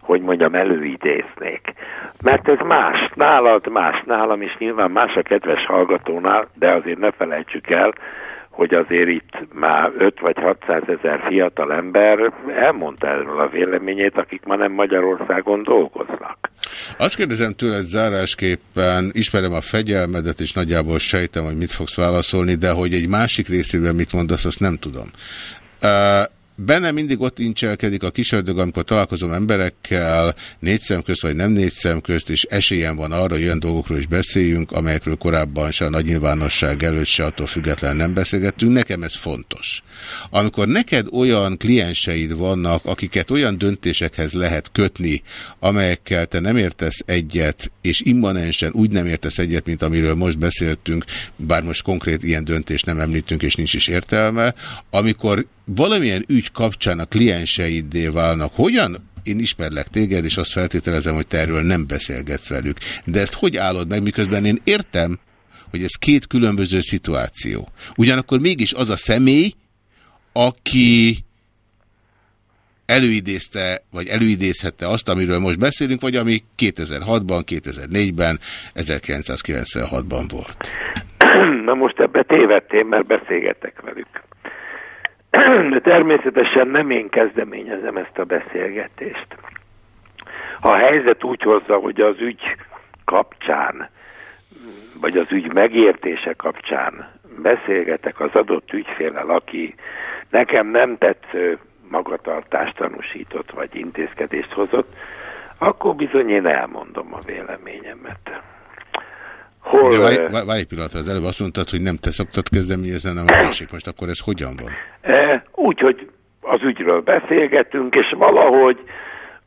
hogy mondjam, előidéznék. Mert ez más, nálad más, nálam is nyilván más a kedves hallgatónál, de azért ne felejtsük el, hogy azért itt már 5 vagy 600 ezer fiatal ember elmondta erről a véleményét, akik ma nem Magyarországon dolgoznak. Azt kérdezem tőled zárásképpen, ismerem a fegyelmedet, és nagyjából sejtem, hogy mit fogsz válaszolni, de hogy egy másik részében mit mondasz, azt nem tudom. Uh, Benne mindig ott incselkedik a kisördög, amikor találkozom emberekkel, négy szem közt vagy nem négy szem közt, és esélyem van arra, hogy olyan dolgokról is beszéljünk, amelyekről korábban se a nagy nyilvánosság előtt se attól független nem beszélgettünk. Nekem ez fontos. Amikor neked olyan klienseid vannak, akiket olyan döntésekhez lehet kötni, amelyekkel te nem értesz egyet, és immanensen úgy nem értesz egyet, mint amiről most beszéltünk, bár most konkrét ilyen döntést nem említünk, és nincs is értelme, amikor valamilyen ügy kapcsán a klienseiddé válnak, hogyan én ismerlek téged, és azt feltételezem, hogy te erről nem beszélgetsz velük. De ezt hogy állod meg, miközben én értem, hogy ez két különböző szituáció. Ugyanakkor mégis az a személy, aki előidézte, vagy előidézhette azt, amiről most beszélünk, vagy ami 2006-ban, 2004-ben, 1996-ban volt. Na most ebbe tévedtél, mert beszélgetek velük. De természetesen nem én kezdeményezem ezt a beszélgetést. Ha a helyzet úgy hozza, hogy az ügy kapcsán, vagy az ügy megértése kapcsán beszélgetek az adott ügyfélel, aki nekem nem tetsző magatartást tanúsított, vagy intézkedést hozott, akkor bizony én elmondom a véleményemet. Hol, De várj, várj, várj egy pillanatra, az előbb azt mondtad, hogy nem te szoktad kezdeményezni, hanem a másik. Most akkor ez hogyan van? E, úgy, hogy az ügyről beszélgetünk, és valahogy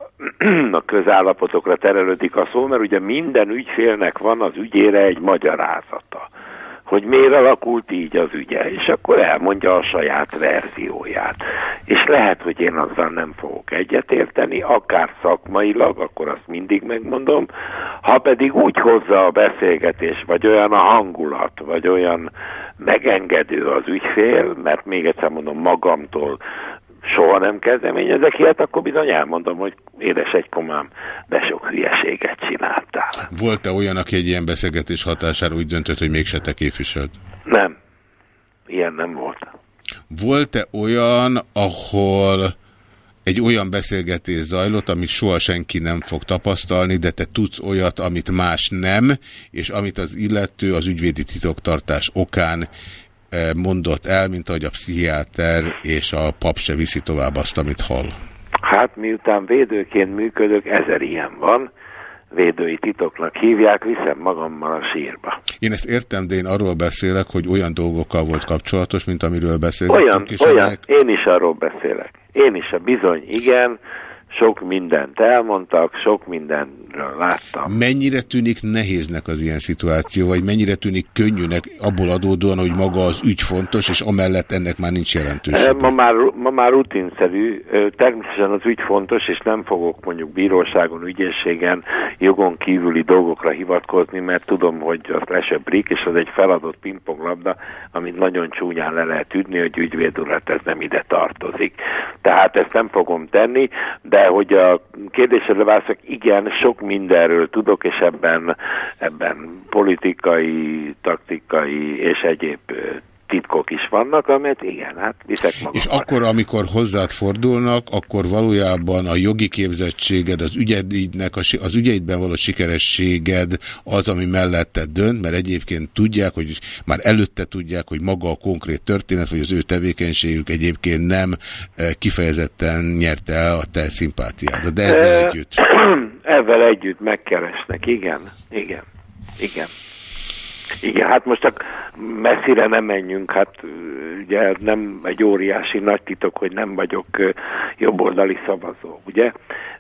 a közállapotokra terelődik a szó, mert ugye minden ügyfélnek van az ügyére egy magyarázata, hogy miért alakult így az ügye, és akkor elmondja a saját verzióját. És lehet, hogy én azzal nem fogok egyetérteni, akár szakmailag, akkor azt mindig megmondom, ha pedig úgy hozza a beszélgetés, vagy olyan a hangulat, vagy olyan megengedő az ügyfél, mert még egyszer mondom magamtól soha nem kezdeményezek ilyet, akkor bizony elmondom, hogy édes egykomám, de sok hülyeséget csináltál. Volt-e olyan, aki egy ilyen beszélgetés hatására úgy döntött, hogy mégse te képviselt? Nem. Ilyen nem volt. Volt-e olyan, ahol egy olyan beszélgetés zajlott, amit soha senki nem fog tapasztalni, de te tudsz olyat, amit más nem, és amit az illető az ügyvédi titoktartás okán mondott el, mint ahogy a pszichiáter és a pap se viszi tovább azt, amit hall. Hát miután védőként működök, ezer ilyen van, védői titoknak hívják, viszem magammal a sírba. Én ezt értem, de én arról beszélek, hogy olyan dolgokkal volt kapcsolatos, mint amiről beszélgettünk. Olyan, és olyan, amelyek- én is arról beszélek. Én is a bizony, igen, sok mindent elmondtak, sok mindenről láttam. Mennyire tűnik nehéznek az ilyen szituáció, vagy mennyire tűnik könnyűnek abból adódóan, hogy maga az ügy fontos, és amellett ennek már nincs jelentőség. Eh, Ma már, ma már rutinszerű, Ö, természetesen az ügy fontos, és nem fogok mondjuk bíróságon, ügyészségen, jogon kívüli dolgokra hivatkozni, mert tudom, hogy az lesöprik, és az egy feladott pingponglabda, amit nagyon csúnyán le lehet üdni, hogy ügyvéd urat ez nem ide tartozik. Tehát ezt nem fogom tenni, de hogy a kérdésedre válaszok, igen, sok mindenről tudok, és ebben, ebben politikai, taktikai és egyéb titkok is vannak, amit igen, hát viszek magam. És akkor, amikor hozzád fordulnak, akkor valójában a jogi képzettséged, az, ügyeidnek, az ügyeidben való sikerességed az, ami melletted dönt, mert egyébként tudják, hogy már előtte tudják, hogy maga a konkrét történet, vagy az ő tevékenységük egyébként nem eh, kifejezetten nyerte el a te szimpátiádat. De ezzel együtt. Ezzel együtt megkeresnek, igen, igen, igen. Igen, hát most csak messzire nem menjünk, hát ugye nem egy óriási nagy titok, hogy nem vagyok jobboldali szavazó, ugye?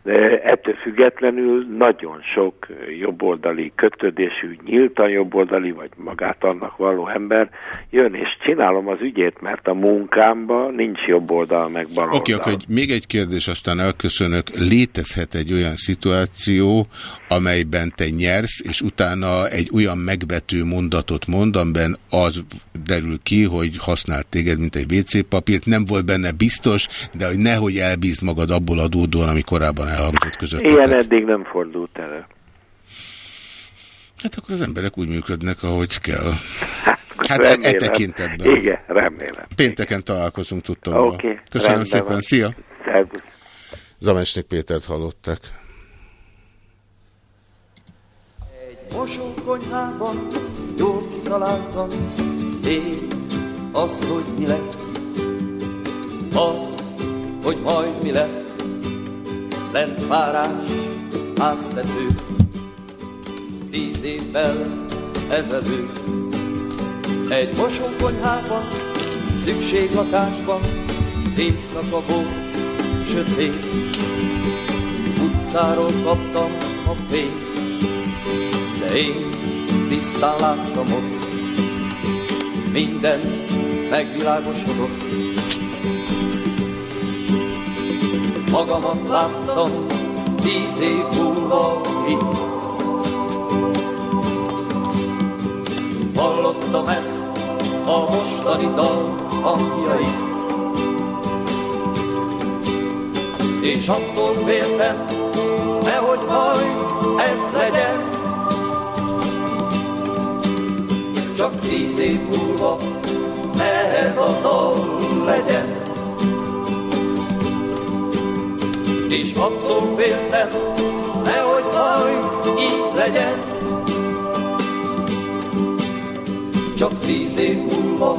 De ettől függetlenül nagyon sok jobboldali kötődésű, nyíltan jobboldali, vagy magát annak való ember jön, és csinálom az ügyét, mert a munkámban nincs jobboldal meg baloldal. Oké, akkor egy, még egy kérdés, aztán elköszönök. Létezhet egy olyan szituáció, amelyben te nyersz, és utána egy olyan megbetű mondatot mond, amiben az derül ki, hogy használt téged, mint egy WC papírt. Nem volt benne biztos, de hogy nehogy elbízd magad abból adódóan, ami korábban elhangzott között. Ilyen eddig nem fordult elő. Hát akkor az emberek úgy működnek, ahogy kell. Hát e, e remélem. tekintetben. Igen, remélem. Pénteken találkozunk, tudtam. Oké, Köszönöm szépen, van. szia! Szervusz. Zamesnik Pétert hallották. Mosókonyhában jól kitaláltam én azt, hogy mi lesz. Az, hogy majd mi lesz. Lent párás, háztető. Tíz évvel ezelőtt. Egy mosókonyhában, szükséglakásban, éjszaka volt, sötét. Utcáról kaptam a fényt, én tisztán láttam ott, minden megvilágosodott. Magamat láttam tíz év múlva itt. Hallottam ezt a mostani dal hangjait. És attól féltem, nehogy majd ez legyen csak tíz év múlva ez a dal legyen. És attól féltem, nehogy majd így legyen. Csak tíz év múlva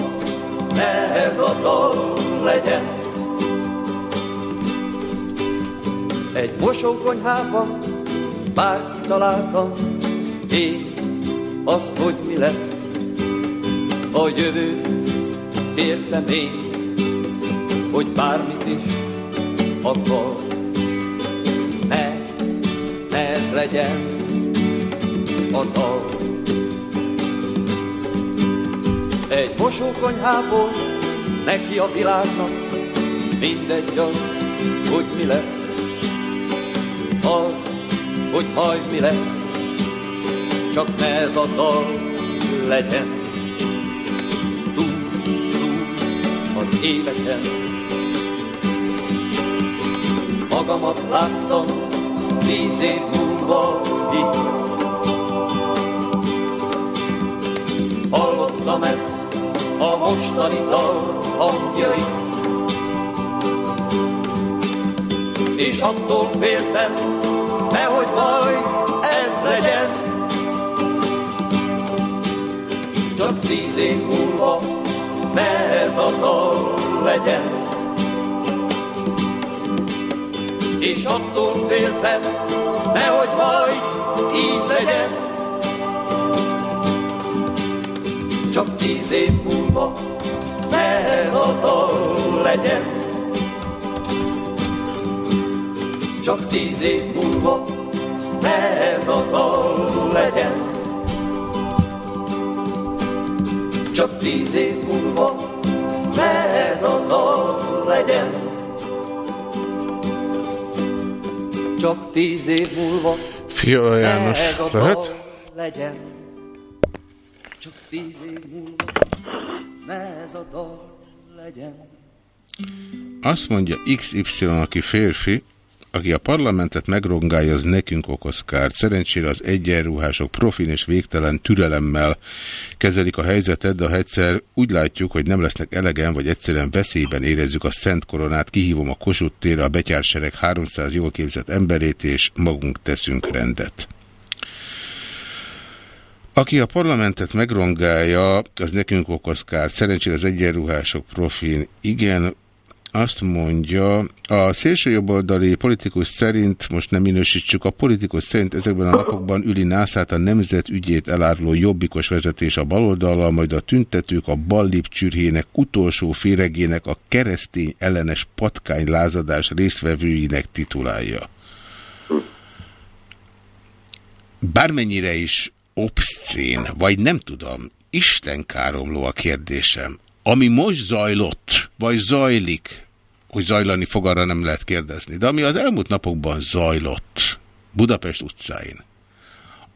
ez a dal legyen. Egy mosókonyhában már kitaláltam én azt, hogy mi lesz. A jövőt értem én, hogy bármit is akar. Ne, ne ez legyen a dal. Egy mosókonyhából neki a világnak mindegy az, hogy mi lesz. Az, hogy majd mi lesz, csak ne ez a dal legyen. Az életen. Magamat láttam tíz év múlva itt. Hallottam ezt a mostani dal hangjait. És attól féltem, nehogy majd ez legyen. Tíz év múlva ne ez a dal legyen. És attól féltem, nehogy majd így legyen. Csak tíz év múlva ne legyen. Csak tíz év múlva ne legyen. Csak tíz év múlva legyen. Csak tíz év múlva Fiala János, ez a lehet? dal legyen. Csak tíz év múlva ne ez a dal legyen. Azt mondja XY, aki férfi, aki a parlamentet megrongálja, az nekünk okoz kárt. Szerencsére az egyenruhások profin és végtelen türelemmel kezelik a helyzetet, de ha egyszer úgy látjuk, hogy nem lesznek elegen, vagy egyszerűen veszélyben érezzük a Szent Koronát, kihívom a Kossuth térre a betyársereg 300 jól képzett emberét, és magunk teszünk rendet. Aki a parlamentet megrongálja, az nekünk okoz kárt. Szerencsére az egyenruhások profin igen, azt mondja, a szélsőjobboldali politikus szerint, most nem minősítsük, a politikus szerint ezekben a napokban üli nászát a nemzet ügyét eláruló jobbikos vezetés a baloldallal, majd a tüntetők a ballip csürhének utolsó féregének a keresztény ellenes patkány lázadás résztvevőinek titulálja. Bármennyire is obszcén, vagy nem tudom, istenkáromló a kérdésem. Ami most zajlott, vagy zajlik, hogy zajlani fog, arra nem lehet kérdezni, de ami az elmúlt napokban zajlott Budapest utcáin,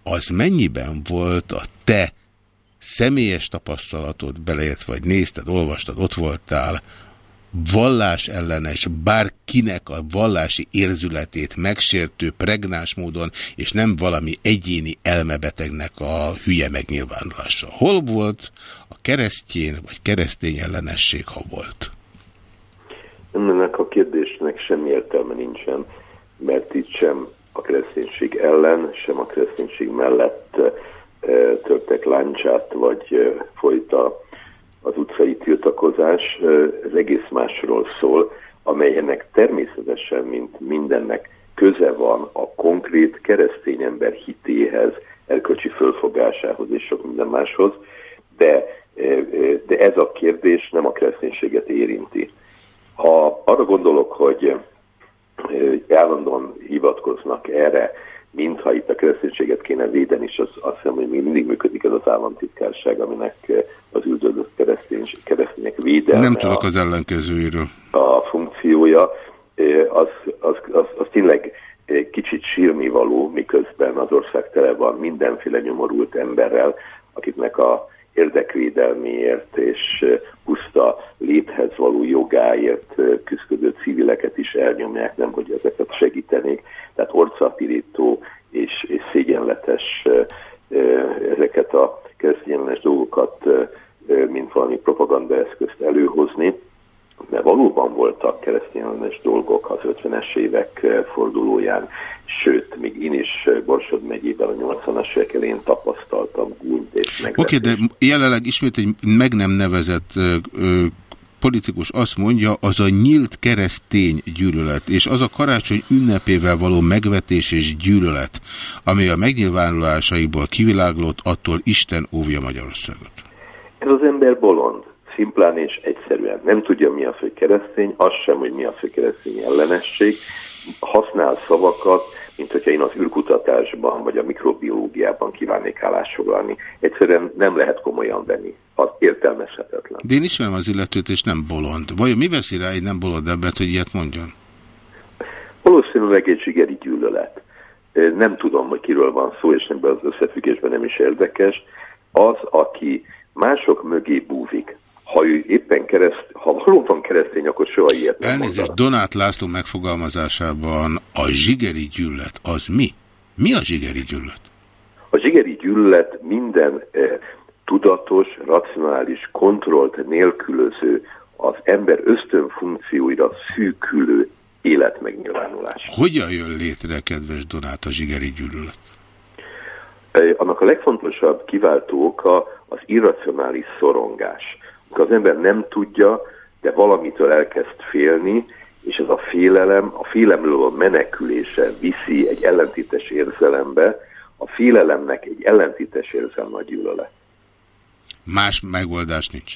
az mennyiben volt a te személyes tapasztalatod, beleért vagy nézted, olvastad, ott voltál, vallás ellenes, bárkinek a vallási érzületét megsértő pregnáns módon, és nem valami egyéni elmebetegnek a hülye megnyilvánulása. Hol volt a keresztjén vagy keresztény ellenesség, ha volt? Ennek a kérdésnek semmi értelme nincsen, mert itt sem a kereszténység ellen, sem a kereszténység mellett e, törtek láncsát, vagy e, folyt a az utcai tiltakozás, ez egész másról szól, amelynek természetesen, mint mindennek köze van a konkrét keresztény ember hitéhez, erkölcsi fölfogásához és sok minden máshoz, de, de ez a kérdés nem a kereszténységet érinti. Ha arra gondolok, hogy állandóan hivatkoznak erre, mintha itt a kereszténységet kéne védeni, és az, azt hiszem, hogy még mindig működik ez az államtitkárság, aminek az üldözött keresztény, keresztények védelme. Nem tudok az ellenkezőjéről. A funkciója, az, az, az, az tényleg kicsit sírnivaló, miközben az ország tele van mindenféle nyomorult emberrel, akiknek a érdekvédelméért és puszta léthez való jogáért küzdő civileket is elnyomják, nem hogy ezeket segítenék. Tehát orcapirító és, és szégyenletes ezeket a keresztényellenes dolgokat, mint valami propagandaeszközt előhozni mert valóban voltak keresztényellenes dolgok az 50-es évek fordulóján, sőt, még én is Borsod megyében a 80-as évek elén tapasztaltam gúnyt és Oké, okay, de jelenleg ismét egy meg nem nevezett ö, ö, politikus azt mondja, az a nyílt keresztény gyűlölet, és az a karácsony ünnepével való megvetés és gyűlölet, ami a megnyilvánulásaiból kiviláglott, attól Isten óvja Magyarországot. Ez az ember bolond szimplán és egyszerűen. Nem tudja, mi az, hogy keresztény, az sem, hogy mi az, hogy keresztény ellenesség. Használ szavakat, mint hogyha én az űrkutatásban vagy a mikrobiológiában kívánnék állásfoglalni. Egyszerűen nem lehet komolyan venni. Az értelmezhetetlen. De én ismerem az illetőt, és nem bolond. Vajon mi veszi rá egy nem bolond embert, hogy ilyet mondjon? Valószínűleg egy zsigeri gyűlölet. Nem tudom, hogy kiről van szó, és ebben az összefüggésben nem is érdekes. Az, aki mások mögé búvik, ha ő éppen kereszt, ha valóban keresztény, akkor soha ilyet nem Elnézést. Donát László megfogalmazásában a zsigeri gyűlölet az mi? Mi a zsigeri gyűlölet? A zsigeri gyűlölet minden eh, tudatos, racionális, kontrollt nélkülöző, az ember ösztönfunkcióira szűkülő életmegnyilvánulás. Hogyan jön létre, kedves Donát, a zsigeri gyűlölet? Eh, annak a legfontosabb kiváltó oka az irracionális szorongás az ember nem tudja, de valamitől elkezd félni, és ez a félelem, a félelemről a menekülése viszi egy ellentétes érzelembe, a félelemnek egy ellentétes érzelme a gyűlölet. Más megoldás nincs.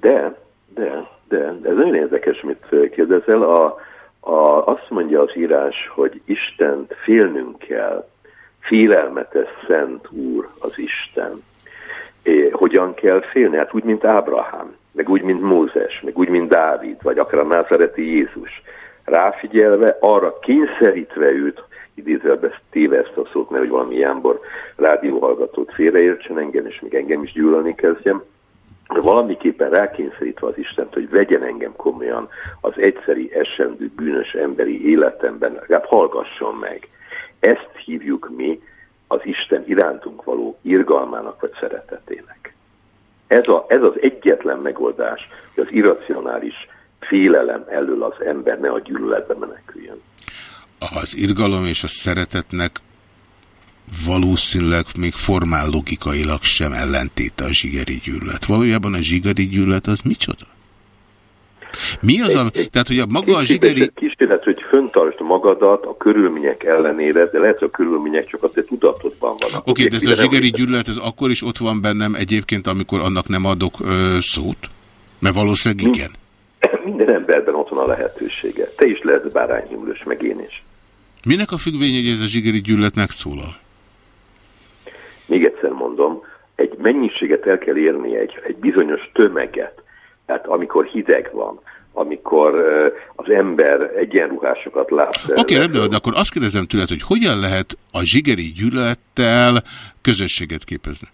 De, de, de, de ez nagyon érdekes, mit kérdezel. A, a, azt mondja az írás, hogy Istent félnünk kell, félelmetes szent úr az Isten hogyan kell félni? Hát úgy, mint Ábrahám, meg úgy, mint Mózes, meg úgy, mint Dávid, vagy akár a názareti Jézus. Ráfigyelve, arra kényszerítve őt, idézve téve ezt a szót, mert hogy valami Jámbor rádióhallgatót félreértsen engem, és még engem is gyűlölni kezdjem, valamiképpen rákényszerítve az Istent, hogy vegyen engem komolyan az egyszeri esendő bűnös emberi életemben, legalább hallgasson meg. Ezt hívjuk mi az Isten irántunk való irgalmának vagy szeretetének. Ez, a, ez az egyetlen megoldás, hogy az irracionális félelem elől az ember ne a gyűlöletbe meneküljön. Az irgalom és a szeretetnek valószínűleg még formál logikailag sem ellentéte a zsigeri gyűlölet. Valójában a zsigeri gyűlölet az micsoda? Mi az a... Tehát, hogy a maga a zsigeri... Kísérlet, hogy föntartsd magadat a körülmények ellenére, de lehet, hogy a körülmények csak a te tudatodban vannak. Oké, de ez a zsigeri gyűlölet, ez akkor is ott van bennem egyébként, amikor annak nem adok ö, szót? Mert valószínűleg igen. Minden emberben ott van a lehetősége. Te is lehetsz bárányhimlős, meg én is. Minek a függvény, hogy ez a zsigeri gyűlölet megszólal? Még egyszer mondom, egy mennyiséget el kell érni, egy, egy bizonyos tömeget. Tehát amikor hideg van, amikor az ember egyenruhásokat lát. Oké, okay, rendben, de akkor azt kérdezem tőled, hogy hogyan lehet a zsigeri gyűlölettel közösséget képezni?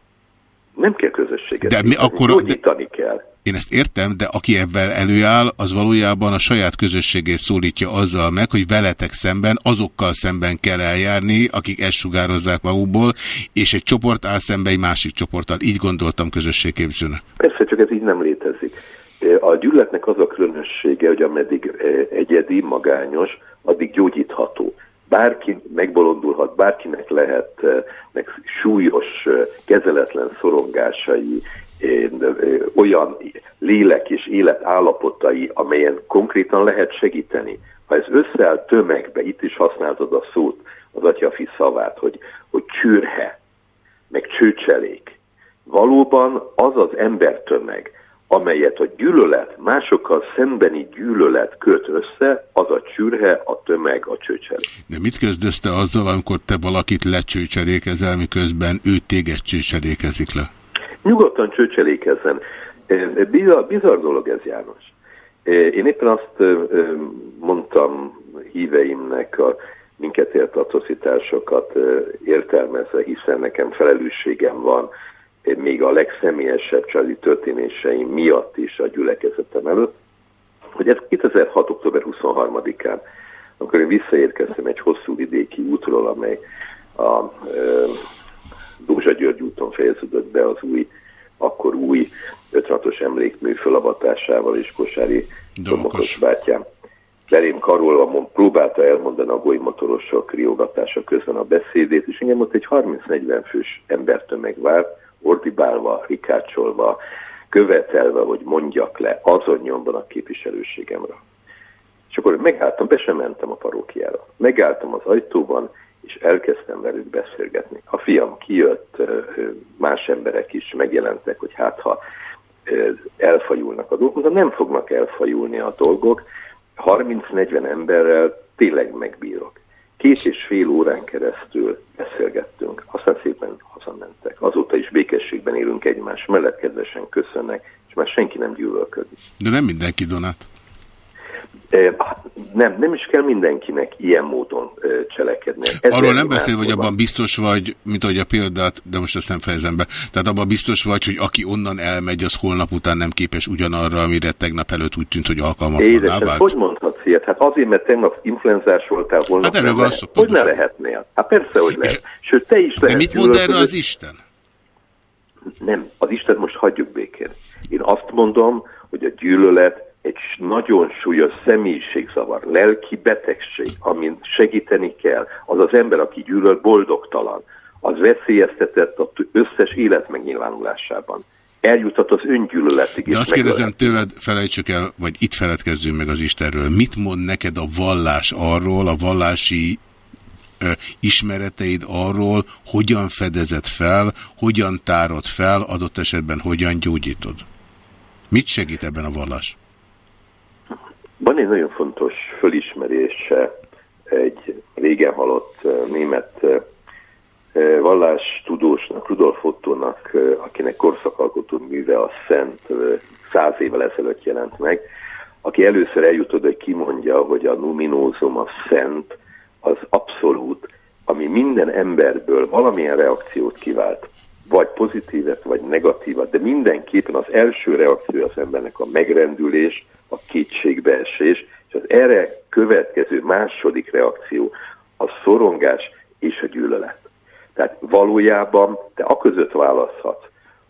Nem kell közösséget. De mi akkor- Gyógyítani kell. Én ezt értem, de aki ebben előáll, az valójában a saját közösségét szólítja azzal meg, hogy veletek szemben, azokkal szemben kell eljárni, akik ezt sugározzák magukból, és egy csoport áll szembe egy másik csoporttal. Így gondoltam közösségképzőnek. Persze, csak ez így nem létezik. A gyűlöletnek az a különössége, hogy ameddig eh, egyedi, magányos, addig gyógyítható. Bárki megbolondulhat, bárkinek lehet eh, meg súlyos, eh, kezeletlen szorongásai, olyan lélek és élet amelyen konkrétan lehet segíteni. Ha ez összeáll tömegbe, itt is használtad a szót, az atyafi szavát, hogy, hogy csürhe, meg csőcselék. Valóban az az embertömeg, amelyet a gyűlölet, másokkal szembeni gyűlölet köt össze, az a csürhe, a tömeg, a csőcselék. De mit kezdesz te azzal, amikor te valakit lecsőcserékezel, miközben ő téged csőcserékezik le? Nyugodtan csőcselékezzen. Eh, Bizarr, dolog ez, János. Én éppen azt mondtam híveimnek a minket ért atrocitásokat értelmezve, hiszen nekem felelősségem van még a legszemélyesebb családi történéseim miatt is a gyülekezetem előtt, hogy ez 2006. október 23-án, amikor én visszaérkeztem egy hosszú vidéki útról, amely a ö, Dózsa György úton fejeződött be az új, akkor új 56-os emlékmű fölavatásával és Kosári Domokos bátyám. Belém karolva próbálta elmondani a golymotorosok riogatása közben a beszédét, és engem ott egy 30-40 fős embertömeg vár, ordibálva, rikácsolva, követelve, hogy mondjak le azon nyomban a képviselőségemre. És akkor megálltam, be sem mentem a parókiára. Megálltam az ajtóban, és elkezdtem velük beszélgetni. A fiam kijött, más emberek is megjelentek, hogy hát ha elfajulnak a dolgok, de nem fognak elfajulni a dolgok. 30-40 emberrel tényleg megbírok. Két és fél órán keresztül beszélgettünk, aztán szépen hazamentek. Azóta is békességben élünk egymás mellett, kedvesen köszönnek, és már senki nem gyűlölködik. De nem mindenki Donát. Eh, Nem, nem is kell mindenkinek ilyen módon eh, cselekedni. Ezer Arról nem beszél, hogy abban biztos vagy, mint ahogy a példát, de most ezt nem fejezem be. Tehát abban biztos vagy, hogy aki onnan elmegy, az holnap után nem képes ugyanarra, amire tegnap előtt úgy tűnt, hogy alkalmatlanná Édesem, vált. hogy mondhatsz ilyet? Hát azért, mert tegnap influenzás voltál, holnap Hát nem lehet. szó, Hogy ne lehetnél? Hát persze, hogy lehet. Sőt, te is De lehet. mit mond erre az Isten? Nem, az Isten most hagyjuk békén. Én azt mondom, hogy a gyűlölet egy nagyon súlyos személyiségzavar, lelki betegség, amin segíteni kell. Az az ember, aki gyűlöl, boldogtalan. Az veszélyeztetett az összes élet Eljuthat az öngyűlöletig. De azt kérdezem tőled, felejtsük el, vagy itt feledkezzünk meg az Istenről. Mit mond neked a vallás arról, a vallási ö, ismereteid arról, hogyan fedezed fel, hogyan tárod fel, adott esetben hogyan gyógyítod? Mit segít ebben a vallás? Van egy nagyon fontos fölismerése egy régen halott német vallástudósnak, Rudolf Ottónak, eh, akinek korszakalkotó műve a Szent eh, száz évvel ezelőtt jelent meg, aki először eljutott, hogy kimondja, hogy a numinózum, a szent, az abszolút, ami minden emberből valamilyen reakciót kivált, vagy pozitívet, vagy negatívat, de mindenképpen az első reakció az embernek a megrendülés, a kétségbeesés, és az erre következő második reakció a szorongás és a gyűlölet. Tehát valójában te aközött választhatsz,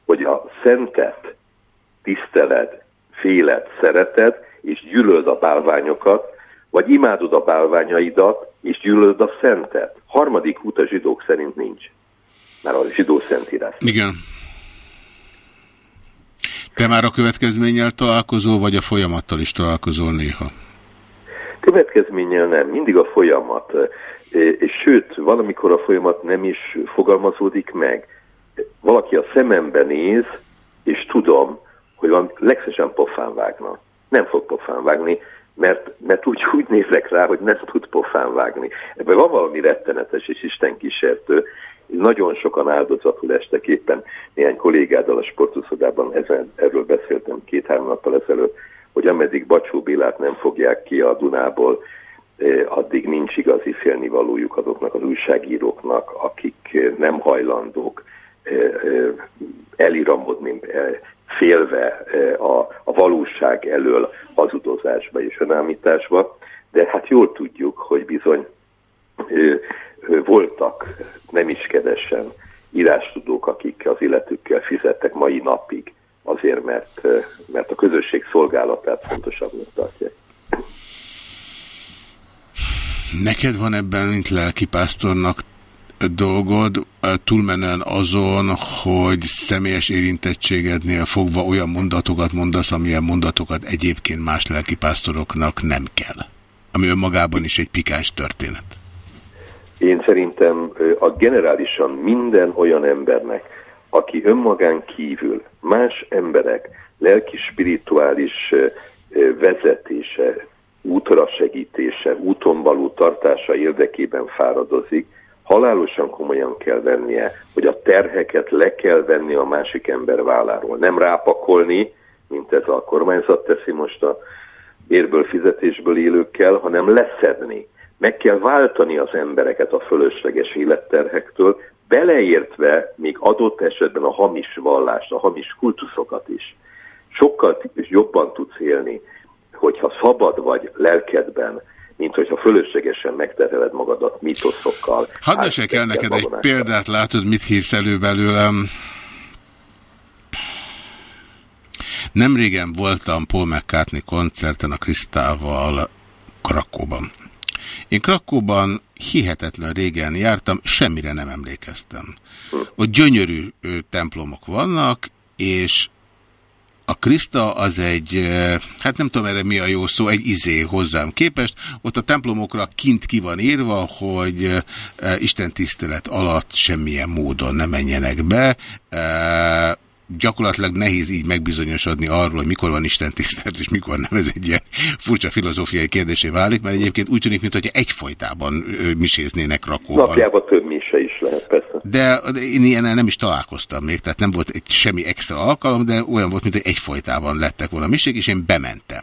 hogy a szentet tiszteled, féled, szereted, és gyűlöld a bálványokat, vagy imádod a bálványaidat, és gyűlöld a szentet. Harmadik út a zsidók szerint nincs. Már a zsidó szentírás. Igen. Te már a következménnyel találkozol, vagy a folyamattal is találkozol néha? Következménnyel nem, mindig a folyamat. És sőt, valamikor a folyamat nem is fogalmazódik meg. Valaki a szemembe néz, és tudom, hogy van legszesen pofán vágna. Nem fog pofán vágni, mert, mert úgy, úgy nézek rá, hogy nem tud pofán vágni. Ebben van valami rettenetes és Isten kísértő. Nagyon sokan áldozatul estek éppen néhány kollégáddal a sportuszodában, ezen, erről beszéltem két-három nappal ezelőtt, hogy ameddig Bacsó Bélát nem fogják ki a Dunából, addig nincs igazi félnivalójuk azoknak az újságíróknak, akik nem hajlandók eliramodni, félve a, a valóság elől hazudozásba és önállításba, de hát jól tudjuk, hogy bizony voltak nem is kedesen írástudók, akik az illetükkel fizettek mai napig, azért, mert, mert a közösség szolgálatát fontosabbnak tartják. Neked van ebben, mint lelkipásztornak dolgod, túlmenően azon, hogy személyes érintettségednél fogva olyan mondatokat mondasz, amilyen mondatokat egyébként más lelkipásztoroknak nem kell. Ami önmagában is egy pikáns történet. Én szerintem a generálisan minden olyan embernek, aki önmagán kívül más emberek lelki-spirituális vezetése, útra segítése, úton való tartása érdekében fáradozik, halálosan komolyan kell vennie, hogy a terheket le kell venni a másik ember válláról. Nem rápakolni, mint ez a kormányzat teszi most a bérből, fizetésből élőkkel, hanem leszedni. Meg kell váltani az embereket a fölösleges életterhektől, beleértve még adott esetben a hamis vallást, a hamis kultuszokat is. Sokkal jobban tudsz élni, hogyha szabad vagy lelkedben, mint hogyha fölöslegesen megterheled magadat mítoszokkal. Hadd mesélj el neked egy példát, látod, mit hívsz elő belőlem. Nem régen voltam Paul McCartney koncerten a Krisztával Krakóban. Én Krakóban hihetetlen régen jártam, semmire nem emlékeztem. Ott gyönyörű templomok vannak, és a Krista az egy, eh, hát nem tudom erre mi a jó szó, egy izé hozzám képest. Ott a templomokra kint ki van írva, hogy eh, Isten tisztelet alatt semmilyen módon ne menjenek be. Gyakorlatilag nehéz így megbizonyosodni arról, hogy mikor van Isten tisztelet, és mikor nem. Ez egy ilyen furcsa filozófiai kérdésé válik, mert egyébként úgy tűnik, mintha egyfolytában ö, miséznének rakóban. Napjában több mise is lehet, persze. De de én ilyennel nem is találkoztam még, tehát nem volt egy semmi extra alkalom, de olyan volt, mint hogy egyfolytában lettek volna misék, és én bementem.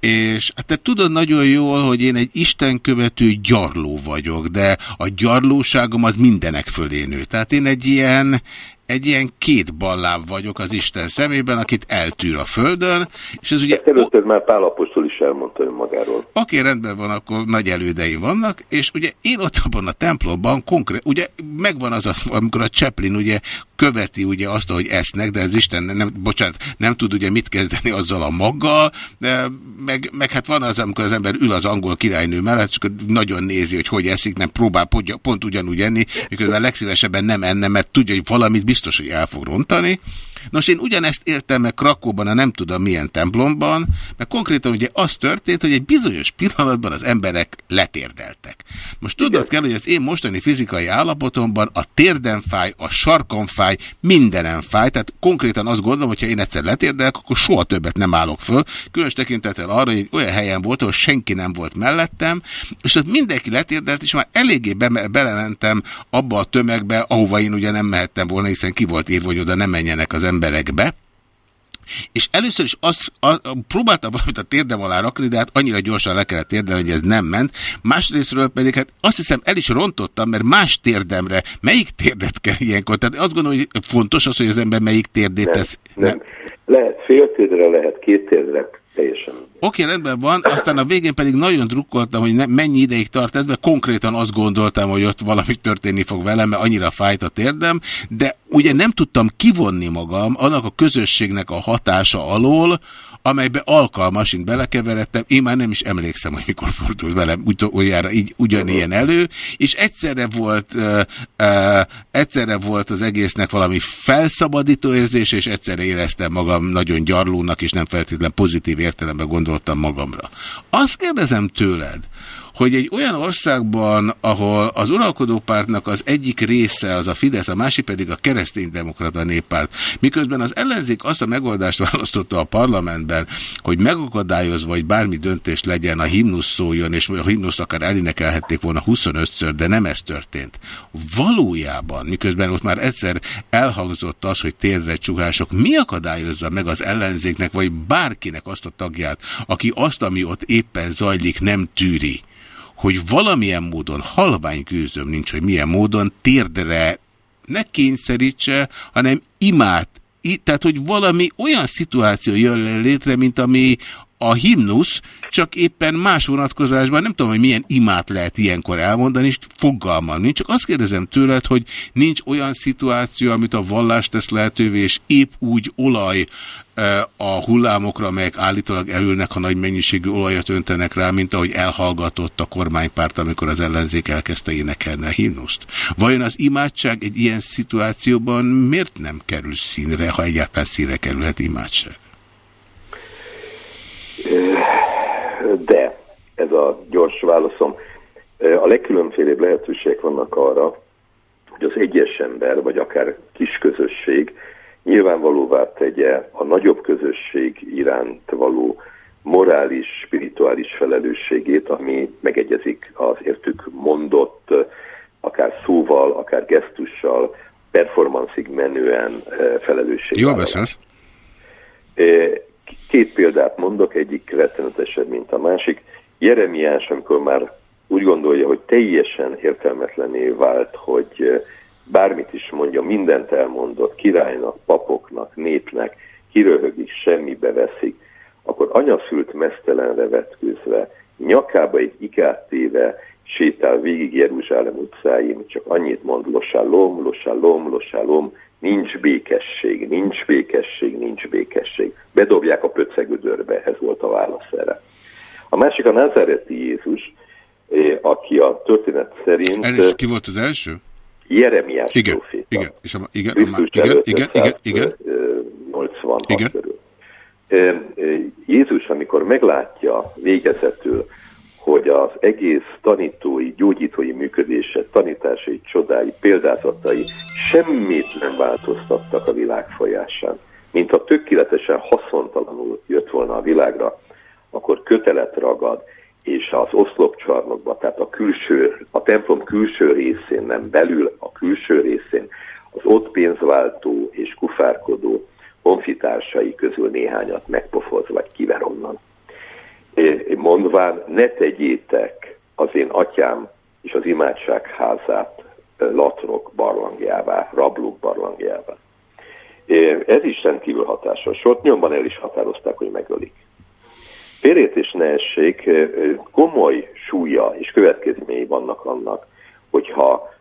És hát te tudod nagyon jól, hogy én egy istenkövető gyarló vagyok, de a gyarlóságom az mindenek fölé nő. Tehát én egy ilyen, egy ilyen két balláb vagyok az Isten szemében, akit eltűr a földön, és ez ugye... Előtted már Pál Apostol is elmondta önmagáról. Oké, rendben van, akkor nagy elődeim vannak, és ugye én ott abban a templomban konkrét, ugye megvan az, a, amikor a Chaplin ugye követi ugye azt, hogy esznek, de az Isten nem, bocsánat, nem tud ugye mit kezdeni azzal a maggal, de meg, meg hát van az, amikor az ember ül az angol királynő mellett, akkor nagyon nézi, hogy hogy eszik, nem próbál pont, pont ugyanúgy enni, miközben legszívesebben nem enne, mert tudja, hogy valamit biztos, hogy el fog rontani. Nos, én ugyanezt éltem meg Krakóban, a nem tudom milyen templomban, mert konkrétan ugye az történt, hogy egy bizonyos pillanatban az emberek letérdeltek. Most tudod kell, hogy az én mostani fizikai állapotomban a térdem fáj, a sarkam fáj, mindenem fáj, tehát konkrétan azt gondolom, hogy ha én egyszer letérdelek, akkor soha többet nem állok föl, különös tekintettel arra, hogy olyan helyen volt, ahol senki nem volt mellettem, és ott mindenki letérdelt, és már eléggé be belementem abba a tömegbe, ahova én ugye nem mehettem volna, hiszen ki volt írva, hogy oda nem menjenek az emberekbe. És először is azt, a, a, próbáltam valamit a térdem alá rakni, de hát annyira gyorsan le kellett térdelni, hogy ez nem ment. Másrésztről pedig hát azt hiszem el is rontottam, mert más térdemre melyik térdet kell ilyenkor? Tehát azt gondolom, hogy fontos az, hogy az ember melyik térdét Nem, tesz. nem. Lehet fél térdre, lehet két térdre, teljesen. Oké, rendben van, aztán a végén pedig nagyon drukkoltam, hogy ne, mennyi ideig tart ez, mert konkrétan azt gondoltam, hogy ott valami történni fog velem, mert annyira fájt a térdem, de ugye nem tudtam kivonni magam annak a közösségnek a hatása alól, amelybe alkalmasint belekeveredtem, én már nem is emlékszem, hogy mikor fordult velem utoljára így ugyanilyen elő, és egyszerre volt, uh, uh, egyszerre volt az egésznek valami felszabadító érzés, és egyszerre éreztem magam nagyon gyarlónak, és nem feltétlen pozitív értelemben gondoltam magamra. Azt kérdezem tőled, hogy egy olyan országban, ahol az uralkodó pártnak az egyik része az a Fidesz, a másik pedig a kereszténydemokrata néppárt, miközben az ellenzék azt a megoldást választotta a parlamentben, hogy megakadályozva, hogy bármi döntés legyen, a himnusz szóljon, és a himnuszt akár elénekelhették volna 25-ször, de nem ez történt. Valójában, miközben ott már egyszer elhangzott az, hogy térdre csuhások, mi akadályozza meg az ellenzéknek, vagy bárkinek azt a tagját, aki azt, ami ott éppen zajlik, nem tűri, hogy valamilyen módon, halvány gőzöm nincs, hogy milyen módon térdre ne kényszerítse, hanem imád. Tehát, hogy valami olyan szituáció jön létre, mint ami a himnusz, csak éppen más vonatkozásban, nem tudom, hogy milyen imát lehet ilyenkor elmondani, és fogalmam nincs. Csak azt kérdezem tőled, hogy nincs olyan szituáció, amit a vallás tesz lehetővé, és épp úgy olaj a hullámokra, amelyek állítólag elülnek, ha nagy mennyiségű olajat öntenek rá, mint ahogy elhallgatott a kormánypárt, amikor az ellenzék elkezdte énekelni a himnuszt. Vajon az imádság egy ilyen szituációban miért nem kerül színre, ha egyáltalán színre kerülhet imádság? De, ez a gyors válaszom, a legkülönfélébb lehetőségek vannak arra, hogy az egyes ember, vagy akár kis közösség nyilvánvalóvá tegye a nagyobb közösség iránt való morális, spirituális felelősségét, ami megegyezik az értük mondott, akár szóval, akár gesztussal, performancig menően felelősség. Jól beszélsz. Két példát mondok, egyik rettenetesebb, mint a másik. Jeremiás, amikor már úgy gondolja, hogy teljesen értelmetlené vált, hogy bármit is mondja, mindent elmondott királynak, papoknak, népnek, kiröhögik, semmibe veszik, akkor anyaszült mesztelenre vetkőzve, nyakába egy ikát téve, sétál végig Jeruzsálem utcáin, csak annyit mond, losálom, losálom, losálom, nincs békesség, nincs békesség, nincs békesség. Bedobják a pöcegödörbe, ez volt a válasz erre. A másik a názáreti Jézus, eh, aki a történet szerint... El is ki volt az első? Jeremiás igen, proféta. Igen, és a, igen, a, igen, igen, igen, igen. 86 Igen. körül. Jézus, amikor meglátja végezetül, hogy az egész tanítói, gyógyítói működése, tanításai, csodái, példázatai semmit nem változtattak a világ folyásán, mint ha tökéletesen haszontalanul jött volna a világra, akkor kötelet ragad, és az oszlopcsarnokba, tehát a külső, a templom külső részén, nem belül, a külső részén, az ott pénzváltó és kufárkodó honfitársai közül néhányat megpofoz, vagy kiver onnan. Mondván, ne tegyétek az én atyám és az imádság házát latrok barlangjává, rablók barlangjává. Ez is rendkívül hatásos volt, nyomban el is határozták, hogy megölik. Félértés ne essék, komoly súlya és következményei vannak annak, hogyha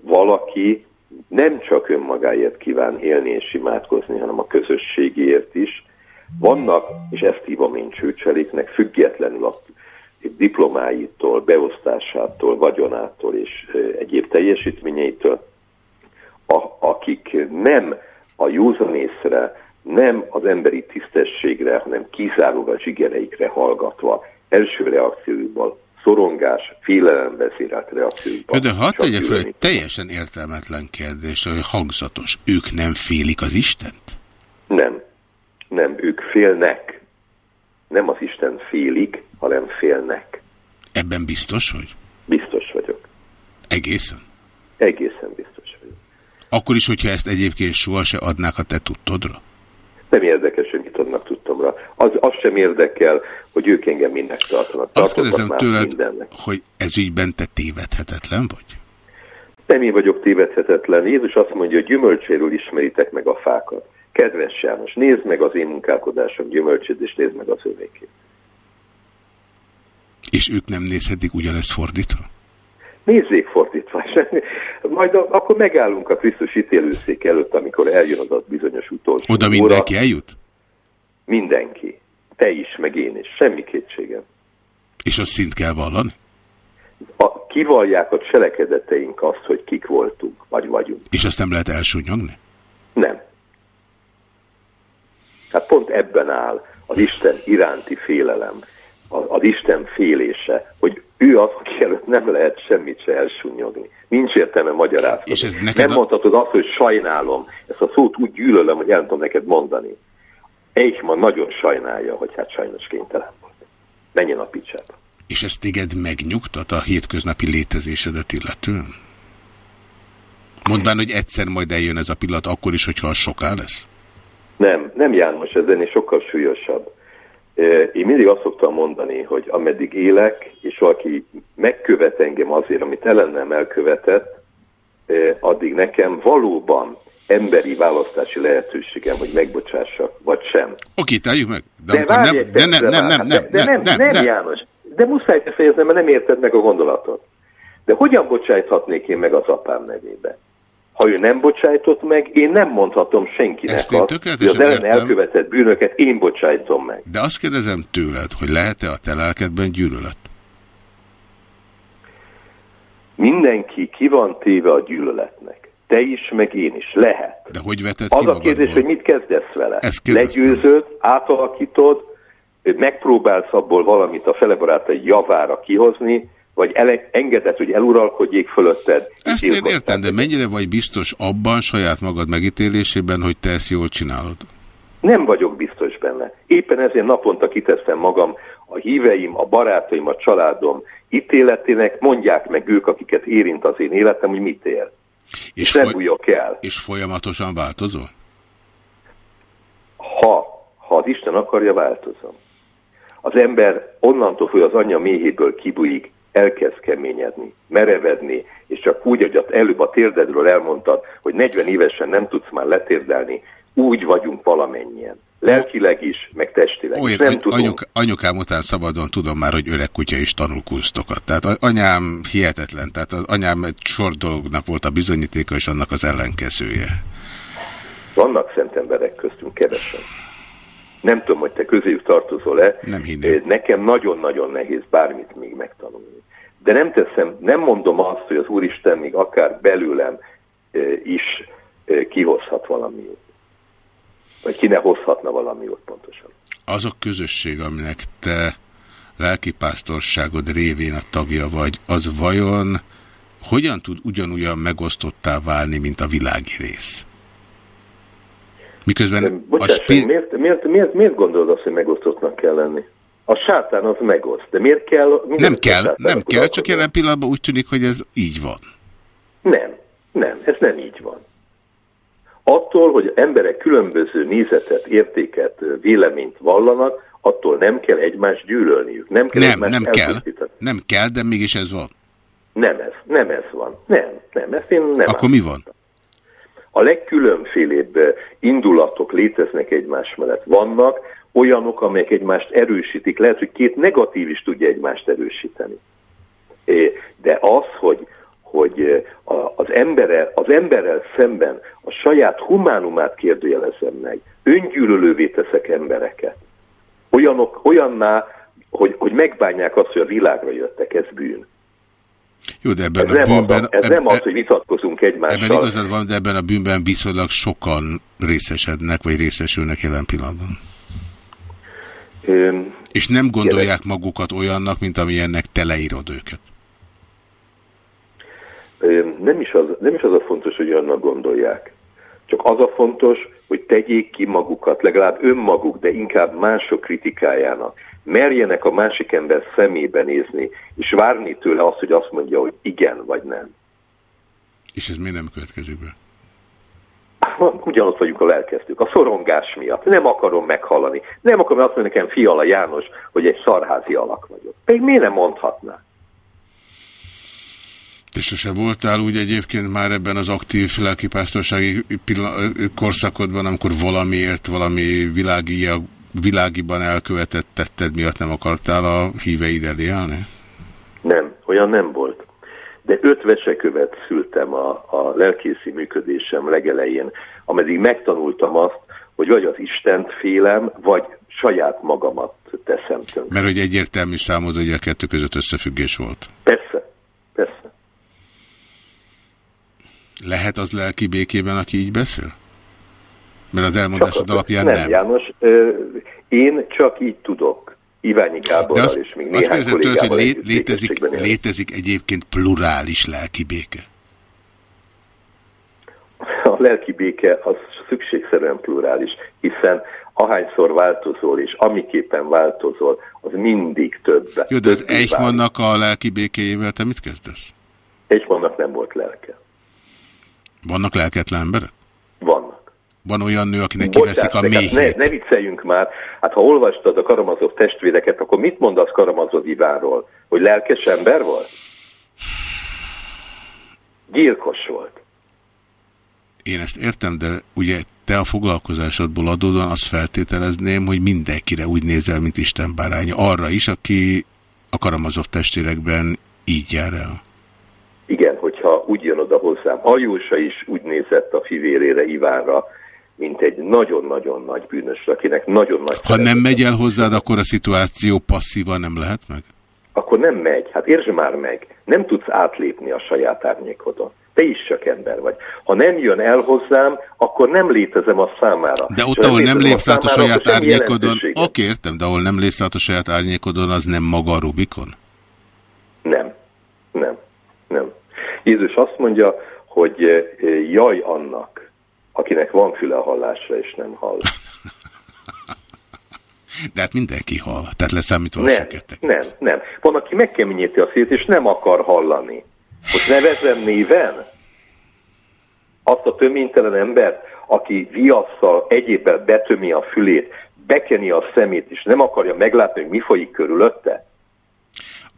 valaki nem csak önmagáért kíván élni és imádkozni, hanem a közösségéért is. Vannak, és ezt hívom én csőcseléknek, függetlenül a diplomáitól, beosztásától, vagyonától és egyéb teljesítményeitől, a, akik nem a józanészre, nem az emberi tisztességre, hanem kizárólag a zsigereikre hallgatva, első reakciójukban szorongás, félelem vezérelt reakciójukban. De hadd csak tegyek fel egy teljesen értelmetlen kérdést, hogy hangzatos. Ők nem félik az Istent? Nem, nem, ők félnek. Nem az Isten félik, hanem félnek. Ebben biztos vagy? Biztos vagyok. Egészen? Egészen biztos vagyok. Akkor is, hogyha ezt egyébként soha se adnák a te tudtodra? Nem érdekes, hogy mit adnak tudtomra. Az, az sem érdekel, hogy ők engem mindnek tartanak. Azt kérdezem tőled, mindennek. hogy ez ügyben te tévedhetetlen vagy? Nem én vagyok tévedhetetlen. Jézus azt mondja, hogy gyümölcséről ismeritek meg a fákat. Kedves János, nézd meg az én munkálkodásom gyümölcsét, és nézd meg az övékét. És ők nem nézhetik ugyanezt fordítva? Nézzék fordítva. Majd a, akkor megállunk a Krisztus ítélőszék előtt, amikor eljön az a bizonyos utolsó Oda óra. mindenki eljut? Mindenki. Te is, meg én is. Semmi kétségem. És azt szint kell vallani? A, kivallják a cselekedeteink azt, hogy kik voltunk, vagy vagyunk. És azt nem lehet elsúnyogni? Nem. Hát pont ebben áll az Isten iránti félelem, az Isten félése, hogy ő az, aki előtt nem lehet semmit se elsúnyogni. Nincs értelme magyarázni. És ez neked nem a- mondhatod azt, hogy sajnálom. Ezt a szót úgy gyűlölöm, hogy el nem tudom neked mondani. Eichmann nagyon sajnálja, hogy hát sajnos kénytelen volt. Menjen a picsába. És ez téged megnyugtat a hétköznapi létezésedet illetően? Mondván, hogy egyszer majd eljön ez a pillanat, akkor is, hogyha az soká lesz? Nem, nem János, ez ennél sokkal súlyosabb. Én mindig azt szoktam mondani, hogy ameddig élek, és valaki megkövet engem azért, amit ellenem elkövetett, addig nekem valóban emberi választási lehetőségem, hogy megbocsássak, vagy sem. Oké, tárjuk meg. De, De várj nem, egy de nem, nem, nem, hát nem, de, nem, nem, nem, nem, nem. János, de muszáj befejezni, mert nem érted meg a gondolatot. De hogyan bocsájthatnék én meg az apám nevébe? Ha ő nem bocsájtott meg, én nem mondhatom senkinek Ezt én azt, hogy az ellen elkövetett bűnöket én bocsájtom meg. De azt kérdezem tőled, hogy lehet-e a te lelkedben gyűlölet? Mindenki ki van téve a gyűlöletnek. Te is, meg én is. Lehet. De hogy veted Az ki a kérdés, hogy mit kezdesz vele. Legyőzöd, átalakítod, megpróbálsz abból valamit a fele barátai javára kihozni, vagy ele- engeded, hogy eluralkodjék fölötted. Ezt én értem, de mennyire vagy biztos abban saját magad megítélésében, hogy te ezt jól csinálod? Nem vagyok biztos benne. Éppen ezért naponta kiteszem magam a híveim, a barátaim, a családom ítéletének, mondják meg ők, akiket érint az én életem, hogy mit ér. És, És nem el. és folyamatosan változol? Ha, ha az Isten akarja, változom. Az ember onnantól, hogy az anyja méhéből kibújik, elkezd keményedni, merevedni, és csak úgy, hogy ott előbb a térdedről elmondtad, hogy 40 évesen nem tudsz már letérdelni, úgy vagyunk valamennyien. Lelkileg is, meg testileg is. Olyan, Nem any- tudom. anyuk, anyukám után szabadon tudom már, hogy öreg kutya is tanul kunstokat. Tehát anyám hihetetlen. Tehát az anyám egy sor dolognak volt a bizonyítéka, és annak az ellenkezője. Vannak szent emberek köztünk kevesen. Nem tudom, hogy te közéjük tartozol-e. Nem hinném. Nekem nagyon-nagyon nehéz bármit még megtanulni. De nem teszem, nem mondom azt, hogy az Úristen még akár belőlem eh, is eh, kihozhat valami jót. Vagy ki ne hozhatna valami jót pontosan. Az a közösség, aminek te lelkipásztorságod révén a tagja vagy, az vajon hogyan tud ugyanolyan megosztottá válni, mint a világi rész? Miközben a Bocsáss, spi- miért, miért, miért, miért gondolod azt, hogy megosztottnak kell lenni? A sátán az megoszt, de miért kell... nem mindenki a kell, nem kell, csak uralkodni? jelen pillanatban úgy tűnik, hogy ez így van. Nem, nem, ez nem így van. Attól, hogy emberek különböző nézetet, értéket, véleményt vallanak, attól nem kell egymást gyűlölniük. Nem kell Nem, nem kell. Nem kell, de mégis ez van. Nem ez, nem ez van. Nem, nem, ezt én nem Akkor mi van? A legkülönfélébb eh, indulatok léteznek egymás mellett. Vannak olyanok, amelyek egymást erősítik. Lehet, hogy két negatív is tudja egymást erősíteni. De az, hogy, hogy az, emberrel, az emberrel szemben a saját humánumát kérdőjelezem meg, öngyűlölővé teszek embereket. Olyanok, olyanná, hogy, hogy megbánják azt, hogy a világra jöttek, ez bűn. Jó, de ebben Ez a nem, bűnben... az, ez eb- nem az, eb- hogy vitatkozunk egymással. Ebben igazad van, de ebben a bűnben viszonylag sokan részesednek, vagy részesülnek jelen pillanatban. És nem gondolják magukat olyannak, mint amilyennek te leírod őket. Nem is, az, nem is az a fontos, hogy annak gondolják. Csak az a fontos, hogy tegyék ki magukat, legalább önmaguk, de inkább mások kritikájának. Merjenek a másik ember szemébe nézni, és várni tőle azt, hogy azt mondja, hogy igen vagy nem. És ez miért nem következik be? Ugyanott vagyunk a lelkeztők, a szorongás miatt. Nem akarom meghallani. Nem akarom azt mondani nekem, Fiala János, hogy egy szarházi alak vagyok. Pedig miért nem mondhatná? Te sose voltál úgy egyébként már ebben az aktív lelkipásztorsági korszakodban, amikor valamiért, valami világi, világiban elkövetett tetted miatt nem akartál a híveid elé állni? Nem, olyan nem volt. De öt vesekövet szültem a, a lelkészi működésem legelején, ameddig megtanultam azt, hogy vagy az Istent félem, vagy saját magamat teszem tönkre. Mert hogy egyértelmű számod, hogy a kettő között összefüggés volt. Persze, persze. Lehet az lelki békében, aki így beszél? Mert az elmondásod Csak- alapján nem. nem. János, én csak így tudok. Iványi Gáborral azt, és még azt néhány kérdezem tőled, hogy lé, létezik, létezik egyébként plurális lelki béke? A lelki béke az szükségszerűen plurális, hiszen ahányszor változol, és amiképpen változol, az mindig több. Jó, de az. Eichmannnak a lelki békéjével te mit kezdesz? Eichmannnak nem volt lelke. Vannak lelketlen emberek? Van olyan nő, akinek Bocsáss kiveszik a hát méhét. ne, ne vicceljünk már. Hát ha olvastad a Karamazov testvéreket, akkor mit mondasz Karamazov Ivánról? Hogy lelkes ember volt? Gyilkos volt. Én ezt értem, de ugye te a foglalkozásodból adódóan azt feltételezném, hogy mindenkire úgy nézel, mint Isten báránya. Arra is, aki a Karamazov testvérekben így jár el. Igen, hogyha úgy jön oda hozzám. Ajósa is úgy nézett a fivérére, Ivánra, mint egy nagyon-nagyon nagy bűnös, akinek nagyon nagy Ha nem megy el hozzád, akkor a szituáció passzívan nem lehet meg? akkor nem megy. Hát értsd már meg, nem tudsz átlépni a saját árnyékodon. Te is csak ember vagy. Ha nem jön el hozzám, akkor nem létezem a számára. De ott, ahol nem lépsz át a saját árnyékodon, oké, értem, de ahol nem lépsz át a saját árnyékodon, az nem maga a Rubikon? Nem, nem, nem. Jézus azt mondja, hogy eh, jaj annak, akinek van füle a hallásra, és nem hall. De hát mindenki hall, tehát leszámítva Nem, nem, nem. Van, aki megkeményíti a szét, és nem akar hallani. Most nevezem néven azt a töménytelen embert, aki viasszal, egyébben betömi a fülét, bekeni a szemét, és nem akarja meglátni, hogy mi folyik körülötte,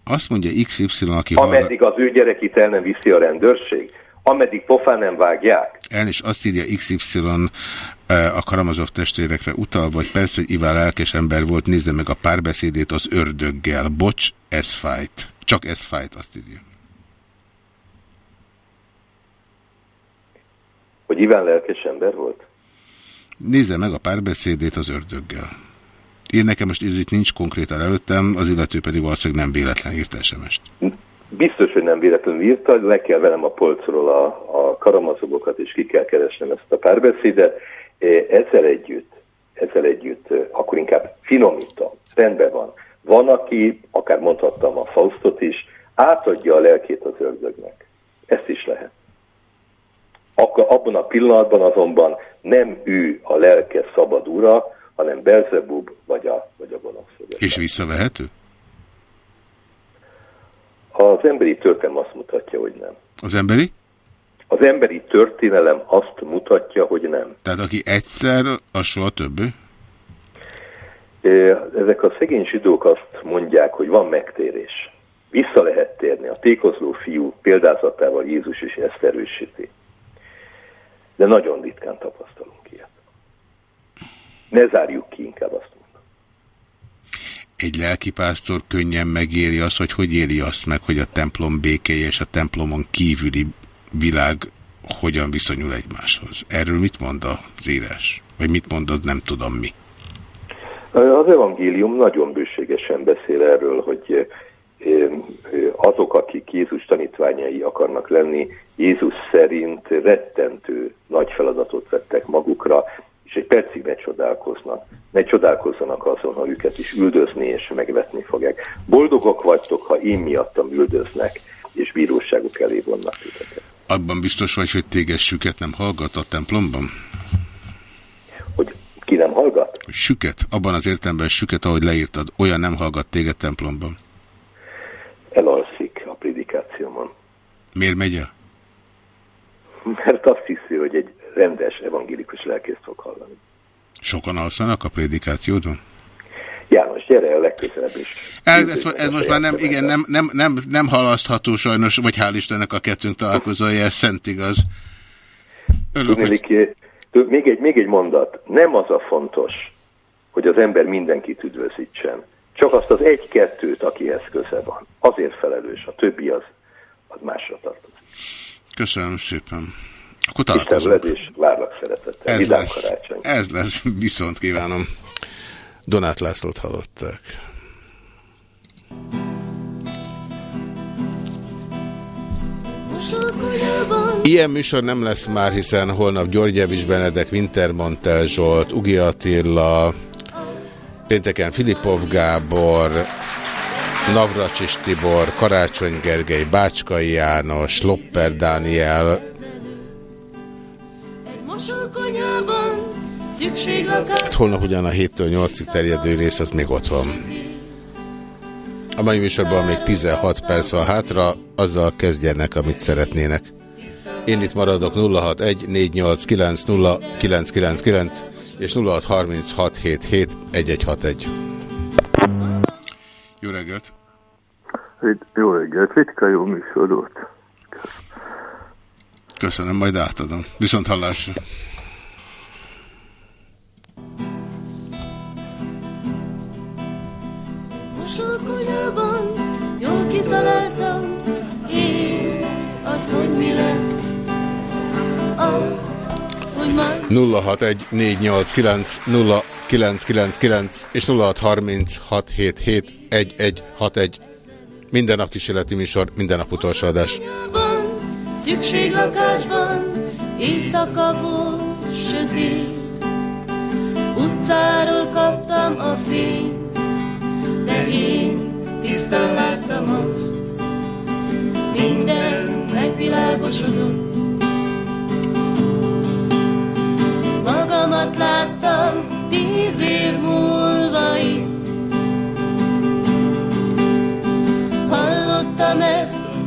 Azt mondja XY, aki hallgat, ameddig az ő gyerekét el nem viszi a rendőrség, ameddig pofán nem vágják. el és azt írja XY eh, a Karamazov testvérekre utalva, hogy persze, hogy Iván lelkes ember volt, nézze meg a párbeszédét az ördöggel. Bocs, ez fájt. Csak ez fájt, azt írja. Hogy Iván lelkes ember volt? Nézze meg a párbeszédét az ördöggel. Én nekem most ez itt nincs konkrétan előttem, az illető pedig valószínűleg nem véletlen írt SMS-t. Biztos, hogy nem véletlenül írta, le kell velem a polcról a, a karamazogokat, és ki kell keresnem ezt a párbeszédet. Eh, Ezzel együtt, ezzel együtt, eh, akkor inkább finomítom, rendben van. Van, aki, akár mondhattam a Faustot is, átadja a lelkét az ördögnek. Ezt is lehet. Akkor abban a pillanatban azonban nem ő a lelke szabad ura, hanem Belzebub vagy a, vagy a gonosz. És visszavehető? Az emberi történelem azt mutatja, hogy nem. Az emberi? Az emberi történelem azt mutatja, hogy nem. Tehát aki egyszer, az soha többé? Ö, Ezek a szegény zsidók azt mondják, hogy van megtérés. Vissza lehet térni. A tékozló fiú példázatával Jézus is ezt erősíti. De nagyon ritkán tapasztalunk ilyet. Ne zárjuk ki, inkább azt. Egy lelkipásztor könnyen megéli azt, hogy hogy éli azt meg, hogy a templom békéje és a templomon kívüli világ hogyan viszonyul egymáshoz. Erről mit mond az írás? Vagy mit mondod, nem tudom mi. Az evangélium nagyon bőségesen beszél erről, hogy ö, azok, akik Jézus tanítványai akarnak lenni, Jézus szerint rettentő nagy feladatot vettek magukra, és egy percig ne csodálkoznak. Ne csodálkozzanak azon, ha őket is üldözni és megvetni fogják. Boldogok vagytok, ha én miattam üldöznek, és bíróságuk elé vonnak titeket. Abban biztos vagy, hogy téged süket nem hallgat a templomban? Ki nem hallgat? Süket, abban az értelemben süket, ahogy leírtad, olyan nem hallgat téged templomban. Elalszik a prédikációmon. Miért megy el? Mert azt hiszi, hogy egy rendes evangélikus lelkész fog hallani. Sokan alszanak a prédikációdon? János, gyere a legközelebb is. Ez, ez, ez most már nem, igen, nem, nem, nem, nem halasztható sajnos, vagy hál' Istennek a kettőnk találkozója, ez szent igaz. Örülök, hogy... Tudnélik, tud- még, egy, még egy mondat. Nem az a fontos, hogy az ember mindenkit üdvözítsen. Csak azt az egy-kettőt, akihez köze van. Azért felelős, a többi az, az másra tartozik. Köszönöm szépen. Akkor találkozunk. és várlak szeretettel. Ez Vidám lesz, karácsony. ez lesz, viszont kívánom. Donát Lászlót hallották. Ilyen műsor nem lesz már, hiszen holnap György Javis Benedek, Wintermantel Zsolt, Ugi Attila, pénteken Filipov Gábor, Navracsis Tibor, Karácsony Gergely, Bácskai János, Lopper Dániel, Hát holnap ugyan a 7-től 8-ig terjedő rész az még ott van. A mai műsorban még 16 perc van hátra, azzal kezdjenek, amit szeretnének. Én itt maradok 061 489 0999 és 0636771161. Jó reggelt! Jó reggelt, ritka jó műsorot. Köszönöm, majd átadom. Viszont hallásra. Mosókonyában jól kitaláltam Én az, hogy mi lesz Az, hogy majd 061 489 0999 és 0636771161. Minden nap kísérleti műsor, minden nap utolsó adás. Szükséglakásban Éjszaka volt sötét. Utcáról kaptam a fényt De én tisztán láttam azt. Minden megvilágosodott. Magamat láttam tíz év múlva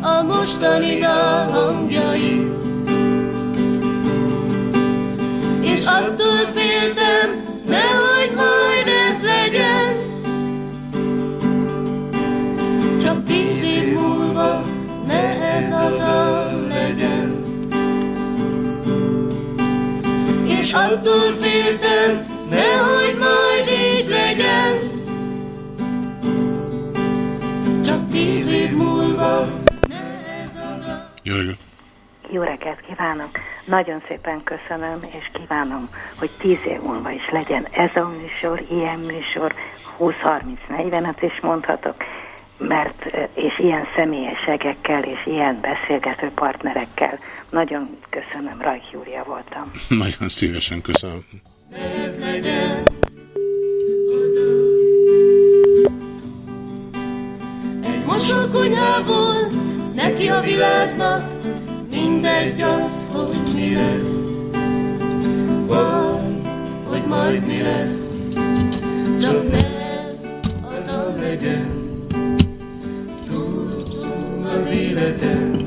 a mostani dal hangjait És attól féltem, nehogy majd ez legyen. Csak tíz év múlva ne ez a dal legyen. És attól féltem, nehogy majd így legyen. Csak tíz év múlva Jó reggelt! Jó reggelt kívánok! Nagyon szépen köszönöm, és kívánom, hogy tíz év múlva is legyen ez a műsor, ilyen műsor, 20-30-40-et is mondhatok, mert és ilyen személyesegekkel, és ilyen beszélgető partnerekkel. Nagyon köszönöm, Rajk Júlia voltam. Nagyon szívesen köszönöm. ez legyen Egy mosókonyhából neki a világnak mindegy az, hogy mi lesz. Vagy, hogy majd mi lesz. Csak ne ez az nem legyen. Túl az életen.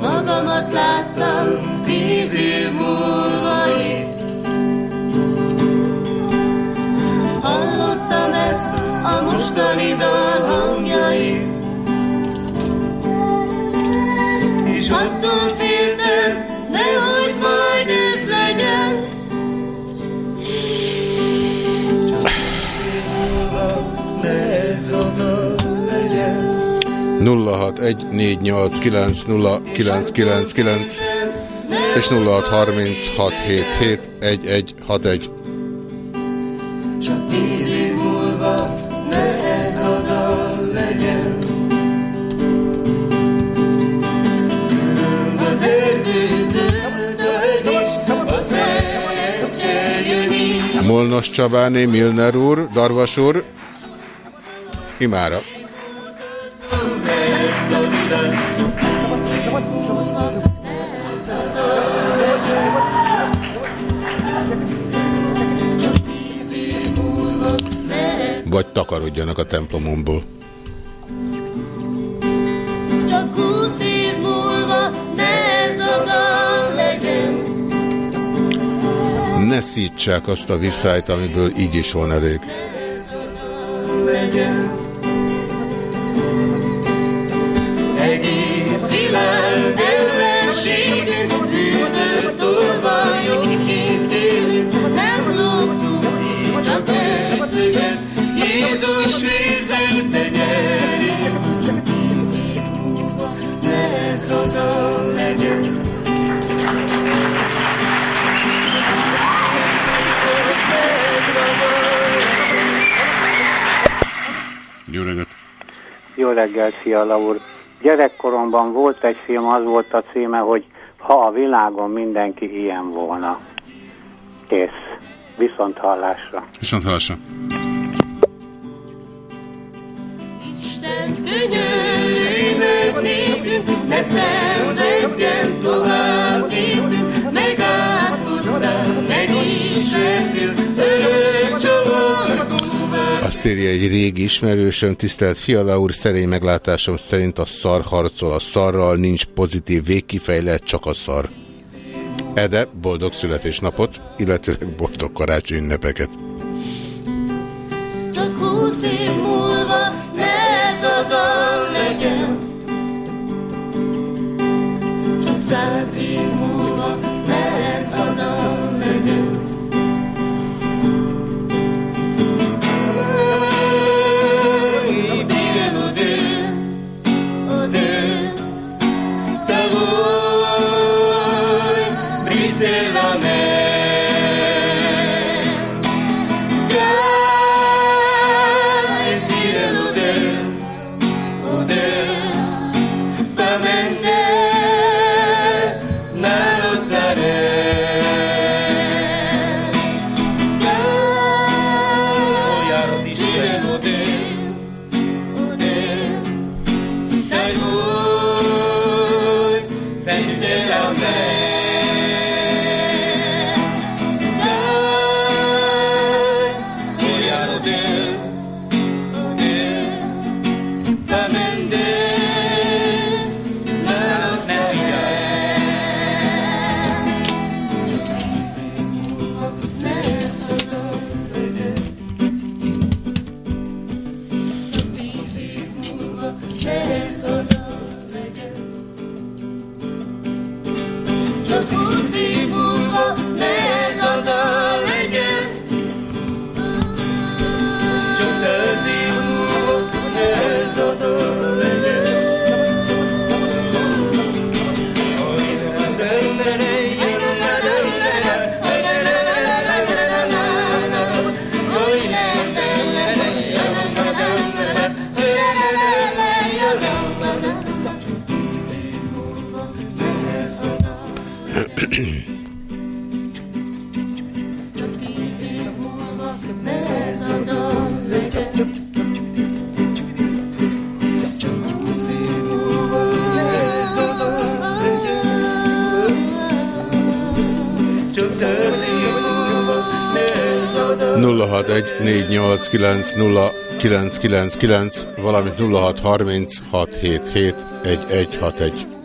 Magamat láttam tíz év múlva a mostani dal hangjait És attól féltem, nehogy majd ez legyen Csak múlva ne ez a dal legyen 0614890999 és 0636771161. Csak tíz Molnos Csabáné, Milner úr, Darvas úr, imára. Vagy takarodjanak a templomomból. Ne szítsák azt a viszályt, amiből így is van elég. Egész világ ellenségünk bűzött tolvajokként élünk. Nem loptunk, csak egyszerűen Jézus vérzett a nyerünk Tíz év múlva ne ez a dal Jó reggelt, Fiala úr! Gyerekkoromban volt egy film, az volt a címe, hogy Ha a világon mindenki ilyen volna. Kész. Viszont hallásra. Viszont hallásra. Isten nékünk, ne szenvedjen tovább írja egy régi ismerősöm, tisztelt Fiala úr, szerény meglátásom szerint a szar harcol a szarral, nincs pozitív végkifejlet, csak a szar. Ede, boldog születésnapot, illetőleg boldog karácsony ünnepeket. Csak húsz év múlva ne legyen. Csak száz év múlva 061 valamint 0636771161.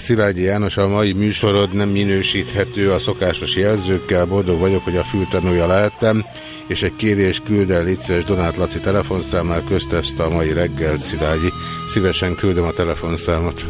Szilágyi János, a mai műsorod nem minősíthető a szokásos jelzőkkel, boldog vagyok, hogy a fültanúja lehettem, és egy kérés küld el Licces Donát Laci telefonszámmal köztezte a mai reggelt Szilágyi. Szívesen küldöm a telefonszámot.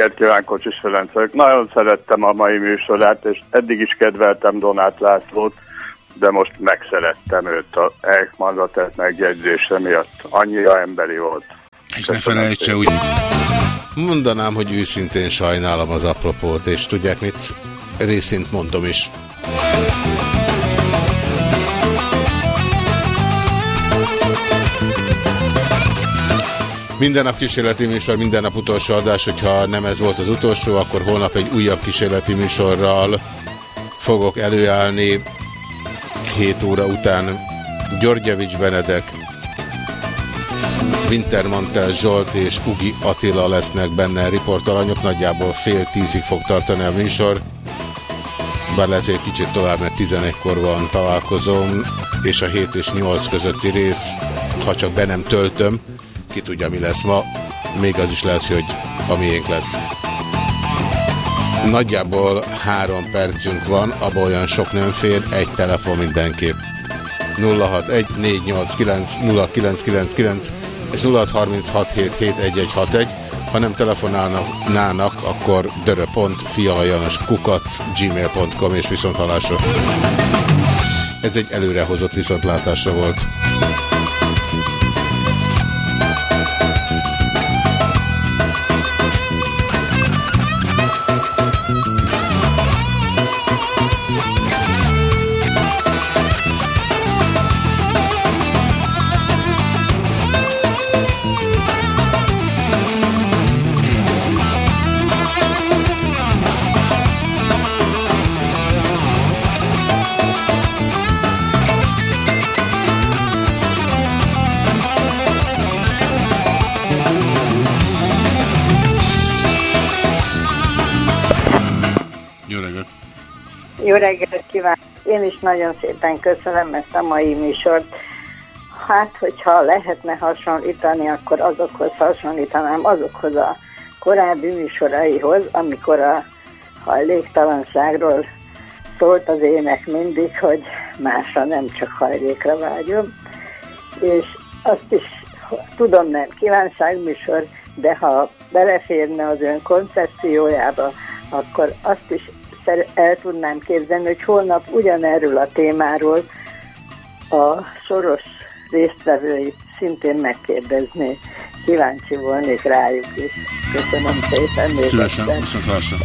Reggelt kívánok, Kocsis Ferenc. Nagyon szerettem a mai műsorát, és eddig is kedveltem Donát Lászlót, de most megszerettem őt a Eichmann tett megjegyzése miatt. Annyira emberi volt. És ne felejtse, úgy mondanám, hogy őszintén sajnálom az apropót, és tudják mit? Részint mondom is. Minden nap kísérleti műsor, minden nap utolsó adás, hogyha nem ez volt az utolsó, akkor holnap egy újabb kísérleti műsorral fogok előállni. 7 óra után Györgyevics Benedek, Wintermantel Zsolt és Ugi Attila lesznek benne riportalanyok, nagyjából fél tízig fog tartani a műsor, bár lehet, hogy egy kicsit tovább, mert 11-kor van találkozom, és a 7 és 8 közötti rész, ha csak be nem töltöm, ki tudja mi lesz ma, még az is lehet, hogy a miénk lesz. Nagyjából három percünk van, abban olyan sok nem fér, egy telefon mindenképp. 061 489 0999 és 0636771161. Ha nem telefonálnának, akkor dörö.fialajanoskukac gmail.com és viszontalásra. Ez egy előrehozott viszontlátásra volt. Jó reggelt kívánok! Én is nagyon szépen köszönöm ezt a mai műsort. Hát, hogyha lehetne hasonlítani, akkor azokhoz hasonlítanám, azokhoz a korábbi műsoraihoz, amikor a hajléktalanságról szólt az ének mindig, hogy másra nem csak hajlékra vágyom. És azt is tudom, nem kívánságműsor, de ha beleférne az ön koncepciójába, akkor azt is szer- el tudnám képzelni, hogy holnap ugyanerről a témáról a soros résztvevőit szintén megkérdezni. Kíváncsi volnék rájuk is. Köszönöm szépen. Szívesen, egyszer. viszontlátásra.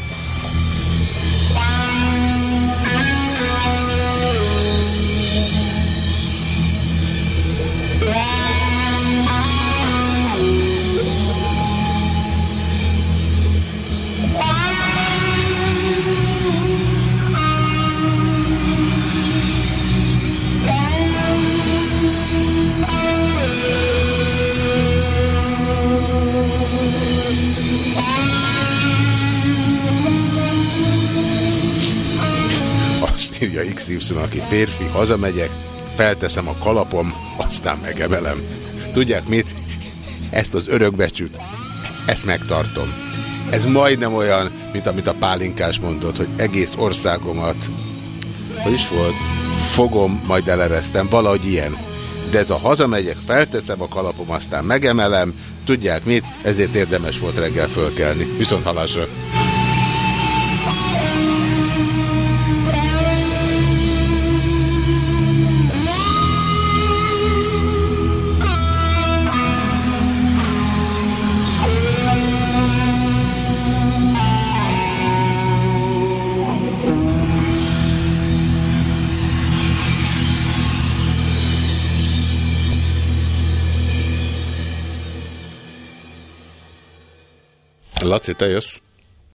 Azt írja XY, aki férfi, hazamegyek, felteszem a kalapom, aztán megemelem. Tudják mit? Ezt az örökbecsüt, ezt megtartom. Ez majdnem olyan, mint amit a pálinkás mondott, hogy egész országomat, hogy is volt, fogom, majd eleresztem, valahogy ilyen. De ez a hazamegyek, felteszem a kalapom, aztán megemelem, tudják mit, ezért érdemes volt reggel fölkelni. Viszont halásra. Laci, te jössz?